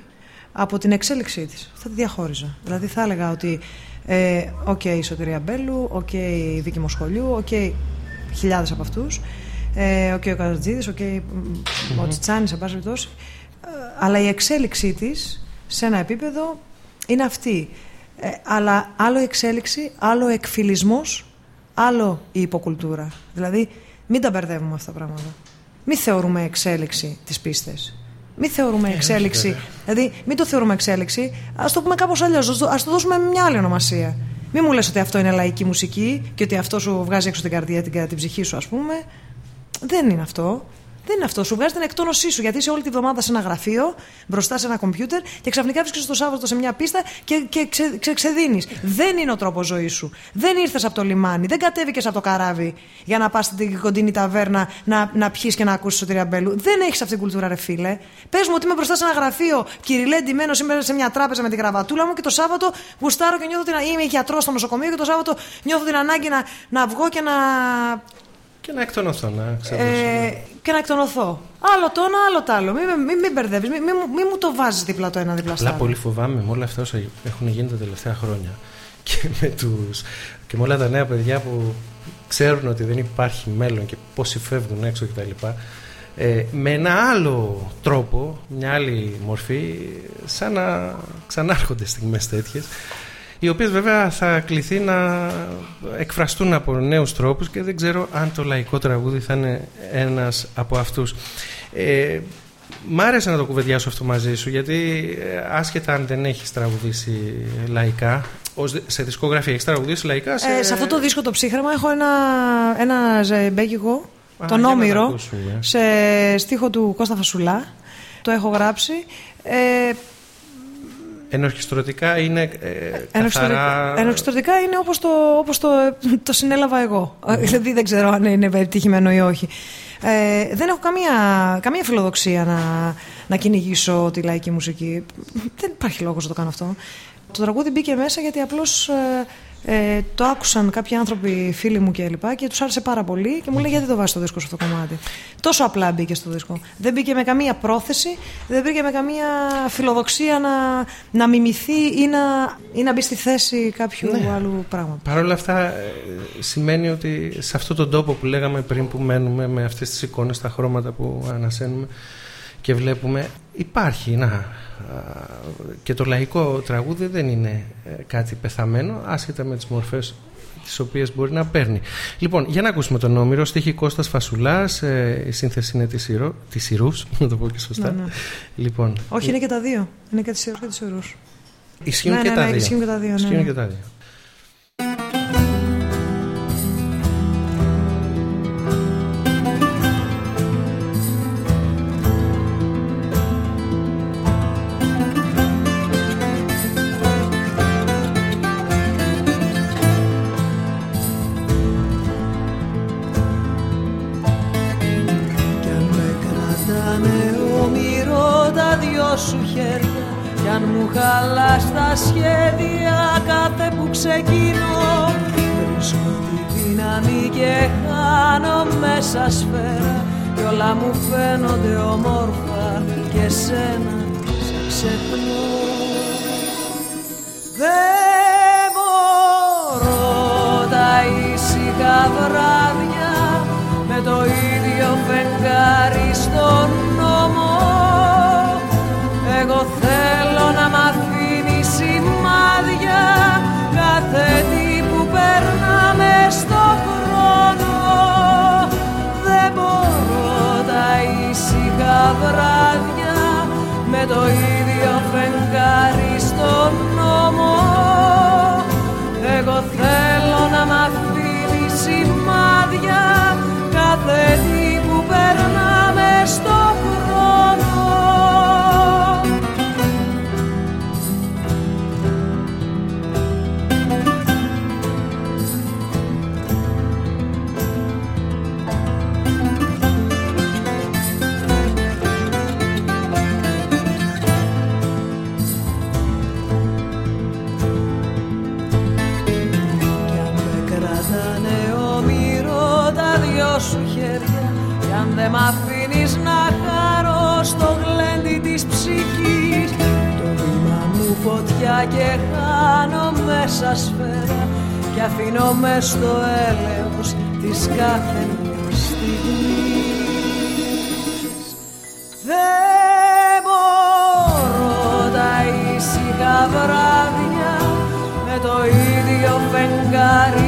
από την εξέλιξή της. Θα τη διαχώριζα. Δηλαδή θα έλεγα ότι ε, ok okay, η Σωτηρία Μπέλου, ok okay, η Βίκυ Μοσχολιού, ok okay, χιλιάδες από αυτούς, ε, οκ ο Καζαντζίδης, οκ ο Τσιτσάνης, σε πάση περιπτώσει. Ε, αλλά η εξέλιξή της σε ένα επίπεδο είναι αυτή. Ε, αλλά άλλο η εξέλιξη, άλλο ο εκφυλισμός, άλλο η υποκουλτούρα. Δηλαδή μην τα μπερδεύουμε αυτά τα πράγματα. Μην θεωρούμε εξέλιξη τις πίστες. Μην θεωρούμε ε, εξέλιξη. Δηλαδή, μην το θεωρούμε εξέλιξη. Α το πούμε κάπως αλλιώς. Α το δώσουμε μια άλλη ονομασία. Μην μου λες ότι αυτό είναι λαϊκή μουσική και ότι αυτός σου βγάζει έξω την καρδιά, την, την ψυχή σου, ας πούμε. Δεν είναι αυτό. Δεν είναι αυτό. Σου βγάζει την εκτόνωσή σου γιατί είσαι όλη τη βδομάδα σε ένα γραφείο, μπροστά σε ένα κομπιούτερ και ξαφνικά βρίσκεσαι το Σάββατο σε μια πίστα και, και ξε, ξε, ξεδίνεις. Δεν είναι ο τρόπος ζωής σου. Δεν ήρθες από το λιμάνι, δεν κατέβηκες από το καράβι για να πας στην κοντινή ταβέρνα να, να πιεις και να ακούσεις το τριαμπέλου. Δεν έχεις αυτή την κουλτούρα, ρε φίλε. Πες μου ότι είμαι μπροστά σε ένα γραφείο, κυριλέ ντυμένος, είμαι σε μια τράπεζα με την κραβατούλα μου και το Σάββατο γουστάρω και νιώθω την. είμαι γιατρός στο νοσοκομείο και το Σάββατο νιώθω την ανάγκη να, να βγω και να και να εκτονωθώ, να Ε, και να εκτονωθώ. Άλλο το ένα, άλλο το άλλο. Μην, μην, μην μπερδεύεις, μην, μην, μην, μου το βάζεις δίπλα το ένα δίπλα στο άλλο. πολύ φοβάμαι με όλα αυτά όσα έχουν γίνει τα τελευταία χρόνια <laughs> και με, τους, και με όλα τα νέα παιδιά που ξέρουν ότι δεν υπάρχει μέλλον και πόσοι φεύγουν έξω κτλ. Ε, με ένα άλλο τρόπο, μια άλλη μορφή, σαν να ξανάρχονται στιγμές τέτοιες οι οποίες βέβαια θα κληθεί να εκφραστούν από νέους τρόπους και δεν ξέρω αν το λαϊκό τραγούδι θα είναι ένας από αυτούς. Ε, μ' άρεσε να το κουβεντιάσω αυτό μαζί σου γιατί ε, άσχετα αν δεν έχεις τραγουδήσει λαϊκά σε δισκογραφία έχεις τραγουδήσει λαϊκά σε... Ε, σε αυτό το δίσκο το ψύχρεμα έχω ένα, ένα ζεμπέκικο τον Όμηρο σε στίχο του Κώστα Φασουλά. Το έχω γράψει. Ε, Ενορχιστρωτικά είναι ε, καθαρά... Ενορχιστρωτικά είναι όπως το, όπως το, το συνέλαβα εγώ. Δηλαδή δεν ξέρω αν είναι επιτυχημένο ή όχι. Ε, δεν έχω καμία, καμία φιλοδοξία να, να κυνηγήσω τη λαϊκή μουσική. Δεν υπάρχει λόγος να το κάνω αυτό. Το τραγούδι μπήκε μέσα γιατί απλώς ε, ε, το άκουσαν κάποιοι άνθρωποι, φίλοι μου και λοιπά και τους άρεσε πάρα πολύ και μου λέει γιατί το βάζεις στο δίσκο σε αυτό το κομμάτι; Τόσο απλά μπήκε στο δίσκο. Δεν μπήκε με καμία πρόθεση, δεν μπήκε με καμία φιλοδοξία να, να μιμηθεί ή να, ή να μπει στη θέση κάποιου ναι. άλλου πράγματος. Παρ' όλα αυτά ε, σημαίνει ότι σε αυτόν τον τόπο που λέγαμε πριν που μένουμε με αυτές τις εικόνες, τα χρώματα που ανασένουμε και βλέπουμε υπάρχει να, και το λαϊκό τραγούδι δεν είναι ε, κάτι πεθαμένο άσχετα με τις μορφές τις οποίες μπορεί να παίρνει. Λοιπόν, για να ακούσουμε τον Όμηρο, στίχη Κώστας Φασουλάς, ε, η σύνθεση είναι της, Ιρού, της Ιρούς, <laughs> να το πω και σωστά. Ναι, ναι. Λοιπόν, Όχι, είναι και τα δύο. Είναι και της Ιρούς και της Ιρούς. Ισχύουν, ναι, και, ναι, τα ναι, δύο. ισχύουν και τα δύο. Ισχύουν και τα δύο. Σου χέρια κι αν μου χαλάς τα σχέδια κάθε που ξεκινώ Βρίσκω τη δύναμη και χάνω μέσα σφαίρα. Κι όλα μου φαίνονται ομόρφα και σένα σε ξεχνώ. Δεν μπορώ τα ήσυχα βράδια με το ίδιο φεγγάρι στον βράδια με το ίδιο φεγγάρι στον νόμο. Εγώ θέλω να μ' αφήνει σημάδια κάθε τι που περνάμε στο στο γλέντι της ψυχής. Το βήμα μου φωτιά και χάνω μέσα σφαίρα Κι αφήνω μες στο έλεος της κάθε μιας στιγμής. Δεν μπορώ τα ήσυχα βράδια με το ίδιο φεγγάρι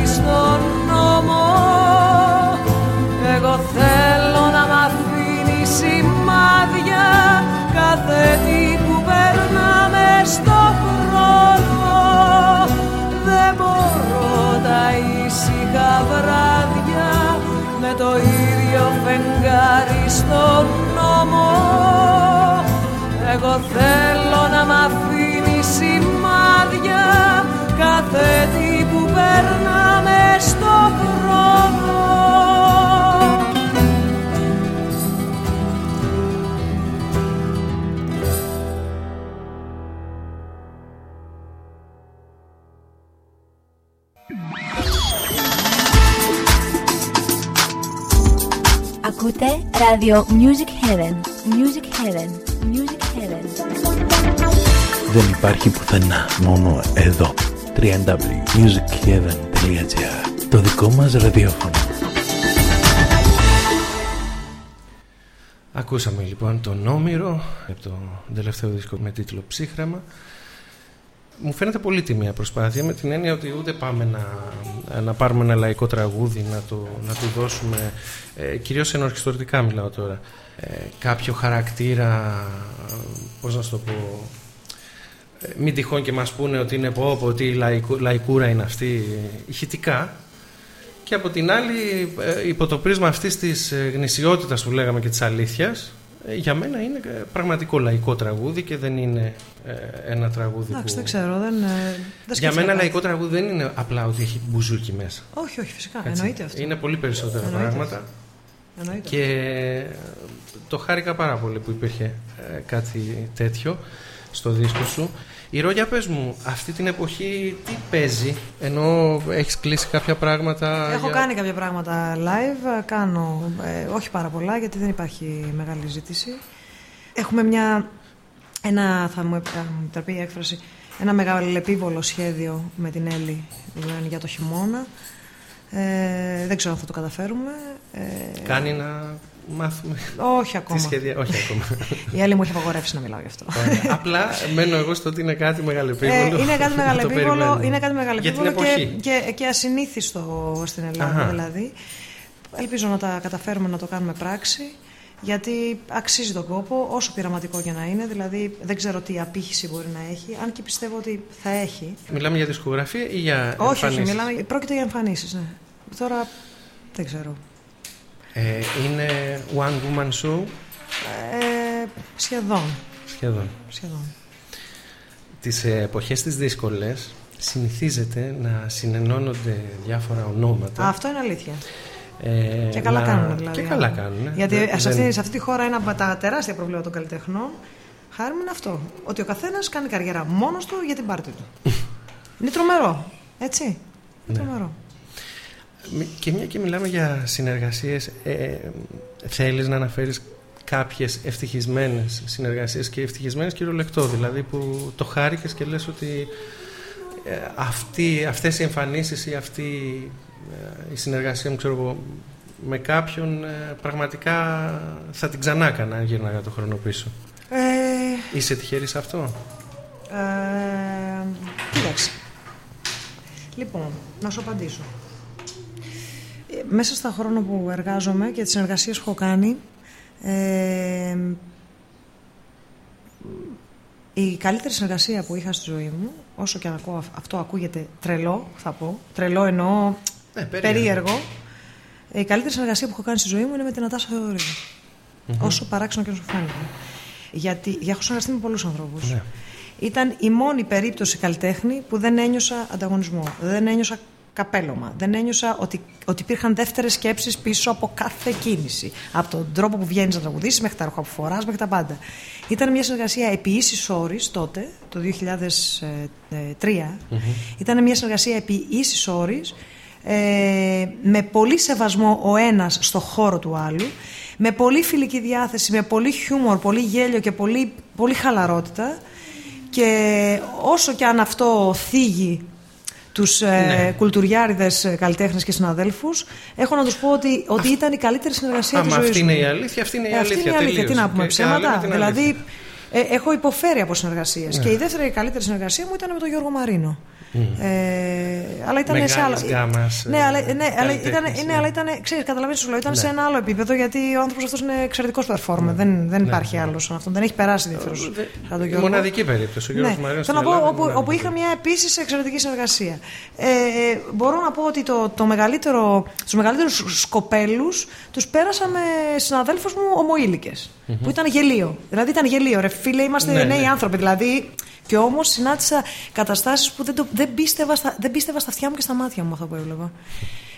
κάθε τι που περνάμε στο χρόνο. Δεν μπορώ τα ήσυχα βράδια με το ίδιο φεγγάρι στον νόμο. Εγώ θέλω να μ' αφήνει σημάδια κάθε τι που περνάμε στο χρόνο Radio Music Heaven. Music Heaven. Music Heaven. Δεν υπάρχει πουθενά, μόνο εδώ. www.musicheaven.gr Το δικό μας ραδιόφωνο. Ακούσαμε λοιπόν τον Όμηρο από το τελευταίο δίσκο με τίτλο Ψύχραμα. Μου φαίνεται πολύ τιμία προσπάθεια με την έννοια ότι ούτε πάμε να, να πάρουμε ένα λαϊκό τραγούδι να, το, να του δώσουμε, ε, κυρίως ενορχιστρωτικά μιλάω τώρα, ε, κάποιο χαρακτήρα, πώς να σου το πω, ε, μην τυχόν και μας πούνε ότι είναι πω, πω τι λαϊκού, λαϊκούρα είναι αυτή ηχητικά. Και από την άλλη ε, υπό το πρίσμα αυτής της ε, γνησιότητας που λέγαμε και της αλήθειας ε, για μένα είναι ε, πραγματικό λαϊκό τραγούδι και δεν είναι ε, ένα τραγούδι Εντάξει, που... δεν ξέρω. Δεν, ε, δεν Για σκέφτηκα μένα κάτι. λαϊκό τραγούδι δεν είναι απλά ότι έχει μπουζούκι μέσα. Όχι, όχι, φυσικά. Έτσι. Εννοείται αυτό. Είναι πολύ περισσότερα Εννοείται πράγματα. Εννοείται. Και το χάρηκα πάρα πολύ που υπήρχε ε, κάτι τέτοιο στο δίσκο σου. Η Ρόγια, πες μου, αυτή την εποχή τι παίζει, ενώ έχεις κλείσει κάποια πράγματα... Έχω για- κάνει κάποια πράγματα live, κάνω ε, όχι πάρα πολλά γιατί δεν υπάρχει μεγάλη ζήτηση. Έχουμε μια, ένα, θα μου επ- θα μου επιτραπεί η έκφραση, ένα μεγαλεπίβολο σχέδιο με την Έλλη δηλαδή, για το χειμώνα. Ε, δεν ξέρω αν θα το καταφέρουμε. Ε, Κάνει να μάθουμε όχι ακόμα. τι σχέδια... Όχι ακόμα. Η Έλλη μου έχει απαγορεύσει να μιλάω γι' αυτό. Ωραία. Απλά μένω εγώ στο ότι είναι κάτι μεγαλεπίβολο. Ε, είναι κάτι Το μεγαλεπίβολο, περιμένουμε. είναι κάτι μεγαλεπίβολο Για την και, εποχή. και, και ασυνήθιστο στην Ελλάδα Αχα. δηλαδή. Ελπίζω να τα καταφέρουμε να το κάνουμε πράξη γιατί αξίζει τον κόπο όσο πειραματικό και να είναι δηλαδή δεν ξέρω τι απήχηση μπορεί να έχει αν και πιστεύω ότι θα έχει Μιλάμε για δισκογραφία ή για όχι, όχι, εμφανίσεις; μιλάμε, πρόκειται για εμφανίσεις ναι. τώρα δεν ξέρω Ε, είναι one woman show ε, σχεδόν, σχεδόν. σχεδόν. Τις ε, εποχές τις δύσκολες συνηθίζεται να συνενώνονται διάφορα ονόματα. Α, αυτό είναι αλήθεια Ε, Και καλά να- κάνουν δηλαδή. Και καλά κάνουν. Γιατί Δεν- σε, αυτή, δεν- σε αυτή τη χώρα ένα από τα τεράστια προβλήματα των καλλιτεχνών χάρη μου είναι αυτό. Ότι ο καθένας κάνει καριέρα μόνος του για την πάρτη του. <laughs> είναι τρομερό. Έτσι. Είναι Ναι. τρομερό. Μη- Και μια και μιλάμε για συνεργασίες, ε, θέλεις να αναφέρεις κάποιες ευτυχισμένες συνεργασίες και ευτυχισμένες κυριολεκτό, δηλαδή που το χάρηκες και λες ότι ε, αυτή, αυτές οι εμφανίσεις ή αυτή ε, η συνεργασία μου, ξέρω εγώ, με κάποιον ε, πραγματικά θα την ξανά έκανα αν γύρναγα το χρόνο πίσω. Ε, Είσαι τυχερή σε αυτό; Ε, κοίταξε. Λοιπόν, να σου απαντήσω. Ε, Μέσα στα χρόνια που εργάζομαι και τις συνεργασίες που έχω κάνει, ε, η καλύτερη συνεργασία που είχα στη ζωή μου, όσο και αν ακούω, αυ- αυτό ακούγεται τρελό, θα πω, τρελό εννοώ Ναι, περίεργο. περίεργο, ε, η καλύτερη συνεργασία που έχω κάνει στη ζωή μου είναι με την Ατάσα Θεοδωρίδου. Όσο παράξενο και να σου φάνηκε. Γιατί, γιατί έχω συνεργαστεί με πολλούς ανθρώπους. Ναι. Ήταν η μόνη περίπτωση καλλιτέχνη που δεν ένιωσα ανταγωνισμό, δεν ένιωσα καπέλωμα, δεν ένιωσα ότι, ότι υπήρχαν δεύτερες σκέψεις πίσω από κάθε κίνηση. Από τον τρόπο που βγαίνεις να τραγουδήσεις μέχρι τα ρούχα που φορά, μέχρι τα πάντα. Ήταν μια συνεργασία επί ίσης όρη τότε, το 2003. Ήταν μια συνεργασία επί ίσης όρη, ε, με πολύ σεβασμό ο ένας στο χώρο του άλλου, με πολύ φιλική διάθεση, με πολύ χιούμορ, πολύ γέλιο και πολύ, πολύ χαλαρότητα και όσο και αν αυτό θίγει τους ε, Ναι. κουλτουριάριδες ε, καλλιτέχνες και συναδέλφους έχω να τους πω ότι, ότι ήταν η καλύτερη συνεργασία της Άμα ζωής αυτή μου. είναι η αλήθεια, αυτή είναι η Ε, αυτή αλήθεια. είναι η αλήθεια. Τι τελείως. να πούμε, Και- και να λέμε ψέματα. την Δηλαδή, αλήθεια. ε, έχω υποφέρει από συνεργασίες. Και η δεύτερη καλύτερη συνεργασία μου ήταν με τον Γιώργο Μαρίνο. Ε, αλλά ήταν σε Μεγάλης άλλο. γκάμας, ναι, ε, αλλά, ναι, αλλά ήταν, καλλιτέχνης, ναι, ναι. αλλά ήταν, ξέρεις, καταλαβαίνεις σου λέω, ήταν Ναι. σε ένα άλλο επίπεδο γιατί ο άνθρωπος αυτός είναι εξαιρετικός performer. Δεν, δεν υπάρχει άλλος σαν αυτόν. Δεν έχει περάσει δεύτερος Δε- σαν τον Γιώργο. Μοναδική περίπτωση. Ο Γιώργος Ναι, Μαρίνος θέλω να στην πω Ελλάδα όπου, είναι όπου μοναδική. είχα μια επίσης εξαιρετική συνεργασία. Ε, ε, μπορώ να πω ότι το, το μεγαλύτερο, τους μεγαλύτερους σκοπέλους τους πέρασα με συναδέλφους μου ομοήλικες, Που ήταν γελοίο. Δηλαδή ήταν γελοίο. Ρε φίλε, είμαστε Ναι, νέοι ναι. άνθρωποι. Δηλαδή, και όμως συνάντησα καταστάσεις που δεν, το, δεν, πίστευα στα, δεν πίστευα στα αυτιά μου και στα μάτια μου αυτό που έβλεπα.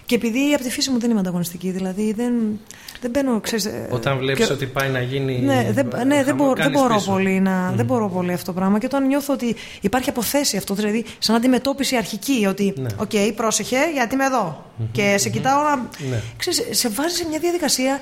Και επειδή από τη φύση μου δεν είμαι ανταγωνιστική, δηλαδή δεν, δεν μπαίνω. Ξέρεις, ε, Όταν βλέπεις και- ότι πάει να γίνει. ναι, δεν, ναι, δεν, χαμό, μπορώ, δεν κάνεις μπορώ πίσω. πολύ να, δεν μπορώ πολύ αυτό το πράγμα. Και όταν νιώθω ότι υπάρχει από θέση αυτό, δηλαδή σαν αντιμετώπιση αρχική, ότι Ναι. οκ, πρόσεχε, γιατί είμαι εδώ. Και σε κοιτάω να. Ναι. Ξέρεις, σε βάζει σε μια διαδικασία.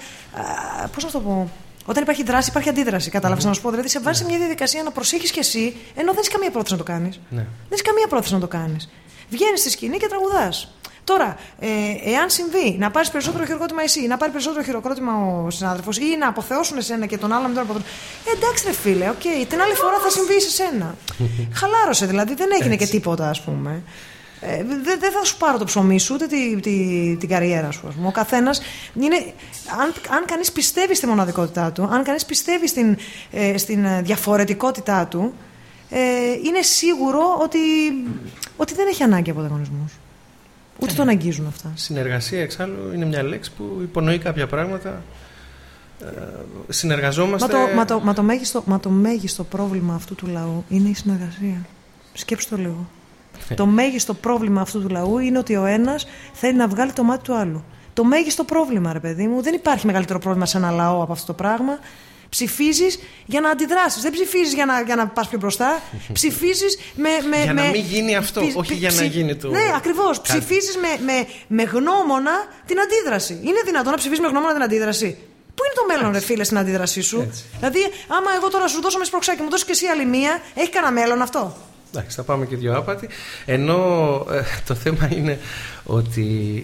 Πώς να το πω. Όταν υπάρχει δράση, υπάρχει αντίδραση. Κατάλαβες να σου πω. Δηλαδή, σε βάζει σε μια διαδικασία να προσέχεις κι εσύ, ενώ δεν έχεις καμία πρόθεση να το κάνεις. Ναι. Δεν έχεις καμία πρόθεση να το κάνεις. Βγαίνεις στη σκηνή και τραγουδάς. Τώρα, ε, εάν συμβεί να πάρεις περισσότερο χειροκρότημα εσύ, ή να πάρει περισσότερο χειροκρότημα ο συνάδελφος, ή να αποθεώσουν εσένα και τον άλλο να μην τον αποθεώσουν. Ε, εντάξει, ρε φίλε, οκ, την άλλη φορά θα συμβεί σε σένα. Χαλάρωσε δηλαδή, δεν έγινε και τίποτα, ας πούμε. Ε, δεν δεν θα σου πάρω το ψωμί σου, ούτε τη, τη, την καριέρα σου. Ας πούμε. Ο καθένας είναι. Αν, αν κανείς πιστεύει στη μοναδικότητά του, αν κανείς πιστεύει στην, ε, στην ε, διαφορετικότητά του, ε, είναι σίγουρο ότι, ότι δεν έχει ανάγκη από ανταγωνισμούς. Ούτε τον αγγίζουν αυτά. Συνεργασία εξάλλου είναι μια λέξη που υπονοεί κάποια πράγματα. Ε, συνεργαζόμαστε. Μα το, μα, το, μα, το μέγιστο, μα το μέγιστο πρόβλημα αυτού του λαού είναι η συνεργασία. Σκέψτε το λίγο. Το μέγιστο πρόβλημα αυτού του λαού είναι ότι ο ένας θέλει να βγάλει το μάτι του άλλου. Το μέγιστο πρόβλημα, ρε παιδί μου. Δεν υπάρχει μεγαλύτερο πρόβλημα σε ένα λαό από αυτό το πράγμα. Ψηφίζεις για να αντιδράσεις. Δεν ψηφίζεις για να, για να πας πιο μπροστά. Ψηφίζεις με, με. Για να με- μην γίνει αυτό, όχι για να γίνει το- Ναι, ακριβώς. Κάτι. Ψηφίζεις με, με, με γνώμονα την αντίδραση. Είναι δυνατόν να ψηφίσει με γνώμονα την αντίδραση; Πού είναι το μέλλον, ρε φίλε, στην αντίδρασή σου; Έτσι. Δηλαδή, άμα εγώ τώρα σου δώσω με σπροξάκι, μου δώσεις και εσύ άλλη μία, έχει κανένα μέλλον αυτό; Εντάξει, θα πάμε και δύο άπατοι. Ενώ ε, το θέμα είναι ότι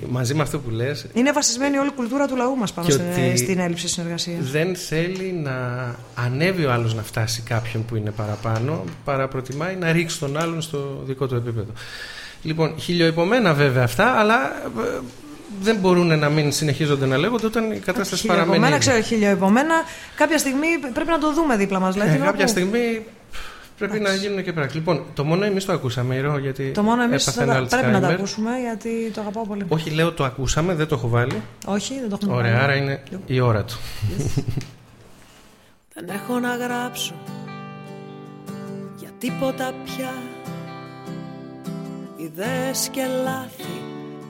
μαζί με αυτό που λες Είναι βασισμένη όλη η κουλτούρα του λαού μας πάνω Και στην, ότι στην έλλειψη συνεργασίας. δεν θέλει να ανέβει ο άλλος να φτάσει κάποιον που είναι παραπάνω, παρά προτιμάει να ρίξει τον άλλον στο δικό του επίπεδο. Λοιπόν, χιλιοϊπωμένα βέβαια αυτά, αλλά ε, δεν μπορούν να μην συνεχίζονται να λέγονται όταν η κατάσταση παραμένει. Χιλιοεπομένα, ίδια. ξέρω, χιλιοεπομένα. Κάποια στιγμή πρέπει να το δούμε δίπλα μας. Δηλαδή, Ε, τι να κάποια πω. στιγμή πρέπει να γίνουν και πράξη. Λοιπόν, το μόνο εμείς το ακούσαμε, Ηρώ, γιατί. Το μόνο εμείς έπαθε ένα πρέπει να το Alzheimer. ακούσουμε γιατί το αγαπάω πολύ. Όχι, λέω το ακούσαμε, δεν το έχω βάλει. Όχι, δεν το έχουμε Ωραία, βάλει. άρα είναι η ώρα του. <laughs> Δεν έχω να γράψω για τίποτα πια Ιδέες και λάθη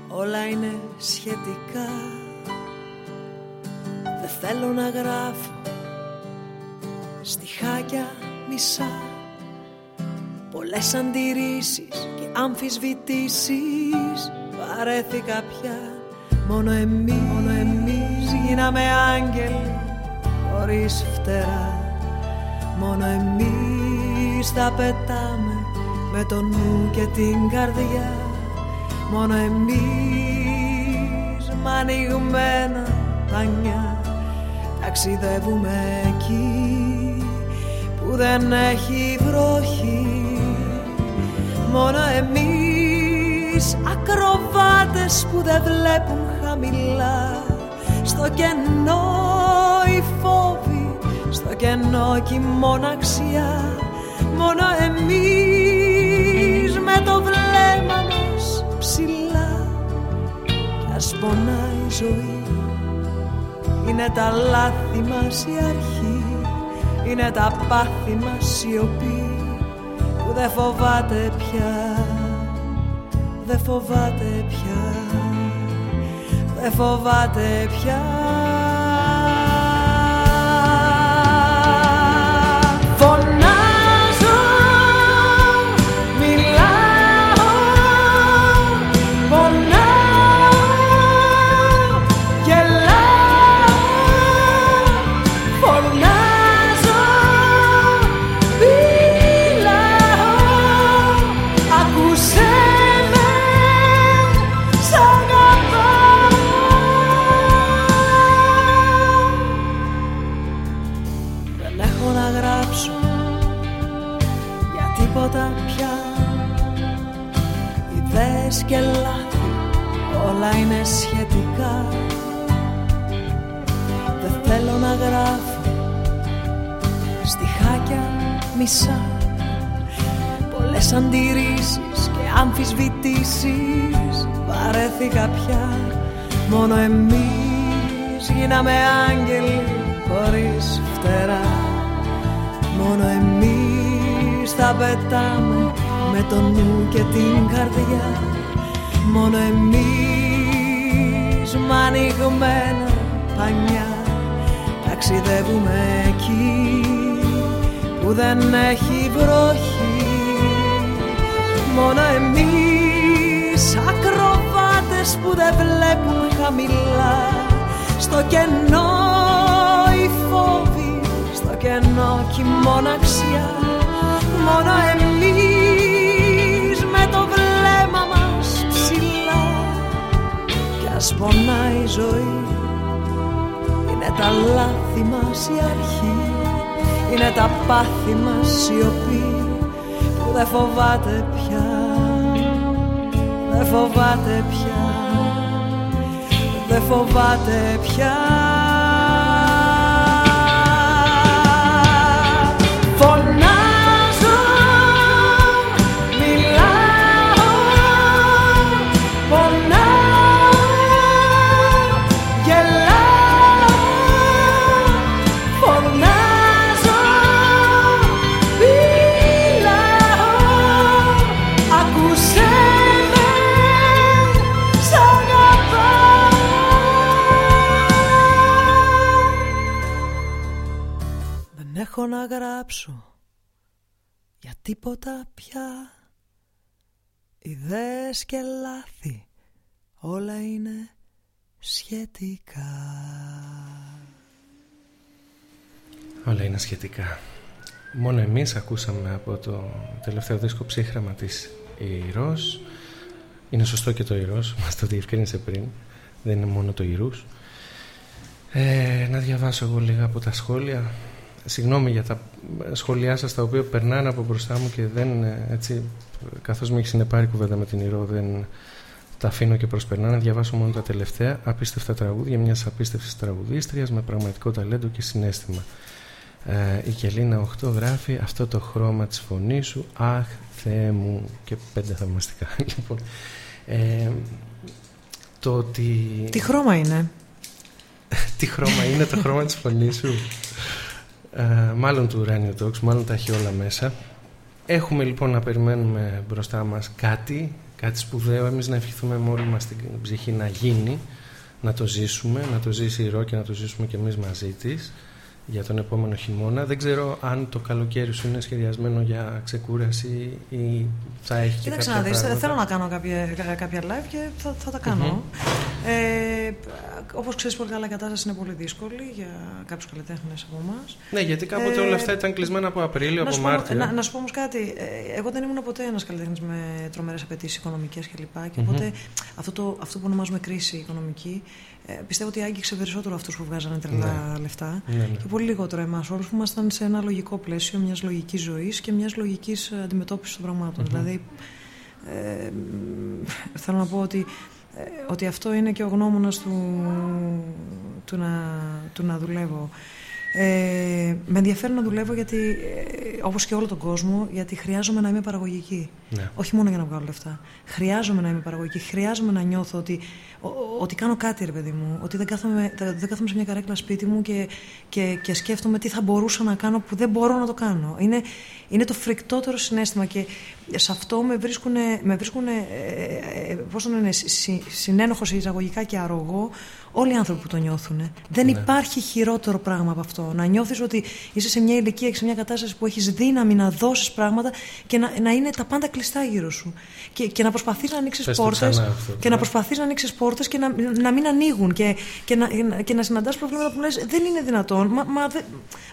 όλα είναι σχετικά Δεν θέλω να γράφω στιχάκια μισά Πολλές αντιρρήσεις και αμφισβητήσεις. Βαρέθηκα πια. Μόνο εμείς, μόνο εμείς γίναμε άγγελοι χωρίς φτερά. Μόνο εμείς τα πετάμε με το νου και την καρδιά. Μόνο εμείς με ανοιγμένα πανιά. Ταξιδεύουμε εκεί που δεν έχει βροχή Μόνο εμείς ακροβάτες που δεν βλέπουν χαμηλά. Στο κενό η φόβη, στο κενό και η μοναξιά. Μόνο εμείς με το βλέμμα μας ψηλά. Κι ας πονάει η ζωή. Είναι τα λάθη μας η αρχή Είναι τα πάθη μας σιωπή Που δεν φοβάται πια Δεν φοβάται πια Δεν φοβάται πια εμείς ακούσαμε από το τελευταίο δίσκο ψύχραμα της Ηρός Είναι σωστό και το Ηρός, <laughs> μας το διευκρίνησε πριν. Δεν είναι μόνο το Ηρούς ε, Να διαβάσω εγώ λίγα από τα σχόλια. Συγγνώμη για τα σχόλιά σας τα οποία περνάνε από μπροστά μου και δεν έτσι καθώς με έχει συνεπάρει κουβέντα με την Ηρώ δεν τα αφήνω και προσπερνάνε. Διαβάσω μόνο τα τελευταία απίστευτα τραγούδια μιας απίστευτης τραγουδίστριας με πραγματικό ταλέντο και συνέστημα ε, η Κελίνα 8 γράφει αυτό το χρώμα της φωνής σου. Αχ Θεέ μου. Και πέντε θαυμαστικά <laughs> λοιπόν. Ε, το ότι τι χρώμα είναι; <laughs> Τι χρώμα είναι το χρώμα της φωνής σου; Ε, μάλλον του Radio Talks, μάλλον τα έχει όλα μέσα. Έχουμε λοιπόν να περιμένουμε μπροστά μας κάτι, κάτι σπουδαίο, εμείς να ευχηθούμε με όλη μας την ψυχή να γίνει, να το ζήσουμε, να το ζήσει η Ρο και να το ζήσουμε και εμείς μαζί της, για τον επόμενο χειμώνα. Δεν ξέρω αν το καλοκαίρι σου είναι σχεδιασμένο για ξεκούραση ή θα έχει και Κοίταξε κάποια να δεις, πράγματα. θέλω να κάνω κάποια, κα- κάποια live και θα, θα τα κανω Ε, όπως ξέρεις πολύ καλά η κατάσταση είναι πολύ δύσκολη για κάποιους καλλιτέχνες από εμάς. Ναι, γιατί κάποτε Ε, όλα αυτά ήταν κλεισμένα από Απρίλιο, Να από σου, πω, Μάρτιο. να, να σου πω όμως κάτι. Ε, εγώ δεν ήμουν ποτέ ένας καλλιτέχνης με τρομερές απαιτήσεις οικονομικές κλπ. Και οπότε αυτό, το, αυτό που ονομάζουμε κρίση οικονομική, ε, πιστεύω ότι άγγιξε περισσότερο αυτούς που βγάζανε τρελά λεφτά Ναι, ναι. και πολύ λιγότερο εμάς όλους που ήμασταν σε ένα λογικό πλαίσιο μιας λογικής ζωής και μιας λογικής αντιμετώπισης των πραγματων Δηλαδή, ε, μ, θέλω να πω ότι, ε, ότι αυτό είναι και ο γνώμονας του, του, να, του να δουλεύω. Ε, με ενδιαφέρει να δουλεύω γιατί, ε, όπως και όλο τον κόσμο, γιατί χρειάζομαι να είμαι παραγωγική. Ναι. Όχι μόνο για να βγάλω λεφτά. Χρειάζομαι να είμαι παραγωγική. Χρειάζομαι να νιώθω ότι, ο- ο- ότι κάνω κάτι, ρε παιδί μου. Ότι δεν κάθομαι, δεν κάθομαι σε μια καρέκλα σπίτι μου και, και, και σκέφτομαι τι θα μπορούσα να κάνω που δεν μπορώ να το κάνω. Είναι, είναι το φρικτότερο συνέστημα και σε αυτό με βρίσκουν, με βρίσκουνε, ε, ε, πώς το λένε, συ- συ- συνένοχος εισαγωγικά και αρρωγό όλοι οι άνθρωποι που το νιώθουν. Δεν υπάρχει χειρότερο πράγμα από αυτό. Να νιώθεις ότι είσαι σε μια ηλικία και σε μια κατάσταση που έχεις δύναμη να δώσεις πράγματα και να, να είναι τα πάντα κλειστά γύρω σου. Και, και να προσπαθείς να ανοίξεις Πες το πόρτες ξανά αυτό, και να ναι. προσπαθείς να ανοίξεις πόρτες και να, να μην ανοίγουν και, και, να, και να συναντάς προβλήματα που λες δεν είναι δυνατόν. Μα, μα, δε-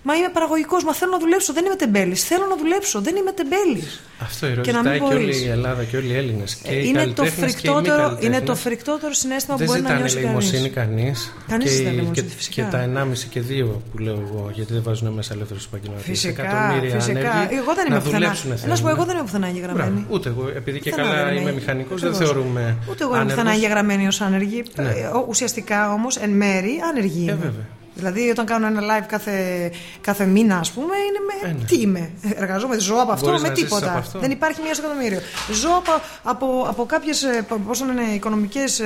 μα είμαι παραγωγικός, μα θέλω να δουλέψω, δεν είμαι τεμπέλης. Θέλω να δουλέψω, δεν είμαι τεμπέλης. Αυτό και να μην ρωτάει και όλη μπορείς. η Ελλάδα και όλοι οι Έλληνες. Και οι είναι, το καλλιτέχνες και οι μη φρικτότερο, είναι καλλιτέχνες. το φρικτότερο συνέστημα που Δεν μπορεί να ζητάνε νιώσει κανείς. Ελεημοσύνη κανείς. Κανείς και, δεν ζητάει και, ελεημοσύνη, φυσικά. και τα 1,5 και 2 που λέω εγώ, γιατί δεν βάζουν μέσα ελεύθερους επαγγελματίες. Φυσικά, εκατομμύρια φυσικά. ανέργοι Εγώ δεν είμαι να πουθενά. δουλέψουν. Να σου θέλουν. πω, εγώ δεν είμαι πουθενά εγγεγραμμένη. Μπράβο. Ούτε εγώ, επειδή και Πουθενά καλά δεν είμαι είμαι. μηχανικός, δεν Ακριβώς. θεωρούμε. Ούτε εγώ είμαι άνεργος. πουθενά εγγεγραμμένη ως άνεργη. Ναι. Ε, Ουσιαστικά όμως εν μέρη άνεργη είμαι. Ε, βέβαια. Δηλαδή, όταν κάνω ένα live κάθε, κάθε μήνα, ας πούμε, είναι με. Ε, ναι. Τι είμαι; Εργαζόμαι, ζω από αυτό Μπορείς με να ζήσεις τίποτα. από αυτό. Δεν υπάρχει μία στο εκατομμύριο. Ζω από, από, από κάποιες. Πώς λένε, οικονομικές.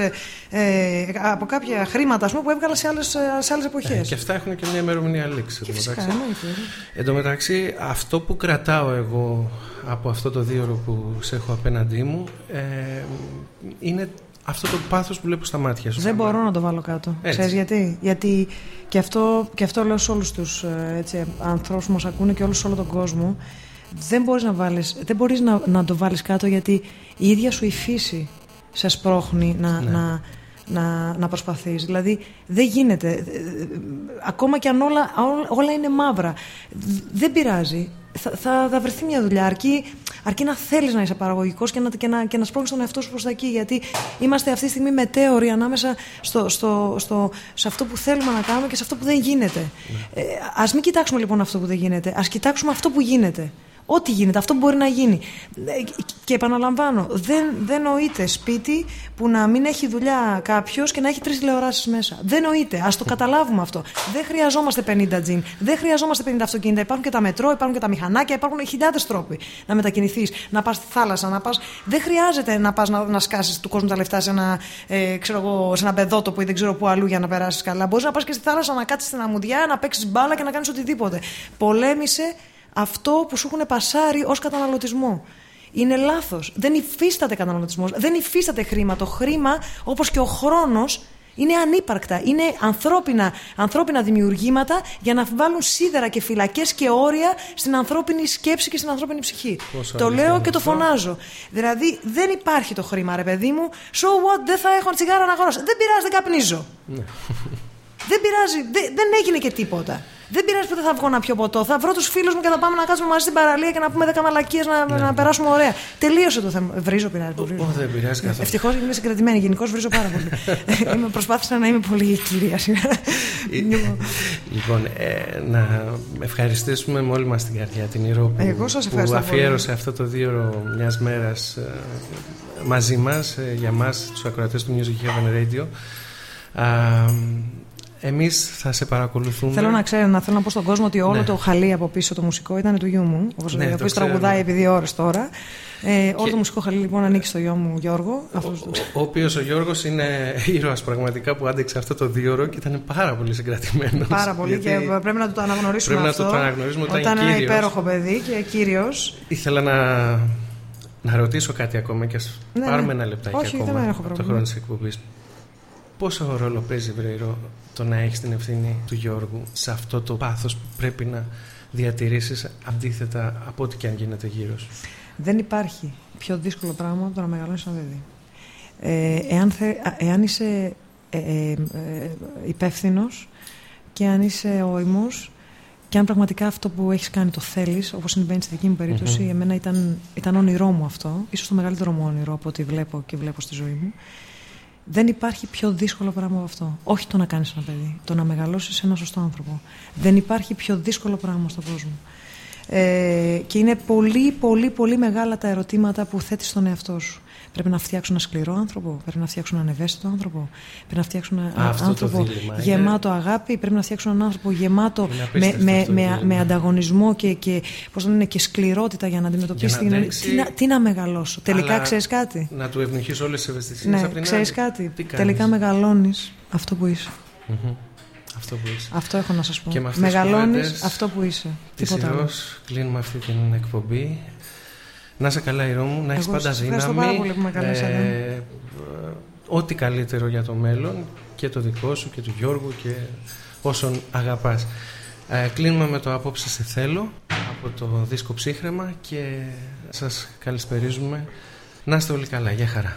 Ε, από κάποια χρήματα, ας πούμε, που έβγαλα σε άλλες σε άλλες εποχές. Ε, και αυτά έχουν και μια ημερομηνία λήξη. Και εν τω φυσικά, μεταξύ. εννοείται. Εν τω μεταξύ, αυτό που κρατάω εγώ από αυτό το δύο που σε έχω απέναντί μου ε, είναι αυτό το πάθος που βλέπω στα μάτια σου. Δεν μπορώ να το βάλω κάτω. Έτσι. Ξέρεις γιατί; Γιατί και αυτό, και αυτό λέω σε όλους τους ε, έτσι, ανθρώπους που μας ακούνε και όλους σε όλο τον κόσμο. Δεν μπορείς να, βάλεις, δεν μπορείς να, να το βάλεις κάτω γιατί η ίδια σου η φύση σε σπρώχνει να, Ναι. να, να, να προσπαθείς. Δηλαδή δεν γίνεται. Ε, ε, Ακόμα και αν όλα, όλα, όλα είναι μαύρα. Δ- Δεν πειράζει. Θα, θα, θα βρεθεί μια δουλειά. Αρκεί, αρκεί να θέλεις να είσαι παραγωγικός και να, και να, και να σπρώχνεις τον εαυτό σου προς τα εκεί. Γιατί είμαστε αυτή τη στιγμή μετέωροι ανάμεσα στο, στο, στο, σε αυτό που θέλουμε να κάνουμε και σε αυτό που δεν γίνεται. Ε, ας μην κοιτάξουμε λοιπόν αυτό που δεν γίνεται. Ας κοιτάξουμε αυτό που γίνεται. Ό,τι γίνεται, αυτό που μπορεί να γίνει. Ε, Και επαναλαμβάνω, δεν, δεν νοείται σπίτι που να μην έχει δουλειά κάποιος και να έχει τρεις τηλεοράσεις μέσα. Δεν νοείται. Α το καταλάβουμε αυτό. Δεν χρειαζόμαστε 50 τζιν, δεν χρειαζόμαστε 50 αυτοκίνητα. Υπάρχουν και τα μετρό, υπάρχουν και τα μηχανάκια, υπάρχουν χιλιάδες τρόποι να μετακινηθείς, να πας στη θάλασσα, να πας. Δεν χρειάζεται να πας να, να σκάσεις του κόσμου τα λεφτά σε ένα, ε, ξέρω εγώ, σε ένα πεδότοπο ή δεν ξέρω πού αλλού για να περάσεις καλά. Μπορείς να πας και στη θάλασσα να κάτσεις στην αμμουδιά, να παίξεις μπάλα και να κάνεις οτιδήποτε. Πολέμησε αυτό που σου έχουν πασάρει ως καταναλωτισμό. Είναι λάθος. Δεν υφίσταται καταναλωτισμός. Δεν υφίσταται χρήμα. Το χρήμα, όπως και ο χρόνος, είναι ανύπαρκτα. Είναι ανθρώπινα, ανθρώπινα δημιουργήματα για να βάλουν σίδερα και φυλακές και όρια στην ανθρώπινη σκέψη και στην ανθρώπινη ψυχή. Πόσο το αλήθεια λέω είναι και το αυτό. φωνάζω. Δηλαδή δεν υπάρχει το χρήμα, ρε παιδί μου. So what, δεν θα έχω τσιγάρα να αγοράσω. Δεν πειράζει, δεν καπνίζω. Ναι. Δεν πειράζει, δεν, δεν έγινε και τίποτα. Δεν πειράζει που δεν θα βγω να πιω ποτό. Θα βρω τους φίλους μου και θα πάμε να κάτσουμε μαζί στην παραλία και να πούμε δέκα μαλακίες να, να περάσουμε ωραία. Τελείωσε το θέμα. Βρίζω πειράζει. που βρίζω. Ω, δεν πειράζει καθόλου. Ευτυχώς είμαι συγκρατημένη. Γενικώς βρίζω πάρα πολύ. <laughs> είμαι, προσπάθησα να είμαι πολύ κυρία σήμερα. Λοιπόν, ε, να ευχαριστήσουμε με όλη μας την καρδιά την Ηρώ που, Εγώ σας που ευχαριστώ αφιέρωσε αυτό το δύο μιας μέρας ε, μαζί μας, ε, για μας τους ακροατές του Music Heaven Radio. Α, εμείς θα σε παρακολουθούμε. Θέλω να ξέρω, να θέλω να πω στον κόσμο ότι όλο Ναι. το χαλί από πίσω το μουσικό ήταν του γιού μου, όπως, Ναι, ο το οποίος ξέρουμε. τραγουδάει επί δύο ώρες τώρα. Ε, Όλο το μουσικό χαλί λοιπόν ανήκει στο γιο μου Γιώργο. Αυτός το ξέρω. Ο οποίος ο Γιώργος είναι ήρωας πραγματικά που άντεξε αυτό το δύο ώρο και ήταν πάρα πολύ συγκρατημένος. Πάρα πολύ Γιατί και πρέπει να το αναγνωρίσουμε Πρέπει να αυτό. το αναγνωρίσουμε ότι Όταν ήταν είναι ένα κύριος. υπέροχο παιδί και κύριος. Ήθελα να, να ρωτήσω κάτι ακόμα και ας Ναι, πάρουμε ναι. ένα λεπτάκι Όχι, ακόμα δεν έχω από το πρόβλημα. χρόνο της εκπομπής. Πόσο ρόλο παίζει, Βρέιρο, το να έχεις την ευθύνη του Γιώργου σε αυτό το πάθος που πρέπει να διατηρήσεις αντίθετα από ό,τι και αν γίνεται γύρω σου. Δεν υπάρχει πιο δύσκολο πράγμα από το να μεγαλώσει ένα παιδί. Ε, εάν, θε, εάν είσαι ε, ε, ε υπεύθυνος και αν είσαι όιμος και αν πραγματικά αυτό που έχεις κάνει το θέλεις, όπως συμβαίνει στη δική μου περιπτωση εμένα ήταν, ήταν όνειρό μου αυτό, ίσως το μεγαλύτερο μου όνειρο από ό,τι βλέπω και βλέπω στη ζωή μου. Δεν υπάρχει πιο δύσκολο πράγμα από αυτό. Όχι το να κάνεις ένα παιδί, το να μεγαλώσεις ένα σωστό άνθρωπο. Δεν υπάρχει πιο δύσκολο πράγμα στον κόσμο. Ε, και είναι πολύ, πολύ, πολύ μεγάλα τα ερωτήματα που θέτεις στον εαυτό σου. Πρέπει να φτιάξουν ένα σκληρό άνθρωπο, πρέπει να φτιάξουν έναν ευαίσθητο άνθρωπο, πρέπει να φτιάξουν έναν άνθρωπο γεμάτο αγάπη, πρέπει να φτιάξουν έναν άνθρωπο γεμάτο με, με, με, με, ανταγωνισμό και, και, πώς λένε, και σκληρότητα για να αντιμετωπίσεις την τι, να, τι να μεγαλώσω. Τελικά ξέρεις κάτι; Να του ευνηχεί όλες τις ευαισθησίες. Ναι, ξέρεις κάτι; Τελικά μεγαλώνεις αυτό που είσαι. Αυτό που είσαι. Αυτό έχω να σας πω. Μεγαλώνεις αυτό που είσαι. Τίποτα άλλο. κλείνουμε αυτή την εκπομπή. Να είσαι καλά, Ηρώ μου, να έχεις πάντα δύναμη. Ευχαριστώ πάρα πολύ που με καλέσατε. Ε, ό,τι καλύτερο για το μέλλον και το δικό σου και του Γιώργου και όσον αγαπάς. Ε, κλείνουμε με το απόψε σε θέλω από το δίσκο ψύχρεμα και σας καλησπερίζουμε. Να είστε όλοι καλά. Γεια χαρά.